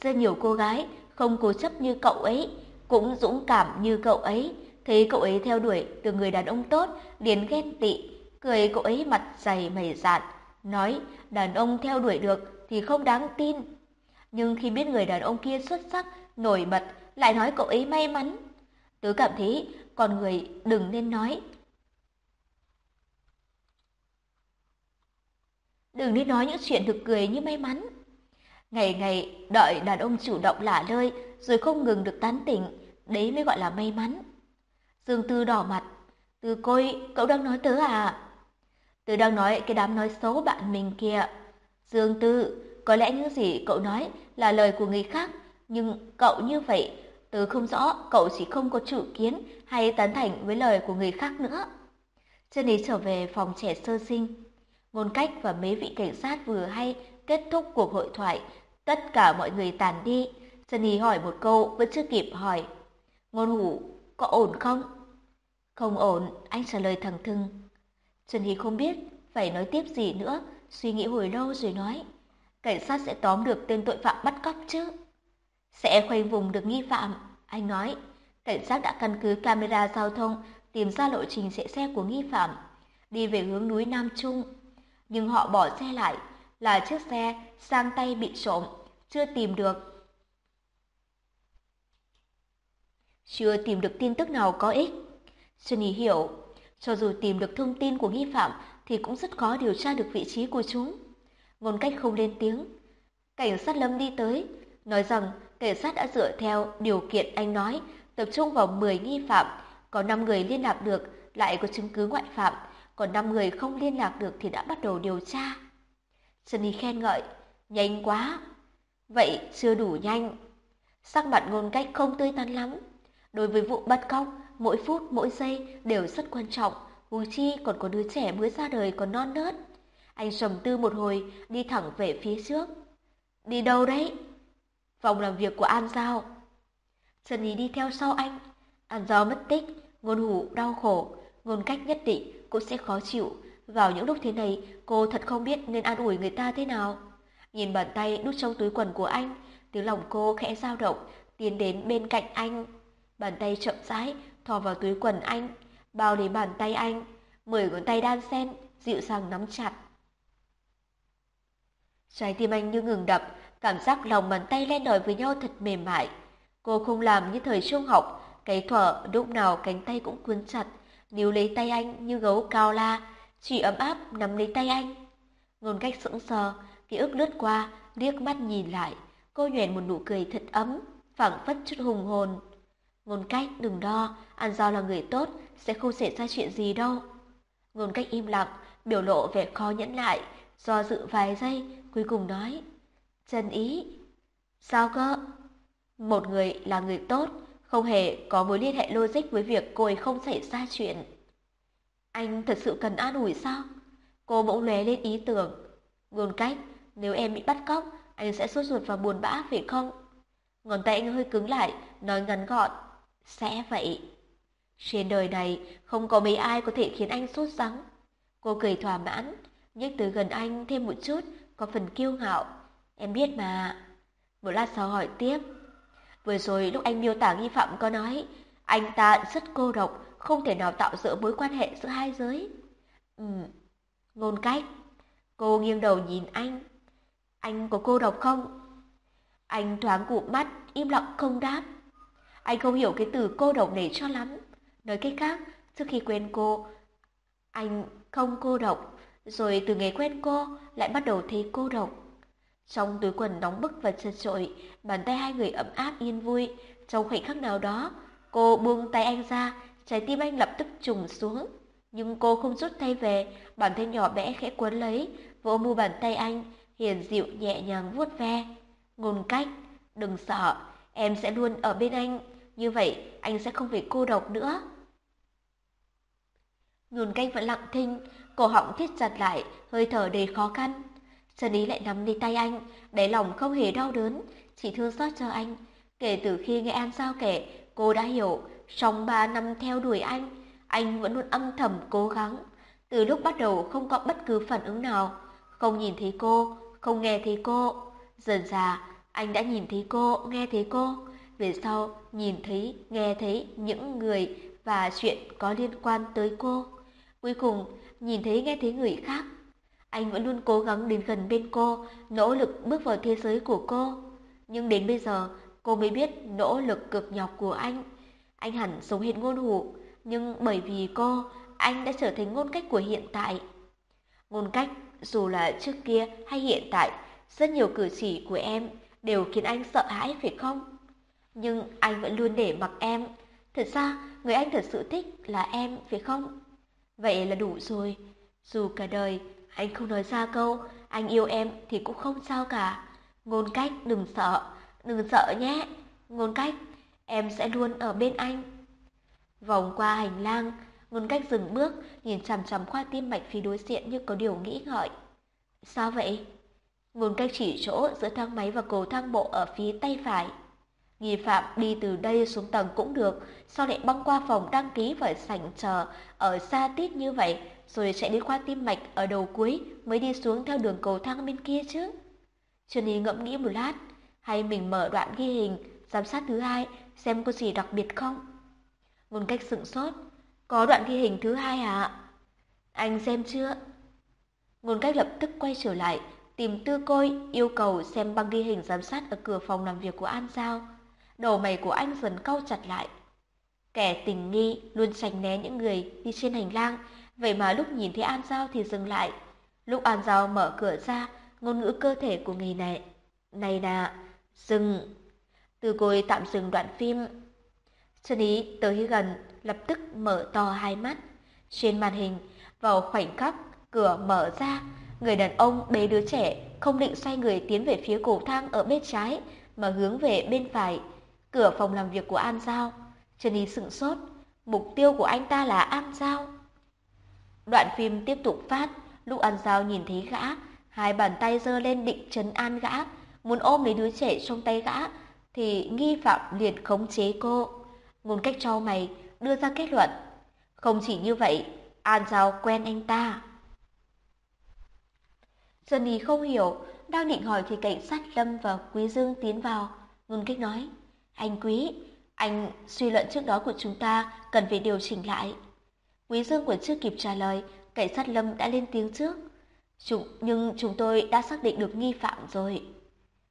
Rất nhiều cô gái không cố chấp như cậu ấy, cũng dũng cảm như cậu ấy, thấy cậu ấy theo đuổi từ người đàn ông tốt, liền ghen tị, cười cậu ấy mặt dày mày dạn, nói đàn ông theo đuổi được thì không đáng tin. Nhưng khi biết người đàn ông kia xuất sắc, nổi bật, lại nói cậu ấy may mắn. Tớ cảm thấy con người đừng nên nói. Đừng nên nói những chuyện thực cười như may mắn. Ngày ngày đợi đàn ông chủ động lả lơi rồi không ngừng được tán tỉnh, đấy mới gọi là may mắn. Dương Tư đỏ mặt, Tư côi, cậu đang nói tớ à? Tớ đang nói cái đám nói xấu bạn mình kìa. Dương Tư, có lẽ những gì cậu nói là lời của người khác, nhưng cậu như vậy, tớ không rõ cậu chỉ không có chủ kiến hay tán thành với lời của người khác nữa. Chân ý trở về phòng trẻ sơ sinh. Ngôn cách và mấy vị cảnh sát vừa hay kết thúc cuộc hội thoại, tất cả mọi người tàn đi. Sunny hỏi một câu vẫn chưa kịp hỏi. Ngôn hủ, có ổn không? Không ổn, anh trả lời thẳng thừng. Sunny không biết phải nói tiếp gì nữa, suy nghĩ hồi lâu rồi nói. Cảnh sát sẽ tóm được tên tội phạm bắt cóc chứ. Sẽ khoanh vùng được nghi phạm, anh nói. Cảnh sát đã căn cứ camera giao thông tìm ra lộ trình chạy xe của nghi phạm, đi về hướng núi Nam Trung. Nhưng họ bỏ xe lại, là chiếc xe sang tay bị trộm, chưa tìm được. Chưa tìm được tin tức nào có ích. Sunny hiểu, cho dù tìm được thông tin của nghi phạm thì cũng rất khó điều tra được vị trí của chúng. Ngôn cách không lên tiếng. Cảnh sát Lâm đi tới, nói rằng cảnh sát đã dựa theo điều kiện anh nói, tập trung vào 10 nghi phạm, có 5 người liên lạc được lại có chứng cứ ngoại phạm, còn 5 người không liên lạc được thì đã bắt đầu điều tra. Sunny khen ngợi, nhanh quá. Vậy chưa đủ nhanh. Sắc mặt ngôn cách không tươi tắn lắm. Đối với vụ bắt cóc, mỗi phút mỗi giây đều rất quan trọng, huống chi còn có đứa trẻ mới ra đời còn non nớt. Anh trầm tư một hồi, đi thẳng về phía trước. Đi đâu đấy? Phòng làm việc của An Giao. Sunny đi theo sau anh. An Giao mất tích, ngôn hủ đau khổ, ngôn cách nhất định cũng sẽ khó chịu. Vào những lúc thế này, cô thật không biết nên an ủi người ta thế nào. Nhìn bàn tay đút trong túi quần của anh, tiếng lòng cô khẽ dao động, tiến đến bên cạnh anh. Bàn tay chậm rãi thò vào túi quần anh, bao lấy bàn tay anh, mười ngón tay đan xen, dịu dàng nắm chặt. Trái tim anh như ngừng đập, cảm giác lòng bàn tay len lỏi với nhau thật mềm mại. Cô không làm như thời trung học, cái thở lúc nào cánh tay cũng cuốn chặt, níu lấy tay anh như gấu cao la, chỉ ấm áp nắm lấy tay anh. Ngôn cách sững sờ, ký ức lướt qua, liếc mắt nhìn lại, cô nhoẻn một nụ cười thật ấm, phảng phất chút hùng hồn. Ngôn cách đừng đo, An Giao là người tốt, sẽ không xảy ra chuyện gì đâu. Ngôn cách im lặng, biểu lộ vẻ khó nhẫn lại, do dự vài giây, cuối cùng nói. chân ý. Sao cơ? Một người là người tốt, không hề có mối liên hệ logic với việc cô ấy không xảy ra chuyện. Anh thật sự cần an ủi sao? Cô bỗng lóe lên ý tưởng. Ngôn cách, nếu em bị bắt cóc, anh sẽ sốt ruột và buồn bã phải không? Ngón tay anh hơi cứng lại, nói ngắn gọn. Sẽ vậy. Trên đời này không có mấy ai có thể khiến anh sốt sắng. Cô cười thỏa mãn, nhích tới gần anh thêm một chút, có phần kiêu ngạo. Em biết mà. Một lát sau hỏi tiếp. Vừa rồi lúc anh miêu tả nghi phạm có nói, anh ta rất cô độc, không thể nào tạo dựng mối quan hệ giữa hai giới. Ừ, ngôn cách. Cô nghiêng đầu nhìn anh. Anh có cô độc không? Anh thoáng cụp mắt, im lặng không đáp. Anh không hiểu cái từ cô độc này cho lắm. Nói cách khác, trước khi quen cô, anh không cô độc, rồi từ ngày quen cô lại bắt đầu thấy cô độc. Trong túi quần nóng bức và chật trội, bàn tay hai người ấm áp yên vui. Trong khoảnh khắc nào đó, cô buông tay anh ra, trái tim anh lập tức trùng xuống. Nhưng cô không rút tay về, bàn tay nhỏ bé khẽ cuốn lấy, vỗ mu bàn tay anh, hiền dịu nhẹ nhàng vuốt ve. Ngôn cách, đừng sợ, em sẽ luôn ở bên anh, như vậy anh sẽ không phải cô độc nữa. Ngôn cách vẫn lặng thinh, cổ họng thiết chặt lại, hơi thở đầy khó khăn. Trần Ý lại nắm lấy tay anh, đáy lòng không hề đau đớn, chỉ thương xót cho anh. Kể từ khi nghe An Giao kể, cô đã hiểu, trong ba năm theo đuổi anh, anh vẫn luôn âm thầm cố gắng. Từ lúc bắt đầu không có bất cứ phản ứng nào, không nhìn thấy cô, không nghe thấy cô. Dần dà, anh đã nhìn thấy cô, nghe thấy cô. Về sau, nhìn thấy, nghe thấy những người và chuyện có liên quan tới cô. Cuối cùng, nhìn thấy nghe thấy người khác. Anh vẫn luôn cố gắng đến gần bên cô, nỗ lực bước vào thế giới của cô. Nhưng đến bây giờ, cô mới biết nỗ lực cực nhọc của anh. Anh hẳn sống hiện ngôn hủ, nhưng bởi vì cô, anh đã trở thành ngôn cách của hiện tại. Ngôn cách, dù là trước kia hay hiện tại, rất nhiều cử chỉ của em đều khiến anh sợ hãi phải không? Nhưng anh vẫn luôn để mặc em. Thật ra, người anh thật sự thích là em, phải không? Vậy là đủ rồi. Dù cả đời anh không nói ra câu anh yêu em thì cũng không sao cả. Ngôn cách đừng sợ, đừng sợ nhé. Ngôn cách, em sẽ luôn ở bên anh. Vòng qua hành lang, ngôn cách dừng bước, nhìn chằm chằm khoa tim mạch phía đối diện như có điều nghĩ ngợi. Sao vậy? Ngôn cách chỉ chỗ giữa thang máy và cầu thang bộ ở phía tay phải. Nghi phạm đi từ đây xuống tầng cũng được, sao lại băng qua phòng đăng ký và sảnh chờ ở xa tít như vậy, rồi chạy đến khoa tim mạch ở đầu cuối mới đi xuống theo đường cầu thang bên kia chứ? Trần Ý ngẫm nghĩ một lát, hay mình mở đoạn ghi hình, giám sát thứ hai, xem có gì đặc biệt không? Ngôn cách sửng sốt, có đoạn ghi hình thứ hai à? Anh xem chưa? Ngôn cách lập tức quay trở lại, tìm tư côi, yêu cầu xem băng ghi hình giám sát ở cửa phòng làm việc của An Giao. Đầu mày của anh dần cau chặt lại. Kẻ tình nghi luôn tránh né những người đi trên hành lang, vậy mà lúc nhìn thấy An Giao thì dừng lại. Lúc An Giao mở cửa ra, ngôn ngữ cơ thể của người này, này nà, dừng. Từ côi tạm dừng đoạn phim. Chân ý tới gần, lập tức mở to hai mắt. Trên màn hình, vào khoảnh khắc cửa mở ra, người đàn ông bế đứa trẻ không định xoay người tiến về phía cầu thang ở bên trái mà hướng về bên phải cửa phòng làm việc của An Giao. chân ý sửng sốt, mục tiêu của anh ta là An Giao. Đoạn phim tiếp tục phát, lúc An Giao nhìn thấy gã, hai bàn tay giơ lên định trấn an gã, muốn ôm lấy đứa trẻ trong tay gã, thì nghi phạm liền khống chế cô. Ngôn cách cho mày, đưa ra kết luận. Không chỉ như vậy, An Giao quen anh ta. Johnny không hiểu, đang định hỏi thì cảnh sát Lâm và Quý Dương tiến vào. Ngôn cách nói, anh Quý, anh suy luận trước đó của chúng ta cần phải điều chỉnh lại. Quý Dương còn chưa kịp trả lời, cảnh sát Lâm đã lên tiếng trước. Chúng, nhưng chúng tôi đã xác định được nghi phạm rồi.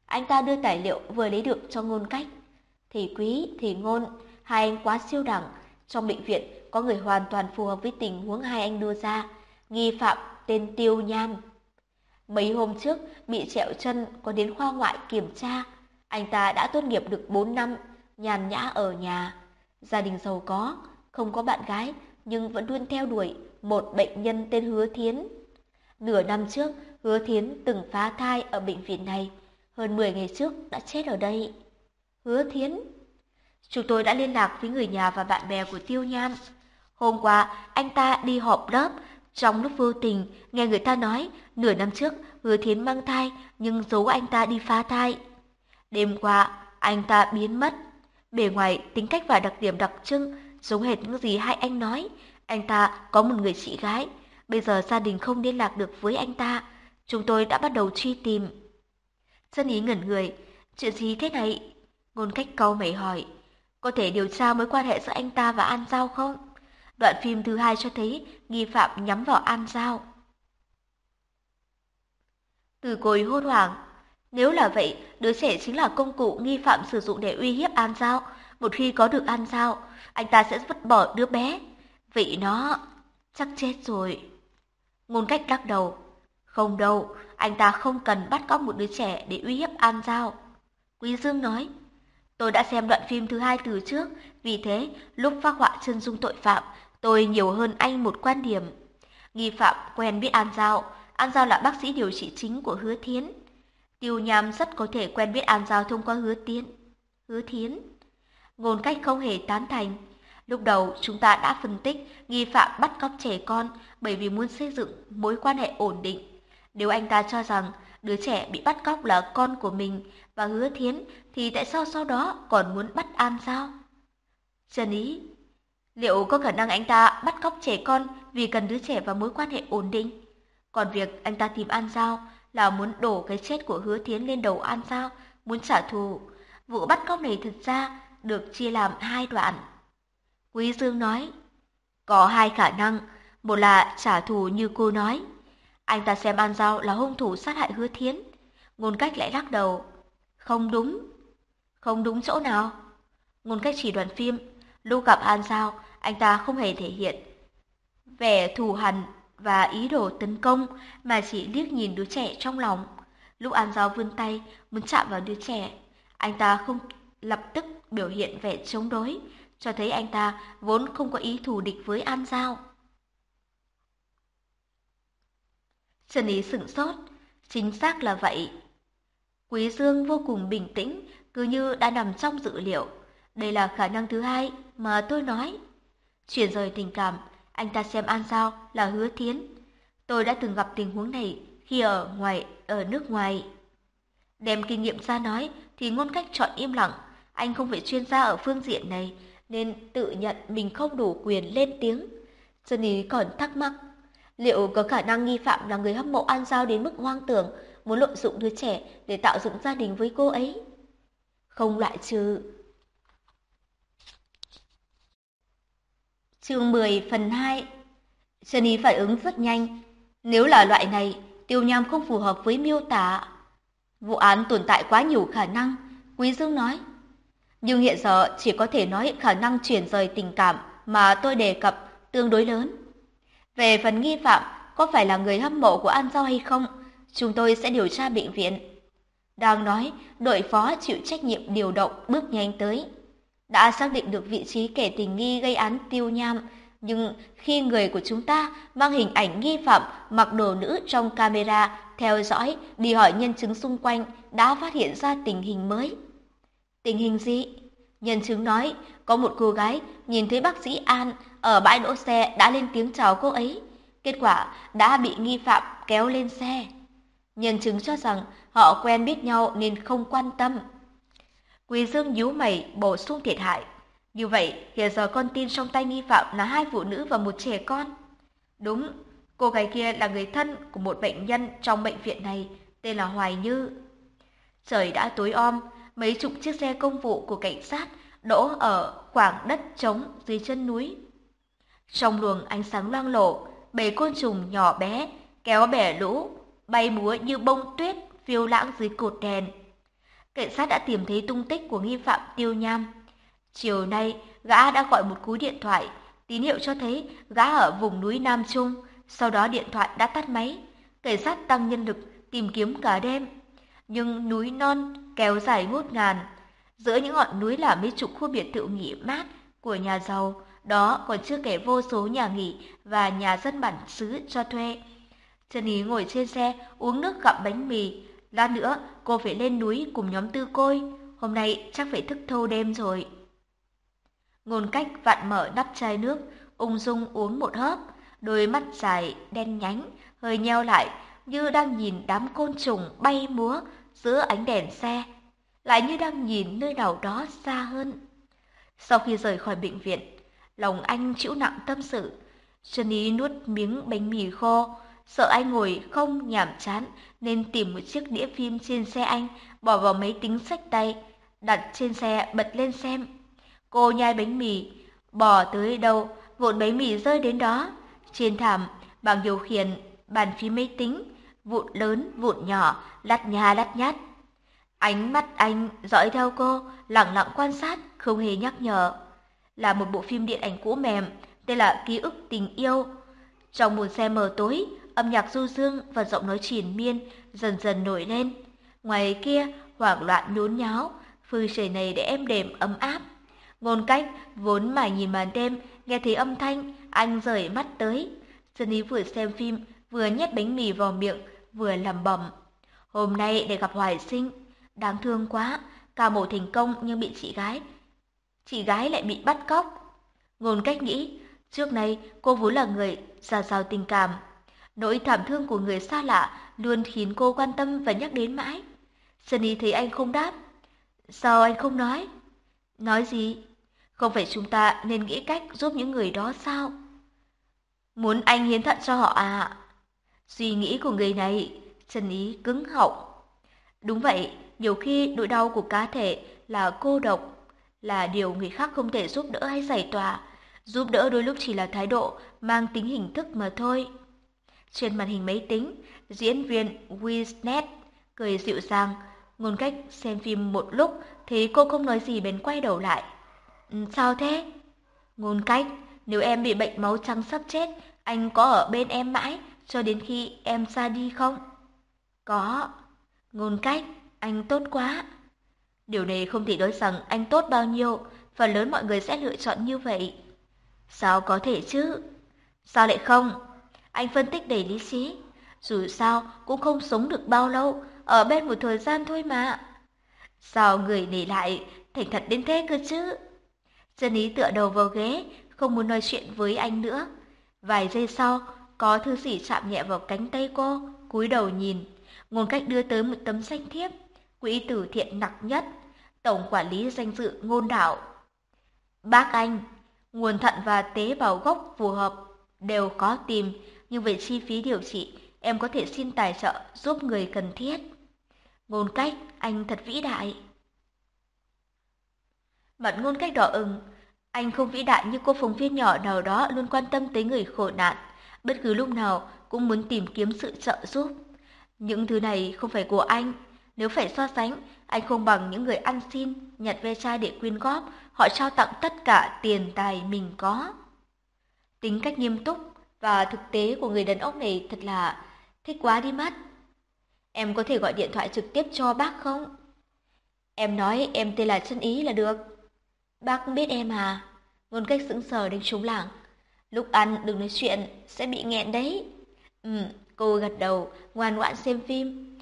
Anh ta đưa tài liệu vừa lấy được cho ngôn cách. Thì quý, thì ngôn, hai anh quá siêu đẳng. Trong bệnh viện có người hoàn toàn phù hợp với tình huống hai anh đưa ra. Nghi phạm tên Tiêu Nham. Mấy hôm trước bị trẹo chân có đến khoa ngoại kiểm tra. Anh ta đã tốt nghiệp được 4 năm, nhàn nhã ở nhà. Gia đình giàu có, không có bạn gái, nhưng vẫn luôn theo đuổi một bệnh nhân tên Hứa Thiến. Nửa năm trước, Hứa Thiến từng phá thai ở bệnh viện này. Hơn 10 ngày trước đã chết ở đây. Hứa Thiến Chúng tôi đã liên lạc với người nhà và bạn bè của Tiêu Nham. Hôm qua, anh ta đi họp lớp, Trong lúc vô tình, nghe người ta nói, nửa năm trước Hứa Thiến mang thai nhưng giấu anh ta đi phá thai. Đêm qua, anh ta biến mất. Bề ngoài, tính cách và đặc điểm đặc trưng giống hệt những gì hai anh nói. Anh ta có một người chị gái. Bây giờ gia đình không liên lạc được với anh ta. Chúng tôi đã bắt đầu truy tìm. Dân ý ngẩn người. Chuyện gì thế này? Ngôn cách câu mày hỏi. Có thể điều tra mối quan hệ giữa anh ta và An Giao không? Đoạn phim thứ hai cho thấy nghi phạm nhắm vào An Giao. Từ cối hốt hoảng. Nếu là vậy, đứa trẻ chính là công cụ nghi phạm sử dụng để uy hiếp An Giao. Một khi có được An Giao, anh ta sẽ vứt bỏ đứa bé. Vậy nó chắc chết rồi. Ngôn cách lắc đầu. Không đâu, anh ta không cần bắt cóc một đứa trẻ để uy hiếp An Giao. Quý Dương nói, tôi đã xem đoạn phim thứ hai từ trước, vì thế lúc phát họa chân dung tội phạm, tôi nhiều hơn anh một quan điểm. Nghi phạm quen biết An Giao, An Giao là bác sĩ điều trị chính của Hứa Thiến. Tiêu Nham rất có thể quen biết An Giao thông qua Hứa Tiến. Hứa Thiến. Ngôn cách không hề tán thành. Lúc đầu chúng ta đã phân tích nghi phạm bắt cóc trẻ con bởi vì muốn xây dựng mối quan hệ ổn định. Nếu anh ta cho rằng đứa trẻ bị bắt cóc là con của mình và hứa thiến thì tại sao sau đó còn muốn bắt An sao? Trần Ý, liệu có khả năng anh ta bắt cóc trẻ con vì cần đứa trẻ và mối quan hệ ổn định? Còn việc anh ta tìm An Giao là muốn đổ cái chết của hứa thiến lên đầu An Giao, muốn trả thù. Vụ bắt cóc này thực ra được chia làm hai đoạn. Quý Dương nói, có hai khả năng, một là trả thù như cô nói. Anh ta xem An Giao là hung thủ sát hại hứa thiến. Ngôn cách lại lắc đầu. Không đúng. Không đúng chỗ nào? Ngôn cách chỉ đoàn phim, lúc gặp An Giao, anh ta không hề thể hiện vẻ thù hằn và ý đồ tấn công mà chỉ liếc nhìn đứa trẻ trong lòng. Lúc An Giao vươn tay muốn chạm vào đứa trẻ, anh ta không lập tức biểu hiện vẻ chống đối, cho thấy anh ta vốn không có ý thù địch với An Giao. Trần Ý sửng sốt, chính xác là vậy. Quý Dương vô cùng bình tĩnh, cứ như đã nằm trong dự liệu. Đây là khả năng thứ hai mà tôi nói. Chuyển rời tình cảm, anh ta xem An Giao là hứa thiến. Tôi đã từng gặp tình huống này khi ở ngoài ở nước ngoài. Đem kinh nghiệm ra nói thì ngôn cách chọn im lặng. Anh không phải chuyên gia ở phương diện này nên tự nhận mình không đủ quyền lên tiếng. Sunny còn thắc mắc, liệu có khả năng nghi phạm là người hâm mộ An Giao đến mức hoang tưởng, muốn lợi dụng đứa trẻ để tạo dựng gia đình với cô ấy? Không loại trừ. Chương 10 phần 2 Sunny phản ứng rất nhanh. Nếu là loại này, tiêu nham không phù hợp với miêu tả. Vụ án tồn tại quá nhiều khả năng, Quý Dương nói. Nhưng hiện giờ chỉ có thể nói khả năng chuyển rời tình cảm mà tôi đề cập tương đối lớn. Về phần nghi phạm có phải là người hâm mộ của An Giao hay không, chúng tôi sẽ điều tra bệnh viện. Đang nói, đội phó chịu trách nhiệm điều động bước nhanh tới. Đã xác định được vị trí kẻ tình nghi gây án tiêu nham, nhưng khi người của chúng ta mang hình ảnh nghi phạm mặc đồ nữ trong camera theo dõi đi hỏi nhân chứng xung quanh đã phát hiện ra tình hình mới. Tình hình gì? Nhân chứng nói, có một cô gái nhìn thấy bác sĩ An ở bãi đỗ xe đã lên tiếng chào cô ấy. Kết quả đã bị nghi phạm kéo lên xe. Nhân chứng cho rằng họ quen biết nhau nên không quan tâm. Quỳ Dương nhíu mày bổ sung thiệt hại. Như vậy, hiện giờ con tin trong tay nghi phạm là hai phụ nữ và một trẻ con. Đúng, cô gái kia là người thân của một bệnh nhân trong bệnh viện này, tên là Hoài Như. Trời đã tối om, mấy chục chiếc xe công vụ của cảnh sát đỗ ở khoảng đất trống dưới chân núi. Trong luồng ánh sáng loang lổ, bầy côn trùng nhỏ bé kéo bẻ lũ, bay múa như bông tuyết phiêu lãng dưới cột đèn. Cảnh sát đã tìm thấy tung tích của nghi phạm Tiêu Nham. Chiều nay, gã đã gọi một cú điện thoại, tín hiệu cho thấy gã ở vùng núi Nam Trung, sau đó điện thoại đã tắt máy. Cảnh sát tăng nhân lực tìm kiếm cả đêm. Nhưng núi non kéo dài ngút ngàn. Giữa những ngọn núi là mấy chục khu biệt thự nghỉ mát của nhà giàu, đó còn chưa kể vô số nhà nghỉ và nhà dân bản xứ cho thuê. Trần Ý ngồi trên xe uống nước gặm bánh mì. Lát nữa cô phải lên núi cùng nhóm tư côi. Hôm nay chắc phải thức thâu đêm rồi. Ngôn cách vặn mở nắp chai nước, ung dung uống một hớp. đôi mắt dài, đen nhánh, hơi nheo lại như đang nhìn đám côn trùng bay múa giữa ánh đèn xe, lại như đang nhìn nơi nào đó xa hơn. Sau khi rời khỏi bệnh viện, lòng anh chịu nặng tâm sự. Jenny nuốt miếng bánh mì khô, sợ anh ngồi không nhàm chán nên tìm một chiếc đĩa phim trên xe anh, bỏ vào máy tính sách tay, đặt trên xe bật lên xem. Cô nhai bánh mì, bỏ tới đâu, vụn bánh mì rơi đến đó. Trên thảm, bảng điều khiển, bàn phím máy tính, vụn lớn, vụn nhỏ, lắt nhà lắt nhát. Ánh mắt anh dõi theo cô, lặng lặng quan sát, không hề nhắc nhở. Là một bộ phim điện ảnh cũ mềm, tên là Ký ức tình yêu. Trong một xe mờ tối, âm nhạc du dương và giọng nói triền miên dần dần nổi lên. Ngoài kia, hoảng loạn nhốn nháo, phương trời này để êm đềm ấm áp. Ngôn cách, vốn mải nhìn màn đêm, nghe thấy âm thanh, anh rời mắt tới. Sunny vừa xem phim, vừa nhét bánh mì vào miệng, vừa lẩm bẩm. Hôm nay để gặp Hoài Sinh, đáng thương quá, ca mổ thành công nhưng bị chị gái. Chị gái lại bị bắt cóc. Ngôn cách nghĩ, trước nay cô vốn là người già giàu tình cảm. Nỗi thảm thương của người xa lạ luôn khiến cô quan tâm và nhắc đến mãi. Sunny thấy anh không đáp. Sao anh không nói? Nói gì? Không phải chúng ta nên nghĩ cách giúp những người đó sao? Muốn anh hiến thận cho họ à? Suy nghĩ của người này, chân ý cứng họng. Đúng vậy, nhiều khi nỗi đau của cá thể là cô độc, là điều người khác không thể giúp đỡ hay giải tỏa. Giúp đỡ đôi lúc chỉ là thái độ mang tính hình thức mà thôi. Trên màn hình máy tính, diễn viên Wisnet cười dịu dàng, ngôn cách xem phim một lúc thì cô không nói gì bèn quay đầu lại. Ừ, sao thế? Ngôn cách, nếu em bị bệnh máu trắng sắp chết, anh có ở bên em mãi cho đến khi em ra đi không? Có. Ngôn cách, anh tốt quá. Điều này không thể nói rằng anh tốt bao nhiêu, phần lớn mọi người sẽ lựa chọn như vậy. Sao có thể chứ? Sao lại không? Anh phân tích đầy lý trí. Dù sao cũng không sống được bao lâu, ở bên một thời gian thôi mà. Sao người này lại thành thật đến thế cơ chứ? chân ý tựa đầu vào ghế, không muốn nói chuyện với anh nữa. Vài giây sau, có thứ gì chạm nhẹ vào cánh tay cô, cúi đầu nhìn. Ngôn cách đưa tới một tấm danh thiếp, quỹ từ thiện nặng nhất, tổng quản lý danh dự ngôn đạo. Bác anh, nguồn thận và tế bào gốc phù hợp đều có tìm, nhưng về chi phí điều trị, em có thể xin tài trợ giúp người cần thiết. Ngôn cách, anh thật vĩ đại. Mặt ngôn cách đỏ ửng, anh không vĩ đại như cô phóng viên nhỏ nào đó luôn quan tâm tới người khổ nạn, bất cứ lúc nào cũng muốn tìm kiếm sự trợ giúp. Những thứ này không phải của anh, nếu phải so sánh, anh không bằng những người ăn xin, nhặt ve chai để quyên góp, họ trao tặng tất cả tiền tài mình có. Tính cách nghiêm túc và thực tế của người đàn ông này thật là thích quá đi mất. Em có thể gọi điện thoại trực tiếp cho bác không? Em nói em tên là chân ý là được. Bác biết em à? Ngôn cách sững sờ đến trúng lảng. Lúc ăn đừng nói chuyện, sẽ bị nghẹn đấy. Ừ, cô gật đầu, ngoan ngoãn xem phim.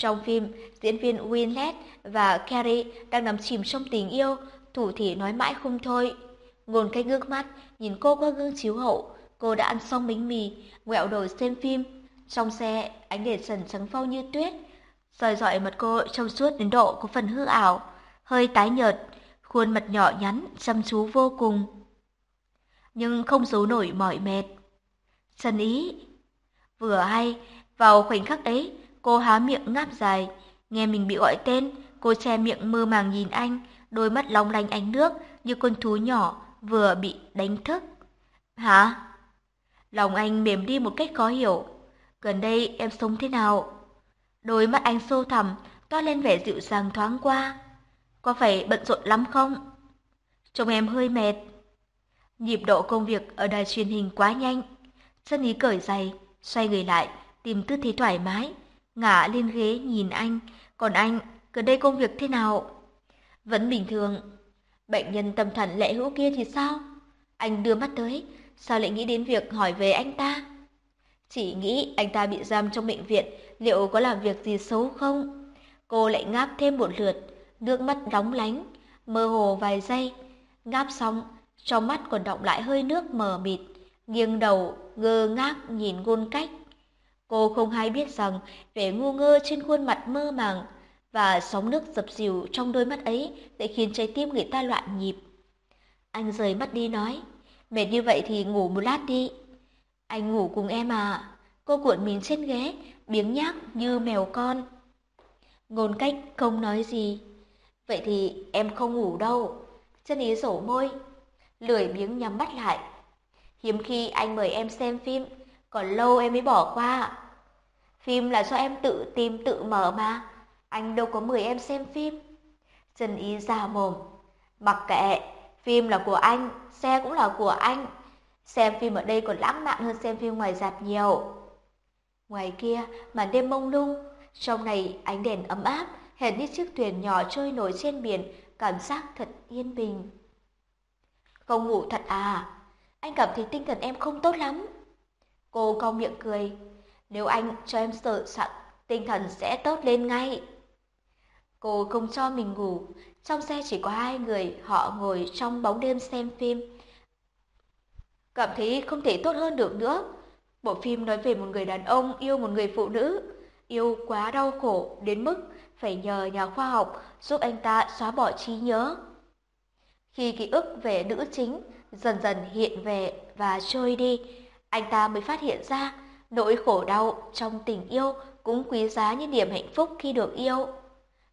Trong phim, diễn viên Winlet và Carrie đang nằm chìm trong tình yêu, thủ thỉ nói mãi không thôi. Ngôn cách ngước mắt, nhìn cô qua gương chiếu hậu. Cô đã ăn xong bánh mì, quẹo đầu xem phim. Trong xe, ánh đèn sần trắng phau như tuyết. rời rọi mặt cô trong suốt đến độ có phần hư ảo, hơi tái nhợt, khuôn mặt nhỏ nhắn, chăm chú vô cùng. Nhưng không giấu nổi mỏi mệt. Trần ý. Vừa hay, vào khoảnh khắc ấy, cô há miệng ngáp dài, nghe mình bị gọi tên, cô che miệng mơ màng nhìn anh, đôi mắt long lanh ánh nước như con thú nhỏ vừa bị đánh thức. Hả? Lòng anh mềm đi một cách khó hiểu. Gần đây em sống thế nào? Đôi mắt anh sâu thẳm, toát lên vẻ dịu dàng thoáng qua. Có phải bận rộn lắm không? Trông em hơi mệt. Nhịp độ công việc ở đài truyền hình quá nhanh. Chân ý cởi giày, xoay người lại, tìm tư thế thoải mái, ngả lên ghế nhìn anh. Còn anh, gần đây công việc thế nào? Vẫn bình thường. Bệnh nhân tâm thần lệ hữu kia thì sao? Anh đưa mắt tới, sao lại nghĩ đến việc hỏi về anh ta? Chỉ nghĩ anh ta bị giam trong bệnh viện, liệu có làm việc gì xấu không? Cô lại ngáp thêm một lượt, nước mắt đóng lánh, mơ hồ vài giây. Ngáp xong, trong mắt còn động lại hơi nước mờ mịt, nghiêng đầu, ngơ ngác nhìn ngôn cách. Cô không hay biết rằng vẻ ngu ngơ trên khuôn mặt mơ màng và sóng nước dập dìu trong đôi mắt ấy sẽ khiến trái tim người ta loạn nhịp. Anh rời mắt đi nói, mệt như vậy thì ngủ một lát đi. Anh ngủ cùng em à? Cô cuộn mình trên ghế, biếng nhác như mèo con. Ngôn cách không nói gì. Vậy thì em không ngủ đâu. Chân ý rổ môi, lười biếng nhắm mắt lại. Hiếm khi anh mời em xem phim, còn lâu em mới bỏ qua. Phim là do em tự tìm tự mở mà. Anh đâu có mời em xem phim. trần ý già mồm. Mặc kệ, phim là của anh, xe cũng là của anh. Xem phim ở đây còn lãng mạn hơn xem phim ngoài dạp nhiều. Ngoài kia, màn đêm mông lung, trong này ánh đèn ấm áp, hệt như chiếc thuyền nhỏ trôi nổi trên biển, cảm giác thật yên bình. Không ngủ thật à? Anh cảm thấy tinh thần em không tốt lắm. Cô cong miệng cười. Nếu anh cho em sợ sẵn, tinh thần sẽ tốt lên ngay. Cô không cho mình ngủ. Trong xe chỉ có hai người, họ ngồi trong bóng đêm xem phim. Cảm thấy không thể tốt hơn được nữa. Bộ phim nói về một người đàn ông yêu một người phụ nữ, yêu quá đau khổ đến mức phải nhờ nhà khoa học giúp anh ta xóa bỏ trí nhớ. Khi ký ức về nữ chính dần dần hiện về và trôi đi, anh ta mới phát hiện ra nỗi khổ đau trong tình yêu cũng quý giá như niềm hạnh phúc khi được yêu.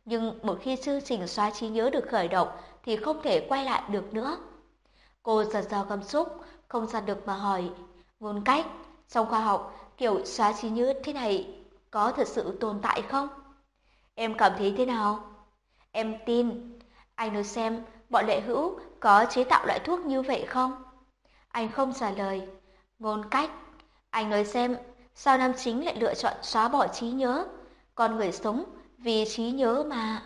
Nhưng một khi chương trình xóa trí nhớ được khởi động thì không thể quay lại được nữa. Cô giật giật cảm xúc, không dằn được mà hỏi, ngôn cách, trong khoa học, kiểu xóa trí nhớ thế này có thật sự tồn tại không? Em cảm thấy thế nào? Em tin. Anh nói xem, bọn lệ hữu có chế tạo loại thuốc như vậy không? Anh không trả lời. Ngôn cách. Anh nói xem, sao nam chính lại lựa chọn xóa bỏ trí nhớ? Con người sống vì trí nhớ mà.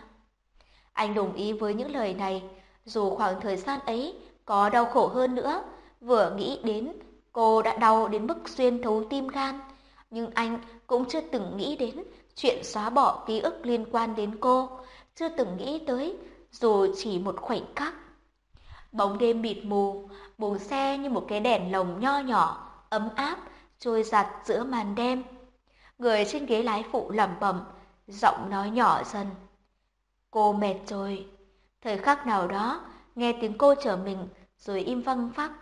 Anh đồng ý với những lời này, dù khoảng thời gian ấy có đau khổ hơn nữa, vừa nghĩ đến cô đã đau đến mức xuyên thấu tim gan, nhưng anh cũng chưa từng nghĩ đến chuyện xóa bỏ ký ức liên quan đến cô, chưa từng nghĩ tới dù chỉ một khoảnh khắc. Bóng đêm mịt mù, buồng xe như một cái đèn lồng nho nhỏ, ấm áp, trôi giặt giữa màn đêm. Người trên ghế lái phụ lẩm bẩm, giọng nói nhỏ dần. Cô mệt rồi. Thời khắc nào đó, nghe tiếng cô chở mình rồi im văng phắc.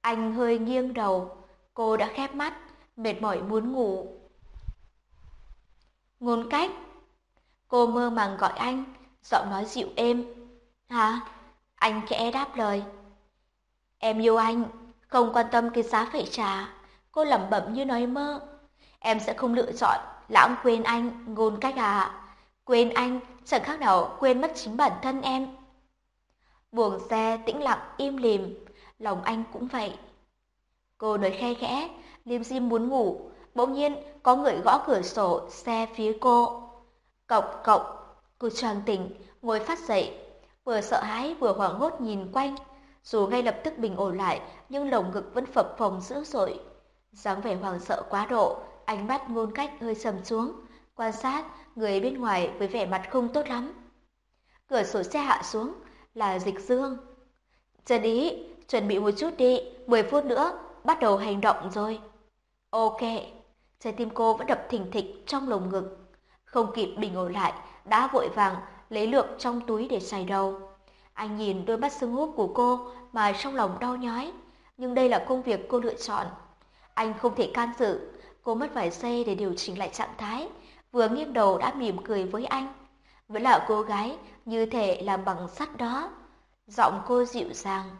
Anh hơi nghiêng đầu, cô đã khép mắt, mệt mỏi muốn ngủ. Ngôn cách. Cô mơ màng gọi anh, giọng nói dịu êm. Hả? Anh khẽ đáp lời. Em yêu anh, không quan tâm cái giá phải trả. Cô lẩm bẩm như nói mơ. Em sẽ không lựa chọn lãng quên anh, ngôn cách à. Quên anh, chẳng khác nào quên mất chính bản thân em. Buồng xe tĩnh lặng im lìm, lòng anh cũng vậy. Cô nói khe khẽ, liêm diêm muốn ngủ, bỗng nhiên có người gõ cửa sổ xe phía cô. Cộc cộc, cô choàng tỉnh, ngồi phát dậy, vừa sợ hãi vừa hoảng hốt nhìn quanh. Dù ngay lập tức bình ổn lại, nhưng lồng ngực vẫn phập phồng dữ dội. dáng vẻ hoảng sợ quá độ, ánh mắt ngôn cách hơi sầm xuống, quan sát người bên ngoài với vẻ mặt không tốt lắm. Cửa sổ xe hạ xuống, là dịch dương. Trần ý, chuẩn bị một chút đi, 10 phút nữa, bắt đầu hành động rồi. Ok, trái tim cô vẫn đập thình thịch trong lồng ngực. Không kịp bình ổn lại, đã vội vàng lấy lượng trong túi để xài đầu. Anh nhìn đôi mắt sưng húp của cô mà trong lòng đau nhói. Nhưng đây là công việc cô lựa chọn. Anh không thể can dự. Cô mất vài giây để điều chỉnh lại trạng thái. Vừa nghiêng đầu đã mỉm cười với anh. Vẫn là cô gái như thể làm bằng sắt đó. Giọng cô dịu dàng.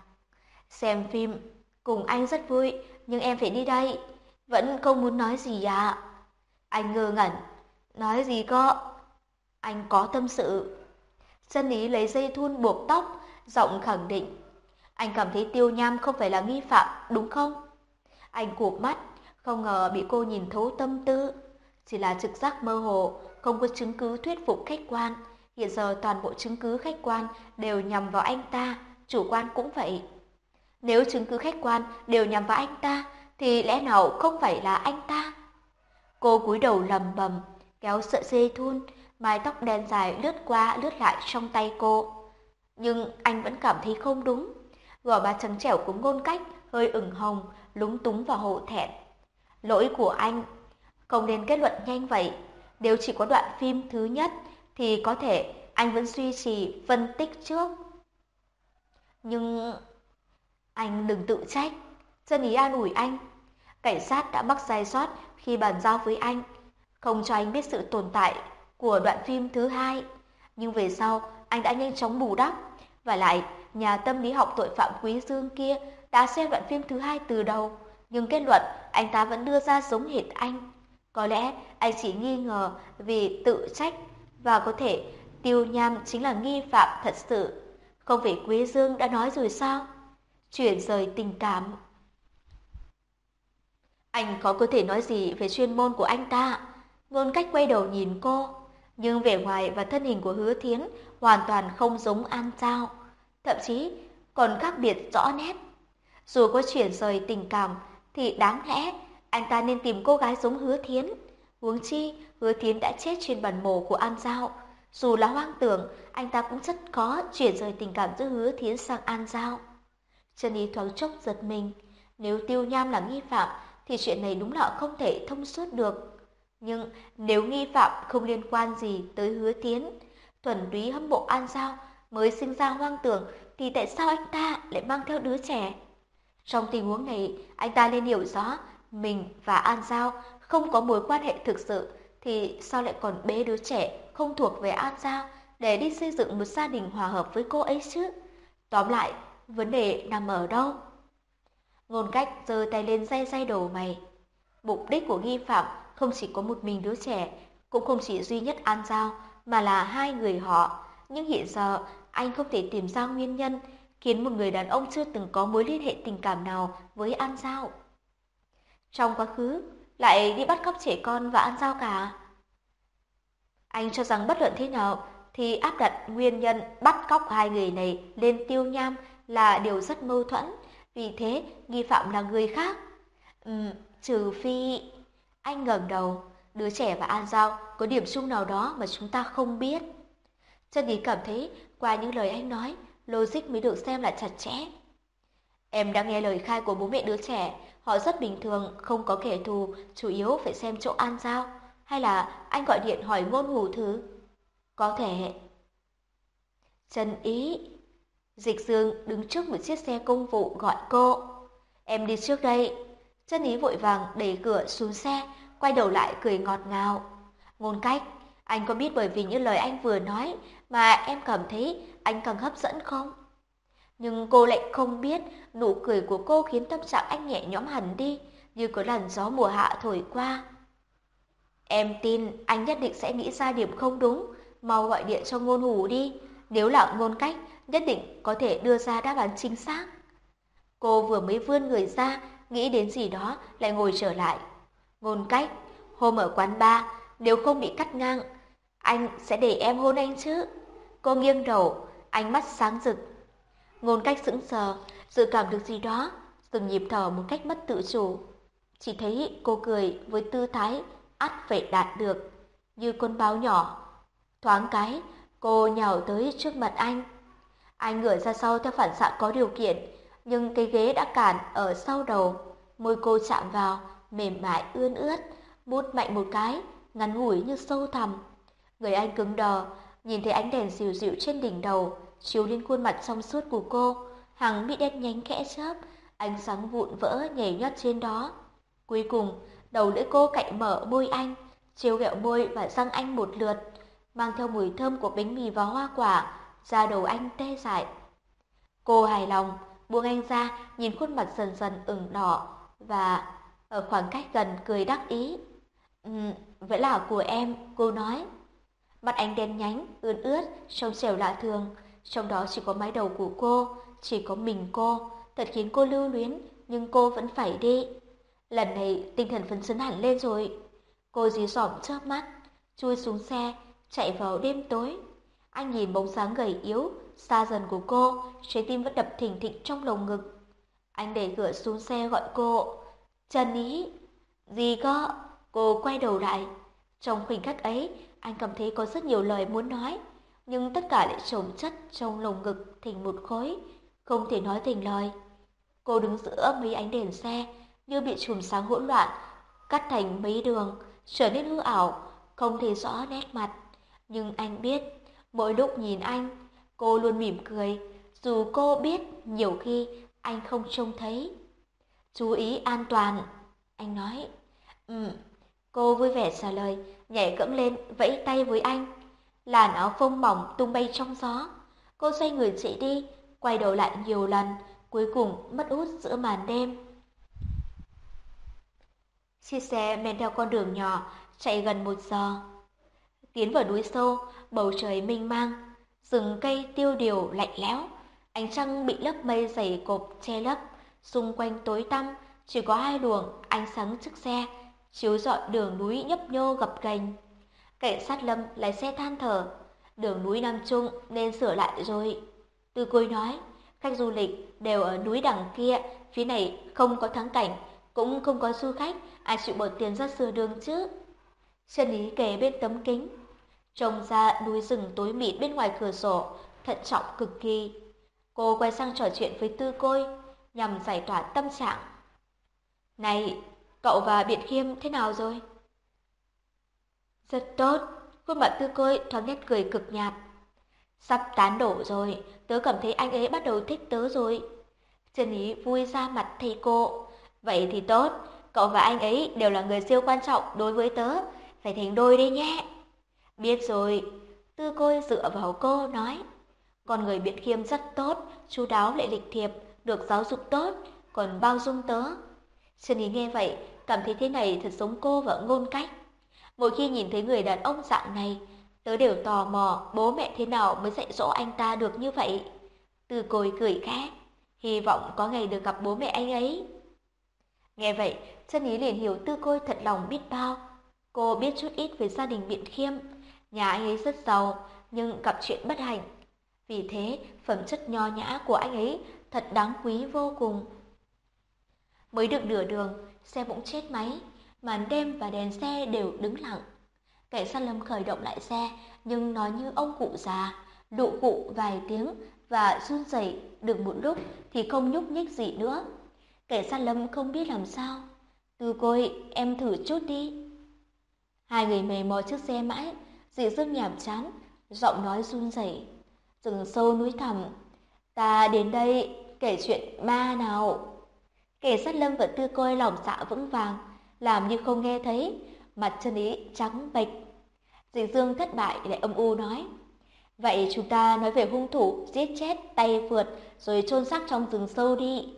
Xem phim cùng anh rất vui, nhưng em phải đi đây. Vẫn không muốn nói gì à? Anh ngơ ngẩn. Nói gì có? Anh có tâm sự. Dân ý lấy dây thun buộc tóc, giọng khẳng định. Anh cảm thấy tiêu nham không phải là nghi phạm, đúng không? Anh cụp mắt, không ngờ bị cô nhìn thấu tâm tư. Chỉ là trực giác mơ hồ, không có chứng cứ thuyết phục khách quan. Hiện giờ toàn bộ chứng cứ khách quan đều nhằm vào anh ta, chủ quan cũng vậy. Nếu chứng cứ khách quan đều nhằm vào anh ta, thì lẽ nào không phải là anh ta? Cô cúi đầu lầm bầm, kéo sợi dây thun, mái tóc đen dài lướt qua lướt lại trong tay cô. Nhưng anh vẫn cảm thấy không đúng. Gò má trắng trẻo của ngôn cách hơi ửng hồng, lúng túng và hổ thẹn. Lỗi của anh, không nên kết luận nhanh vậy. Nếu chỉ có đoạn phim thứ nhất thì có thể anh vẫn duy trì phân tích trước. Nhưng anh đừng tự trách, chân ý an ủi anh. Cảnh sát đã mắc sai sót khi bàn giao với anh, không cho anh biết sự tồn tại của đoạn phim thứ hai. Nhưng về sau, anh đã nhanh chóng bù đắp. Và lại, nhà tâm lý học tội phạm Quý Dương kia đã xem đoạn phim thứ hai từ đầu, nhưng kết luận anh ta vẫn đưa ra giống hệt anh. Có lẽ anh chỉ nghi ngờ vì tự trách và có thể Tiêu Nham chính là nghi phạm thật sự. Không phải Quý Dương đã nói rồi sao? Chuyển rời tình cảm. Anh khó có thể nói gì về chuyên môn của anh ta. Ngôn cách quay đầu nhìn cô, nhưng vẻ ngoài và thân hình của hứa thiến hoàn toàn không giống An Giao. Thậm chí còn khác biệt rõ nét. Dù có chuyển rời tình cảm thì đáng lẽ anh ta nên tìm cô gái giống hứa thiến. Huống chi, hứa thiến đã chết trên bàn mổ của An Giao. Dù là hoang tưởng, anh ta cũng rất khó chuyển rời tình cảm giữa hứa thiến sang An Giao. Trần Ý thoáng chốc giật mình. Nếu Tiêu Nham là nghi phạm, thì chuyện này đúng là không thể thông suốt được. Nhưng nếu nghi phạm không liên quan gì tới hứa tiến, thuần túy hâm mộ An Giao mới sinh ra hoang tưởng, thì tại sao anh ta lại mang theo đứa trẻ? Trong tình huống này, anh ta nên hiểu rõ mình và An Giao không có mối quan hệ thực sự, thì sao lại còn bế đứa trẻ không thuộc về An Giao để đi xây dựng một gia đình hòa hợp với cô ấy chứ? Tóm lại, vấn đề nằm ở đâu? Ngôn cách giơ tay lên day day đầu mày. Mục đích của nghi phạm không chỉ có một mình đứa trẻ, cũng không chỉ duy nhất An Giao, mà là hai người họ. Nhưng hiện giờ, anh không thể tìm ra nguyên nhân khiến một người đàn ông chưa từng có mối liên hệ tình cảm nào với An Giao. Trong quá khứ, lại đi bắt cóc trẻ con và An Giao cả. Anh cho rằng bất luận thế nào thì áp đặt nguyên nhân bắt cóc hai người này lên tiêu nham là điều rất mâu thuẫn, vì thế nghi phạm là người khác. Ừm, trừ phi... Anh ngẩng đầu, đứa trẻ và An Giao có điểm chung nào đó mà chúng ta không biết. Chân Ý cảm thấy qua những lời anh nói, logic mới được xem là chặt chẽ. Em đã nghe lời khai của bố mẹ đứa trẻ, họ rất bình thường, không có kẻ thù, chủ yếu phải xem chỗ An Giao. Hay là anh gọi điện hỏi ngôn hủ thứ? Có thể. Chân Ý, Dịch Dương đứng trước một chiếc xe công vụ gọi cô. Em đi trước đây. Chân ý vội vàng đẩy cửa xuống xe, quay đầu lại cười ngọt ngào. Ngôn cách, anh có biết bởi vì những lời anh vừa nói mà em cảm thấy anh càng hấp dẫn không? Nhưng cô lại không biết nụ cười của cô khiến tâm trạng anh nhẹ nhõm hẳn đi, như có làn gió mùa hạ thổi qua. Em tin anh nhất định sẽ nghĩ ra điểm không đúng, mau gọi điện cho ngôn hủ đi. Nếu là ngôn cách, nhất định có thể đưa ra đáp án chính xác. Cô vừa mới vươn người ra, nghĩ đến gì đó, lại ngồi trở lại. Ngôn cách, hôm ở quán bar, nếu không bị cắt ngang, anh sẽ để em hôn anh chứ. Cô nghiêng đầu, ánh mắt sáng rực. Ngôn cách sững sờ, dự cảm được gì đó, dừng nhịp thở một cách mất tự chủ. Chỉ thấy cô cười với tư thái ắt phải đạt được, như con báo nhỏ. Thoáng cái, cô nhào tới trước mặt anh. Anh ngửa ra sau theo phản xạ có điều kiện, nhưng cái ghế đã cản ở sau đầu. Môi cô chạm vào, mềm mại ươn ướt, mút mạnh một cái, ngắn ngủi như sâu thẳm. Người anh cứng đờ, nhìn thấy ánh đèn dịu dịu trên đỉnh đầu, chiếu lên khuôn mặt trong suốt của cô, hàng bị đen nhánh khẽ chớp, ánh sáng vụn vỡ nhảy nhót trên đó. Cuối cùng, đầu lưỡi cô cạnh mở môi anh, chiếu ghẹo môi và răng anh một lượt, mang theo mùi thơm của bánh mì và hoa quả, da đầu anh tê dại. Cô hài lòng, buông anh ra, nhìn khuôn mặt dần dần ửng đỏ và ở khoảng cách gần cười đắc ý. Um, vậy là của em, cô nói. Mặt anh đen nhánh, ươn ướt, trông xèo lạ thường, trong đó chỉ có mái đầu của cô, chỉ có mình cô, thật khiến cô lưu luyến, nhưng cô vẫn phải đi. Lần này tinh thần phấn chấn hẳn lên rồi. Cô dí dỏm chớp mắt, chui xuống xe, chạy vào đêm tối. Anh nhìn bóng dáng gầy yếu, xa dần của cô, trái tim vẫn đập thình thịch trong lồng ngực. Anh đẩy cửa xuống xe gọi cô. Trần ý. Gì cơ? Cô quay đầu lại. Trong khoảnh khắc ấy, anh cảm thấy có rất nhiều lời muốn nói, nhưng tất cả lại chồng chất trong lồng ngực thành một khối, không thể nói thành lời. Cô đứng giữa mấy ánh đèn xe, như bị chùm sáng hỗn loạn, cắt thành mấy đường, trở nên hư ảo, không thấy rõ nét mặt. Nhưng anh biết, mỗi lúc nhìn anh, cô luôn mỉm cười, dù cô biết nhiều khi anh không trông thấy. Chú ý an toàn, anh nói. Ừ, cô vui vẻ trả lời, nhảy cẫng lên, vẫy tay với anh. Làn áo phông mỏng tung bay trong gió. Cô xoay người chạy đi, quay đầu lại nhiều lần, cuối cùng mất út giữa màn đêm. Chiếc xe men theo con đường nhỏ, chạy gần một giờ. Tiến vào núi sâu, bầu trời mênh mang, rừng cây tiêu điều lạnh lẽo, ánh trăng bị lớp mây dày cộp che lấp, xung quanh tối tăm, chỉ có hai luồng ánh sáng chiếc xe chiếu rọi đường núi nhấp nhô gập ghềnh. Cảnh sát Lâm lái xe than thở, đường núi Nam Trung nên sửa lại rồi. Tư Côi nói, khách du lịch đều ở núi đằng kia, phía này không có thắng cảnh, cũng không có du khách, ai chịu bỏ tiền ra sửa đường chứ. Chân ý kể bên tấm kính, trông ra núi rừng tối mịt bên ngoài cửa sổ, thận trọng cực kỳ. Cô quay sang trò chuyện với Tư Côi, nhằm giải tỏa tâm trạng. Này, cậu và Biện Khiêm thế nào rồi? Rất tốt, khuôn mặt Tư Côi thoáng nét cười cực nhạt. Sắp tán đổ rồi, tớ cảm thấy anh ấy bắt đầu thích tớ rồi. Trần Ý vui ra mặt thầy cô. Vậy thì tốt, cậu và anh ấy đều là người siêu quan trọng đối với tớ, phải thành đôi đi nhé. Biết rồi, tư côi dựa vào cô nói. Con người biện khiêm rất tốt, chú đáo lại lịch thiệp, được giáo dục tốt, còn bao dung tớ. xin Ý nghe vậy, cảm thấy thế này thật giống cô và ngôn cách. Mỗi khi nhìn thấy người đàn ông dạng này, tớ đều tò mò bố mẹ thế nào mới dạy dỗ anh ta được như vậy. Từ côi cười khẽ, hy vọng có ngày được gặp bố mẹ anh ấy. Nghe vậy, chân ý liền hiểu tư côi thật lòng biết bao. Cô biết chút ít về gia đình biện khiêm. Nhà anh ấy rất giàu, nhưng gặp chuyện bất hạnh. Vì thế, phẩm chất nho nhã của anh ấy thật đáng quý vô cùng. Mới được nửa đường, xe bỗng chết máy, màn đêm và đèn xe đều đứng lặng. Cảnh sát lâm khởi động lại xe, nhưng nói như ông cụ già, đụ cụ vài tiếng và run rẩy được một lúc thì không nhúc nhích gì nữa. kẻ sát lâm không biết làm sao. Từ côi, em thử chút đi. Hai người mầy mò chiếc xe mãi, dị dương nhảm chán, giọng nói run rẩy. Rừng sâu núi thẳm, ta đến đây kể chuyện ma nào. Kẻ sát lâm vẫn tư côi lòng dạ vững vàng, làm như không nghe thấy, mặt chân ý trắng bệch. Dị Dương thất bại lại âm u nói. Vậy chúng ta nói về hung thủ giết chết tay vượt rồi chôn xác trong rừng sâu đi.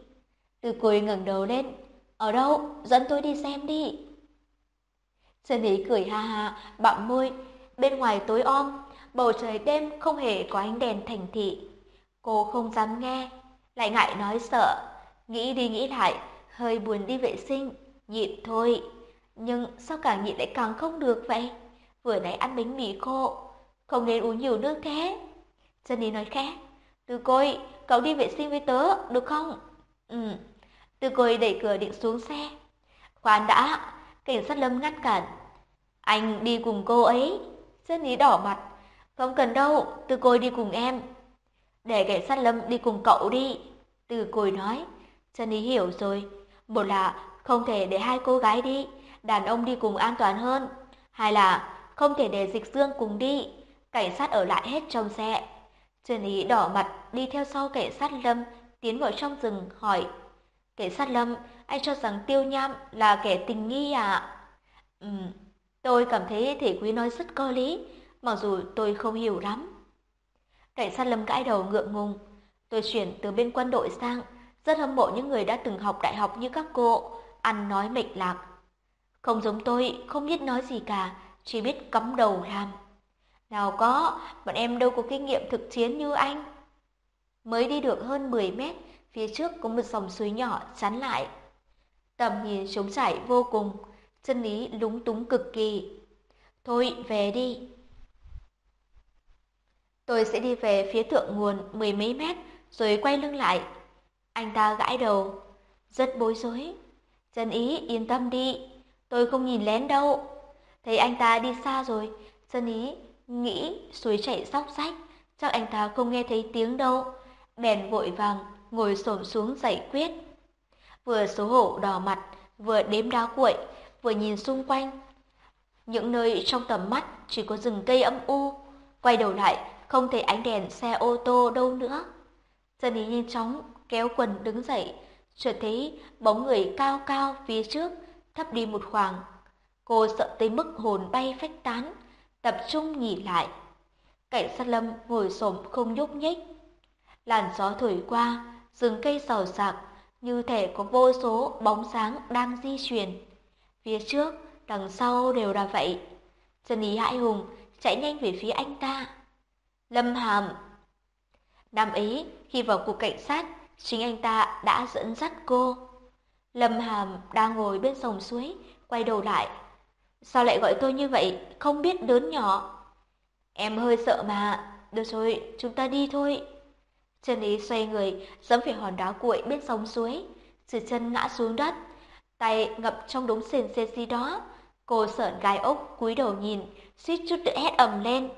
Từ cùi ngẩng đầu lên. Ở đâu? Dẫn tôi đi xem đi. Chân Ý cười ha ha, bặm môi. Bên ngoài tối om, bầu trời đêm không hề có ánh đèn thành thị. Cô không dám nghe, lại ngại nói sợ. Nghĩ đi nghĩ lại, hơi buồn đi vệ sinh, nhịn thôi. Nhưng sao càng nhịn lại càng không được vậy? Vừa nãy ăn bánh mì khô, không nên uống nhiều nước thế. Jenny nói khẽ, từ côi, cậu đi vệ sinh với tớ, được không? Ừ. Từ côi đẩy cửa định xuống xe. Khoan đã, cảnh sát lâm ngắt cản. Anh đi cùng cô ấy. Jenny đỏ mặt. Không cần đâu, từ côi đi cùng em. Để cảnh sát lâm đi cùng cậu đi. Từ côi nói. Jenny hiểu rồi. Một là không thể để hai cô gái đi, đàn ông đi cùng an toàn hơn. Hai là không thể để dịch dương cùng đi. Cảnh sát ở lại hết trong xe. Trần Ý đỏ mặt đi theo sau cảnh sát Lâm, tiến vào trong rừng hỏi. Cảnh sát Lâm, anh cho rằng Tiêu Nham là kẻ tình nghi à? Ừ, tôi cảm thấy thể quý nói rất có lý, mặc dù tôi không hiểu lắm. Cảnh sát Lâm gãi đầu ngượng ngùng. Tôi chuyển từ bên quân đội sang, rất hâm mộ những người đã từng học đại học như các cô, ăn nói mệt lạc. Không giống tôi, không biết nói gì cả, chỉ biết cắm đầu làm. Nào có, bọn em đâu có kinh nghiệm thực chiến như anh. Mới đi được hơn 10 mét, phía trước có một dòng suối nhỏ chắn lại. Tầm nhìn trống trải vô cùng, chân lý lúng túng cực kỳ. Thôi, về đi. Tôi sẽ đi về phía thượng nguồn mười mấy mét, rồi quay lưng lại. Anh ta gãi đầu, rất bối rối. Chân ý, yên tâm đi, tôi không nhìn lén đâu. Thấy anh ta đi xa rồi, chân ý nghĩ suối chảy sóc sách, chắc anh ta không nghe thấy tiếng đâu. Bèn vội vàng ngồi xổm xuống giải quyết. vừa xấu hổ đỏ mặt, vừa đếm đá cuội, vừa nhìn xung quanh. Những nơi trong tầm mắt chỉ có rừng cây âm u, quay đầu lại không thấy ánh đèn xe ô tô đâu nữa. Dân ý nhanh chóng kéo quần đứng dậy, chợt thấy bóng người cao cao phía trước thấp đi một khoảng. Cô sợ tới mức hồn bay phách tán, tập trung nhìn lại. Cảnh sát lâm ngồi xổm không nhúc nhích. Làn gió thổi qua, rừng cây xào xạc, như thể có vô số bóng sáng đang di chuyển. Phía trước, đằng sau đều là vậy. Trần Ý hãi hùng chạy nhanh về phía anh ta. Lâm Hàm Năm ấy, khi vào cục cảnh sát, chính anh ta đã dẫn dắt cô. Lâm Hàm đang ngồi bên dòng suối, quay đầu lại. Sao lại gọi tôi như vậy, không biết lớn nhỏ. Em hơi sợ mà, được rồi, chúng ta đi thôi. Trần Ý xoay người, dẫm phải hòn đá cuội bên sông suối, sự chân ngã xuống đất, tay ngập trong đống sền sệt gì đó. Cô sợn gai ốc cúi đầu nhìn, suýt chút nữa hét ầm lên.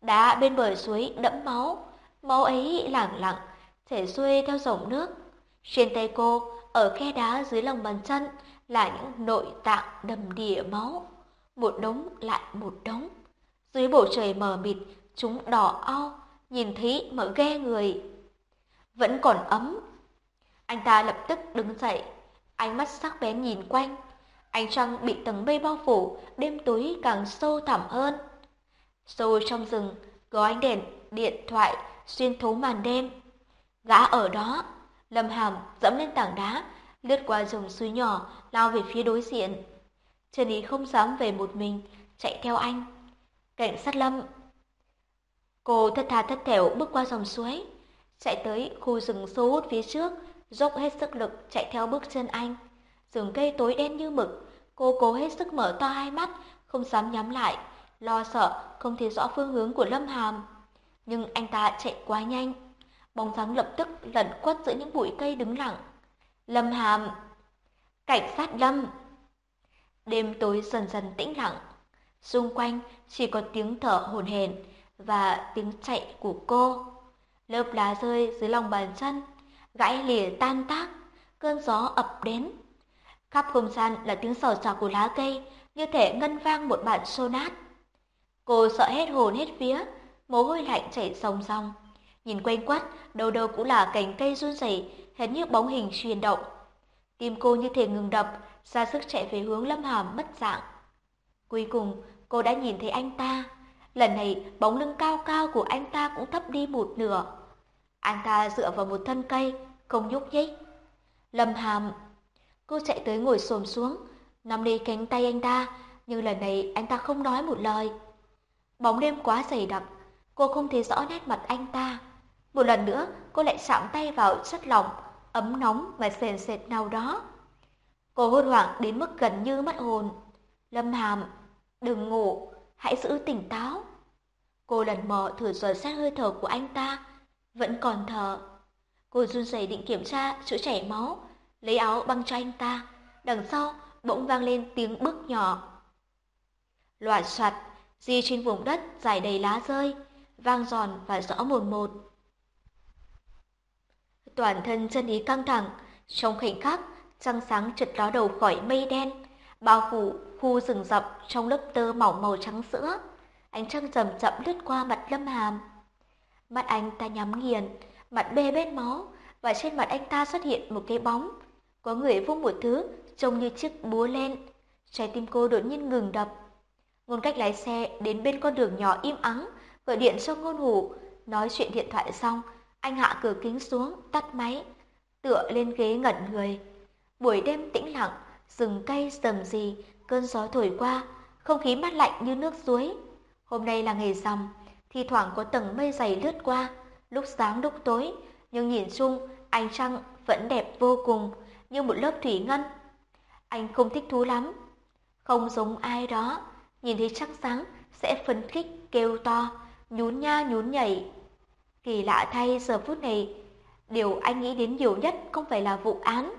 Đá bên bờ suối đẫm máu, máu ấy lẳng lặng chảy xuôi theo dòng nước. Trên tay cô, ở khe đá dưới lòng bàn chân là những nội tạng đầm đìa máu, một đống lại một đống. Dưới bầu trời mờ mịt, chúng đỏ ao, nhìn thấy mà ghe người. Vẫn còn ấm. Anh ta lập tức đứng dậy, ánh mắt sắc bén nhìn quanh. Ánh trăng bị tầng mây bao phủ, đêm tối càng sâu thẳm hơn. Sâu trong rừng, có ánh đèn, điện thoại, xuyên thấu màn đêm. Gã ở đó, Lâm Hàm dẫm lên tảng đá, lướt qua dòng suối nhỏ, lao về phía đối diện. Trần Ý không dám về một mình, chạy theo anh. Cảnh sát Lâm Cô thất tha thất thểu bước qua dòng suối, chạy tới khu rừng sâu hút phía trước, dốc hết sức lực chạy theo bước chân anh. Rừng cây tối đen như mực, cô cố hết sức mở to hai mắt, không dám nhắm lại, lo sợ không thấy rõ phương hướng của Lâm Hàm. Nhưng anh ta chạy quá nhanh, bóng dáng lập tức lẩn quất giữa những bụi cây đứng lặng. Lâm Hàm, cảnh sát Lâm. Đêm tối dần dần tĩnh lặng, xung quanh chỉ có tiếng thở hổn hển và tiếng chạy của cô. Lớp lá rơi dưới lòng bàn chân, gãy lìa tan tác, cơn gió ập đến. Khắp không gian là tiếng sầu xào của lá cây, như thể ngân vang một bản sonat. Cô sợ hết hồn hết vía, mồ hôi lạnh chảy ròng ròng. Nhìn quanh quất, đâu đâu cũng là cành cây run rẩy, hệt như bóng hình chuyển động. Tim cô như thể ngừng đập, ra sức chạy về hướng Lâm Hàm mất dạng. Cuối cùng, cô đã nhìn thấy anh ta. Lần này, bóng lưng cao cao của anh ta cũng thấp đi một nửa. Anh ta dựa vào một thân cây, không nhúc nhích. Lâm Hàm, cô chạy tới ngồi xổm xuống, nắm lấy cánh tay anh ta, nhưng lần này anh ta không nói một lời. Bóng đêm quá dày đặc, cô không thấy rõ nét mặt anh ta. Một lần nữa, cô lại chạm tay vào chất lỏng, ấm nóng và sền sệt nào đó. Cô hốt hoảng đến mức gần như mất hồn. Lâm Hàm, đừng ngủ, hãy giữ tỉnh táo. Cô lần mò thử dò xét hơi thở của anh ta, vẫn còn thở. Cô run rẩy định kiểm tra chỗ chảy máu, lấy áo băng cho anh ta. Đằng sau bỗng vang lên tiếng bước nhỏ. Loạt soạt, di trên vùng đất dài đầy lá rơi, vang giòn và rõ mồn một. Toàn thân chân ý căng thẳng, trong khoảnh khắc, trăng sáng chật ló đầu khỏi mây đen, bao phủ khu rừng rậm trong lớp tơ mỏng màu trắng sữa. Ánh trăng chậm chậm lướt qua mặt Lâm Hàm. Mắt anh ta nhắm nghiền, mặt bê bết máu, và trên mặt anh ta xuất hiện một cái bóng. Có người vung một thứ trông như chiếc búa lên. Trái tim cô đột nhiên ngừng đập. Ngôn cách lái xe đến bên con đường nhỏ im ắng, gọi điện cho ngôn hủ, nói chuyện điện thoại xong, anh hạ cửa kính xuống, tắt máy, tựa lên ghế ngẩn người. Buổi đêm tĩnh lặng, rừng cây rầm rì, cơn gió thổi qua, không khí mát lạnh như nước suối. Hôm nay là ngày rằm, thi thoảng có tầng mây dày lướt qua, lúc sáng lúc tối, nhưng nhìn chung ánh trăng vẫn đẹp vô cùng, như một lớp thủy ngân. Anh không thích thú lắm, không giống ai đó, nhìn thấy trăng sáng sẽ phấn khích kêu to, nhún nha nhún nhảy. Kỳ lạ thay giờ phút này, điều anh nghĩ đến nhiều nhất không phải là vụ án,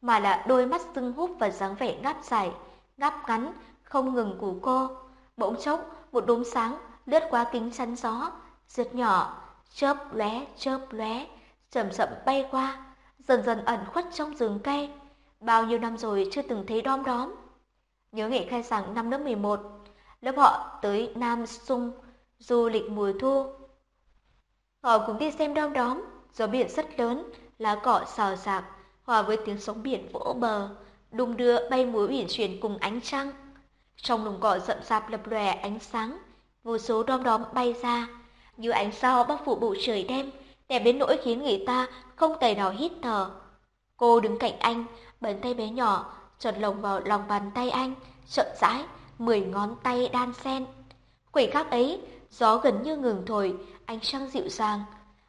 mà là đôi mắt sưng húp và dáng vẻ ngáp dài, ngáp ngắn, không ngừng của cô. Bỗng chốc, một đốm sáng lướt qua kính chắn gió, giật nhỏ, chớp lóe chớp lóe, chậm chậm bay qua, dần dần ẩn khuất trong rừng cây, Bao nhiêu năm rồi chưa từng thấy đom đóm. Nhớ ngày khai giảng năm lớp 11, lớp họ tới Nam Sung du lịch mùa thu. Họ cũng đi xem đom đóm, gió biển rất lớn, lá cỏ xào xạc, hòa với tiếng sóng biển vỗ bờ, đung đưa bay múa biển chuyển cùng ánh trăng. Trong lùng cỏ rậm rạp lập lòe ánh sáng, vô số đom đóm bay ra, như ánh sao bao phủ bầu trời đêm, đẹp đến nỗi khiến người ta không tài nào hít thở. Cô đứng cạnh anh, bàn tay bé nhỏ chợt lồng vào lòng bàn tay anh, chậm rãi, mười ngón tay đan xen. Khoảnh khắc ấy, gió gần như ngừng thổi, ánh trăng dịu dàng.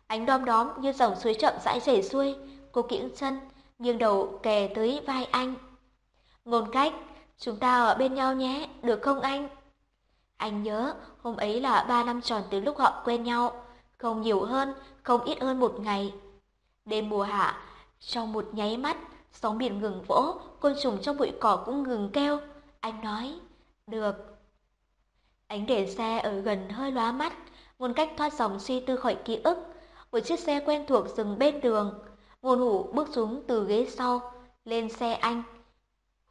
Ánh đom đóm như dòng suối chậm rãi chảy xuôi, cô kiễng chân, nghiêng đầu kề tới vai anh. Ngôn cách, chúng ta ở bên nhau nhé, được không anh? Anh nhớ, hôm ấy là ba năm tròn từ lúc họ quen nhau, không nhiều hơn, không ít hơn một ngày. Đêm mùa hạ, trong một nháy mắt, sóng biển ngừng vỗ, côn trùng trong bụi cỏ cũng ngừng kêu. Anh nói, được. Ánh đèn xe ở gần hơi lóa mắt, ngôn cách thoát dòng suy tư khỏi ký ức. Một chiếc xe quen thuộc dừng bên đường. Ngôn hủ bước xuống từ ghế sau, lên xe anh.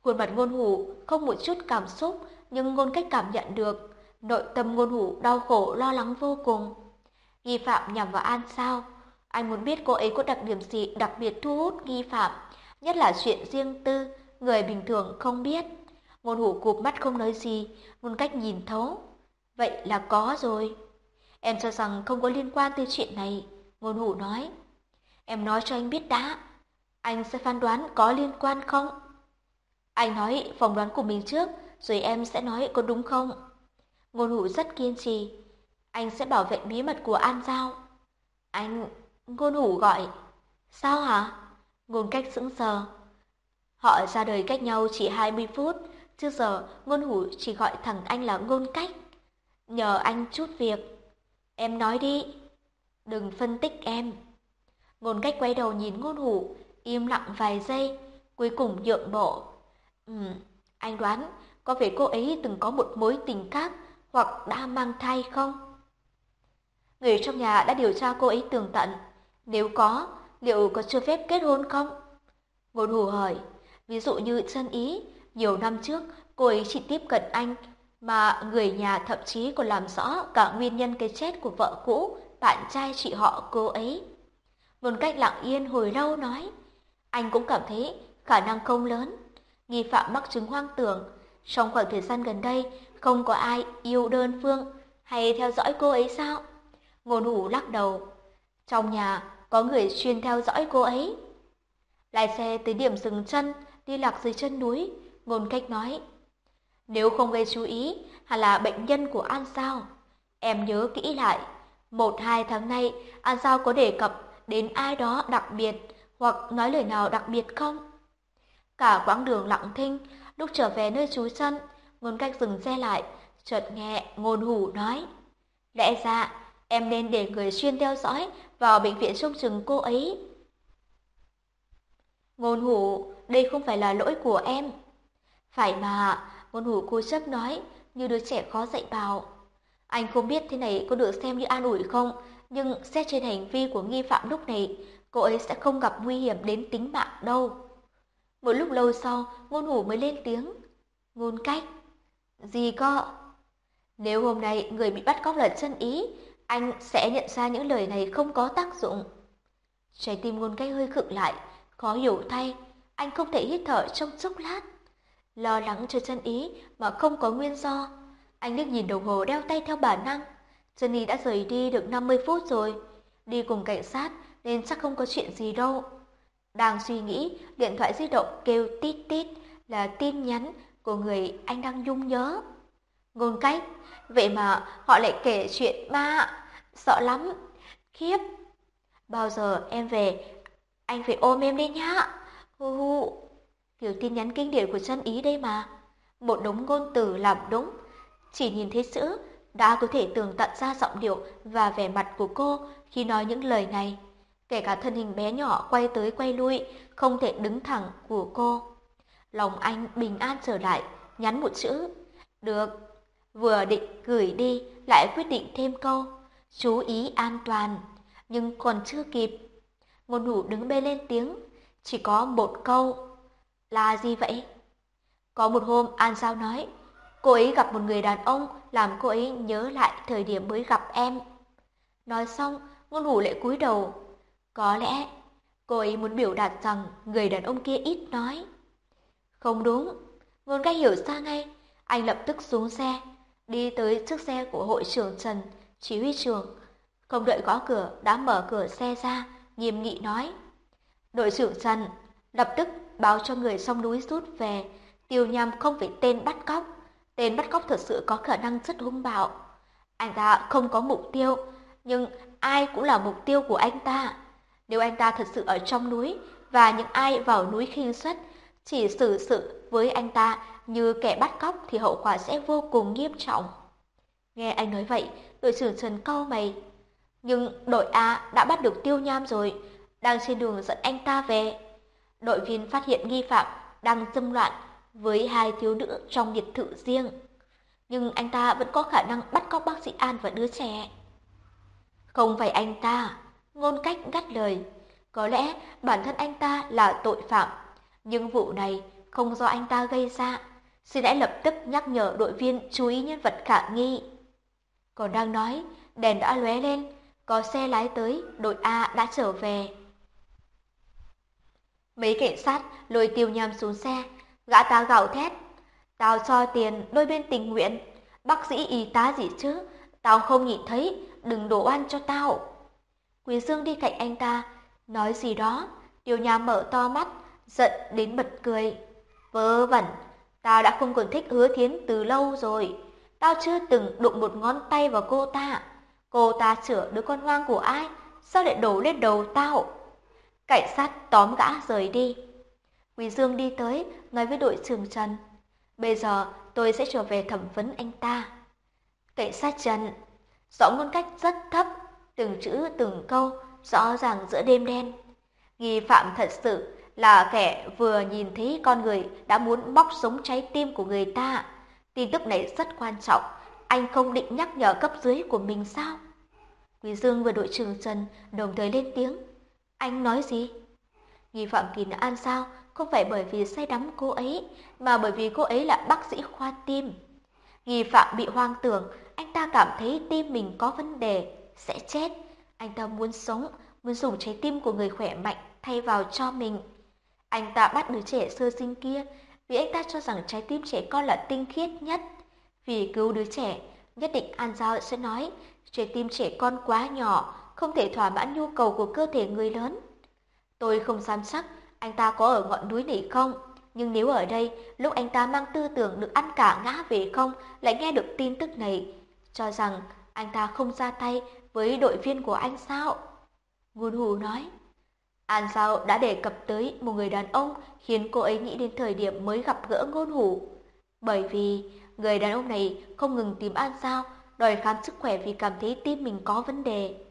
Khuôn mặt ngôn hủ không một chút cảm xúc, nhưng ngôn cách cảm nhận được. Nội tâm ngôn hủ đau khổ lo lắng vô cùng. Nghi phạm nhằm vào An sao? Anh muốn biết cô ấy có đặc điểm gì đặc biệt thu hút nghi phạm, nhất là chuyện riêng tư, người bình thường không biết. Ngôn hủ cụp mắt không nói gì, ngôn cách nhìn thấu. Vậy là có rồi. Em cho rằng không có liên quan tới chuyện này, ngôn hủ nói. Em nói cho anh biết đã, anh sẽ phán đoán có liên quan không? Anh nói phỏng đoán của mình trước, rồi em sẽ nói có đúng không? Ngôn hủ rất kiên trì. Anh sẽ bảo vệ bí mật của An Giao. Anh... Ngôn hủ gọi. Sao hả? Ngôn cách sững sờ. Họ ra đời cách nhau chỉ 20 phút, trước giờ ngôn hủ chỉ gọi thằng anh là ngôn cách. Nhờ anh chút việc. Em nói đi. Đừng phân tích em. Ngôn cách quay đầu nhìn ngôn hủ, im lặng vài giây, cuối cùng nhượng bộ. Ừ, anh đoán có vẻ cô ấy từng có một mối tình khác hoặc đã mang thai không? Người trong nhà đã điều tra cô ấy tường tận. Nếu có, liệu có chưa phép kết hôn không? Ngôn hù hỏi, ví dụ như chân ý, nhiều năm trước cô ấy chỉ tiếp cận anh, mà người nhà thậm chí còn làm rõ cả nguyên nhân cái chết của vợ cũ, bạn trai chị họ cô ấy. Một cách lặng yên hồi lâu nói, anh cũng cảm thấy khả năng không lớn. Nghi phạm mắc chứng hoang tưởng, trong khoảng thời gian gần đây không có ai yêu đơn phương hay theo dõi cô ấy sao? Ngôn hủ lắc đầu. Trong nhà có người chuyên theo dõi cô ấy. Lái xe tới điểm dừng chân, đi lạc dưới chân núi, ngôn cách nói. Nếu không gây chú ý, hẳn là bệnh nhân của An Sao. Em nhớ kỹ lại, một hai tháng nay, An Sao có đề cập đến ai đó đặc biệt hoặc nói lời nào đặc biệt không? Cả quãng đường lặng thinh, lúc trở về nơi trú chân, ngôn cách dừng xe lại, chợt nghe ngôn hủ nói. Lẽ ra, em nên để người chuyên theo dõi vào bệnh viện trông chừng cô ấy. Ngôn hủ, đây không phải là lỗi của em. Phải mà, ngôn hủ cô chấp nói, như đứa trẻ khó dạy bảo. Anh không biết thế này có được xem như an ủi không, nhưng xét trên hành vi của nghi phạm lúc này, cô ấy sẽ không gặp nguy hiểm đến tính mạng đâu. Một lúc lâu sau, ngôn hủ mới lên tiếng. Ngôn cách. Gì cơ? Nếu hôm nay người bị bắt cóc là chân ý, anh sẽ nhận ra những lời này không có tác dụng. Trái tim ngôn cách hơi khựng lại, khó hiểu thay, anh không thể hít thở trong chốc lát. Lo lắng cho chân ý mà không có nguyên do. Anh liếc nhìn đồng hồ đeo tay theo bản năng. Chân ý đã rời đi được 50 phút rồi. Đi cùng cảnh sát nên chắc không có chuyện gì đâu. Đang suy nghĩ, điện thoại di động kêu tít tít là tin nhắn của người anh đang nhung nhớ. Ngôn cách, vậy mà họ lại kể chuyện ma, sợ lắm, khiếp. Bao giờ em về, anh phải ôm em lên nhá. Hu hu. Kiểu tin nhắn kinh điển của chân ý đây mà. Một đống ngôn từ làm đúng. Chỉ nhìn thấy chữ đã có thể tường tận ra giọng điệu và vẻ mặt của cô khi nói những lời này. Kể cả thân hình bé nhỏ quay tới quay lui, không thể đứng thẳng của cô. Lòng anh bình an trở lại, nhắn một chữ. Được. Vừa định gửi đi, lại quyết định thêm câu. Chú ý an toàn. Nhưng còn chưa kịp. Ngôn hủ đứng bê lên tiếng. Chỉ có một câu. Là gì vậy? Có một hôm An Giao nói, cô ấy gặp một người đàn ông làm cô ấy nhớ lại thời điểm mới gặp em. Nói xong, ngôn hủ lại cúi đầu. Có lẽ cô ấy muốn biểu đạt rằng người đàn ông kia ít nói. Không đúng, ngôn cách hiểu ra ngay. Anh lập tức xuống xe, đi tới chiếc xe của hội trưởng Trần, chỉ huy trường, Không đợi gõ cửa, đã mở cửa xe ra, nghiêm nghị nói. Đội trưởng Trần, lập tức báo cho người sông núi rút về. Tiêu Nham không phải tên bắt cóc. Tên bắt cóc thật sự có khả năng rất hung bạo. Anh ta không có mục tiêu, nhưng ai cũng là mục tiêu của anh ta. Nếu anh ta thật sự ở trong núi và những ai vào núi khinh suất chỉ xử sự với anh ta như kẻ bắt cóc thì hậu quả sẽ vô cùng nghiêm trọng. Nghe anh nói vậy, đội trưởng Trần cau mày. Nhưng đội A đã bắt được Tiêu Nham rồi, đang trên đường dẫn anh ta về. Đội viên phát hiện nghi phạm đang dâm loạn với hai thiếu nữ trong biệt thự riêng. Nhưng anh ta vẫn có khả năng bắt cóc bác sĩ An và đứa trẻ. Không phải anh ta, ngôn cách ngắt lời. Có lẽ bản thân anh ta là tội phạm, nhưng vụ này không do anh ta gây ra. Xin hãy lập tức nhắc nhở đội viên chú ý nhân vật khả nghi. Còn đang nói, đèn đã lóe lên, có xe lái tới, đội A đã trở về. Mấy cảnh sát lôi tiêu nham xuống xe, gã ta gào thét. Tao cho tiền đôi bên tình nguyện, bác sĩ y tá gì chứ, tao không nhìn thấy, đừng đổ oan cho tao. Quý Dương đi cạnh anh ta, nói gì đó, tiêu nham mở to mắt, giận đến bật cười. Vớ vẩn, tao đã không còn thích hứa thiến từ lâu rồi. Tao chưa từng đụng một ngón tay vào cô ta. Cô ta chữa đứa con hoang của ai? Sao lại đổ lên đầu tao? Cảnh sát tóm gã rời đi. Quý Dương đi tới, nói với đội trưởng Trần. Bây giờ tôi sẽ trở về thẩm vấn anh ta. Cảnh sát Trần, giọng ngôn cách rất thấp, từng chữ từng câu, rõ ràng giữa đêm đen. Nghi phạm thật sự là kẻ vừa nhìn thấy con người đã muốn bóc sống trái tim của người ta. Tin tức này rất quan trọng, anh không định nhắc nhở cấp dưới của mình sao? Quý Dương và đội trưởng Trần đồng thời lên tiếng. Anh nói gì? Nghi phạm Kỳ An sao? Không phải bởi vì say đắm cô ấy, mà bởi vì cô ấy là bác sĩ khoa tim. Nghi phạm bị hoang tưởng, anh ta cảm thấy tim mình có vấn đề, sẽ chết. Anh ta muốn sống, muốn dùng trái tim của người khỏe mạnh thay vào cho mình. Anh ta bắt đứa trẻ sơ sinh kia vì anh ta cho rằng trái tim trẻ con là tinh khiết nhất. Vì cứu đứa trẻ, nhất định An Giao sẽ nói trái tim trẻ con quá nhỏ, không thể thỏa mãn nhu cầu của cơ thể người lớn. Tôi không dám chắc anh ta có ở ngọn núi này không, nhưng nếu ở đây, lúc anh ta mang tư tưởng được ăn cả ngã về không, lại nghe được tin tức này, cho rằng anh ta không ra tay với đội viên của anh sao? Ngôn Hù nói. An Giao đã đề cập tới một người đàn ông khiến cô ấy nghĩ đến thời điểm mới gặp gỡ ngôn hủ. Bởi vì người đàn ông này không ngừng tìm An Giao, đòi khám sức khỏe vì cảm thấy tim mình có vấn đề.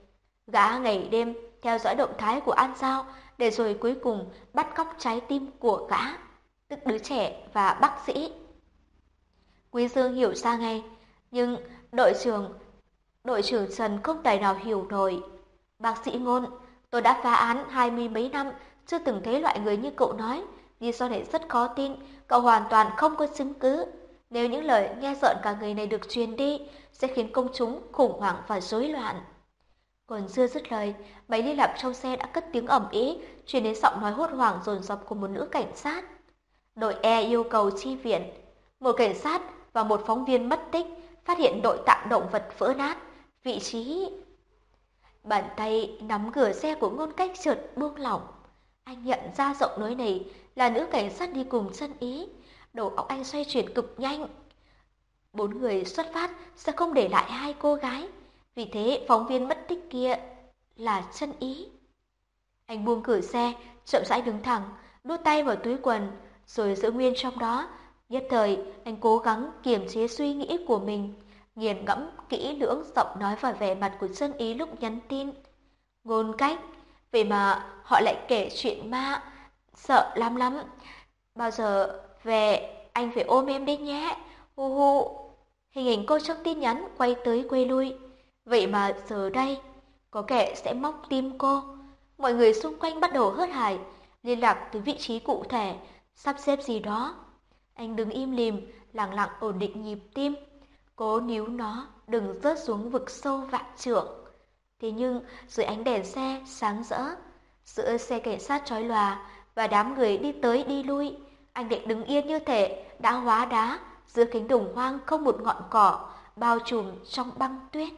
Gã ngày đêm theo dõi động thái của An Giao để rồi cuối cùng bắt cóc trái tim của gã, tức đứa trẻ và bác sĩ. Quý Dương hiểu ra ngay, nhưng đội trưởng đội trưởng Trần không tài nào hiểu nổi. Bác sĩ ngôn, tôi đã phá án hai mươi mấy năm, chưa từng thấy loại người như cậu nói, lý do này rất khó tin, cậu hoàn toàn không có chứng cứ. Nếu những lời nghe rợn cả người này được truyền đi, sẽ khiến công chúng khủng hoảng và rối loạn. Còn chưa dứt lời, máy liên lạp trong xe đã cất tiếng ầm ĩ, truyền đến giọng nói hốt hoảng dồn dập của một nữ cảnh sát. Đội E yêu cầu chi viện. Một cảnh sát và một phóng viên mất tích phát hiện đội tạng động vật vỡ nát, vị trí. Bàn tay nắm cửa xe của ngôn cách chợt buông lỏng. Anh nhận ra giọng nói này là nữ cảnh sát đi cùng chân ý. Đầu óc anh xoay chuyển cực nhanh. Bốn người xuất phát sẽ không để lại hai cô gái. Vì thế phóng viên mất tích kia là chân ý. Anh buông cửa xe, chậm rãi đứng thẳng, đút tay vào túi quần, rồi giữ nguyên trong đó. Nhất thời, anh cố gắng kiềm chế suy nghĩ của mình, nghiền ngẫm kỹ lưỡng giọng nói và vẻ mặt của chân ý lúc nhắn tin. Ngôn cách, vậy mà họ lại kể chuyện ma, sợ lắm lắm. Bao giờ về anh phải ôm em đi nhé, hu hu. Hình ảnh cô trong tin nhắn quay tới quay lui. Vậy mà giờ đây, có kẻ sẽ móc tim cô. Mọi người xung quanh bắt đầu hớt hải, liên lạc tới vị trí cụ thể, sắp xếp gì đó. Anh đứng im lìm, lặng lặng ổn định nhịp tim, cố níu nó đừng rớt xuống vực sâu vạn trượng. Thế nhưng dưới ánh đèn xe sáng rỡ, giữa xe cảnh sát trói lòa và đám người đi tới đi lui, anh đệ đứng yên như thể đã hóa đá giữa cánh đồng hoang không một ngọn cỏ bao trùm trong băng tuyết.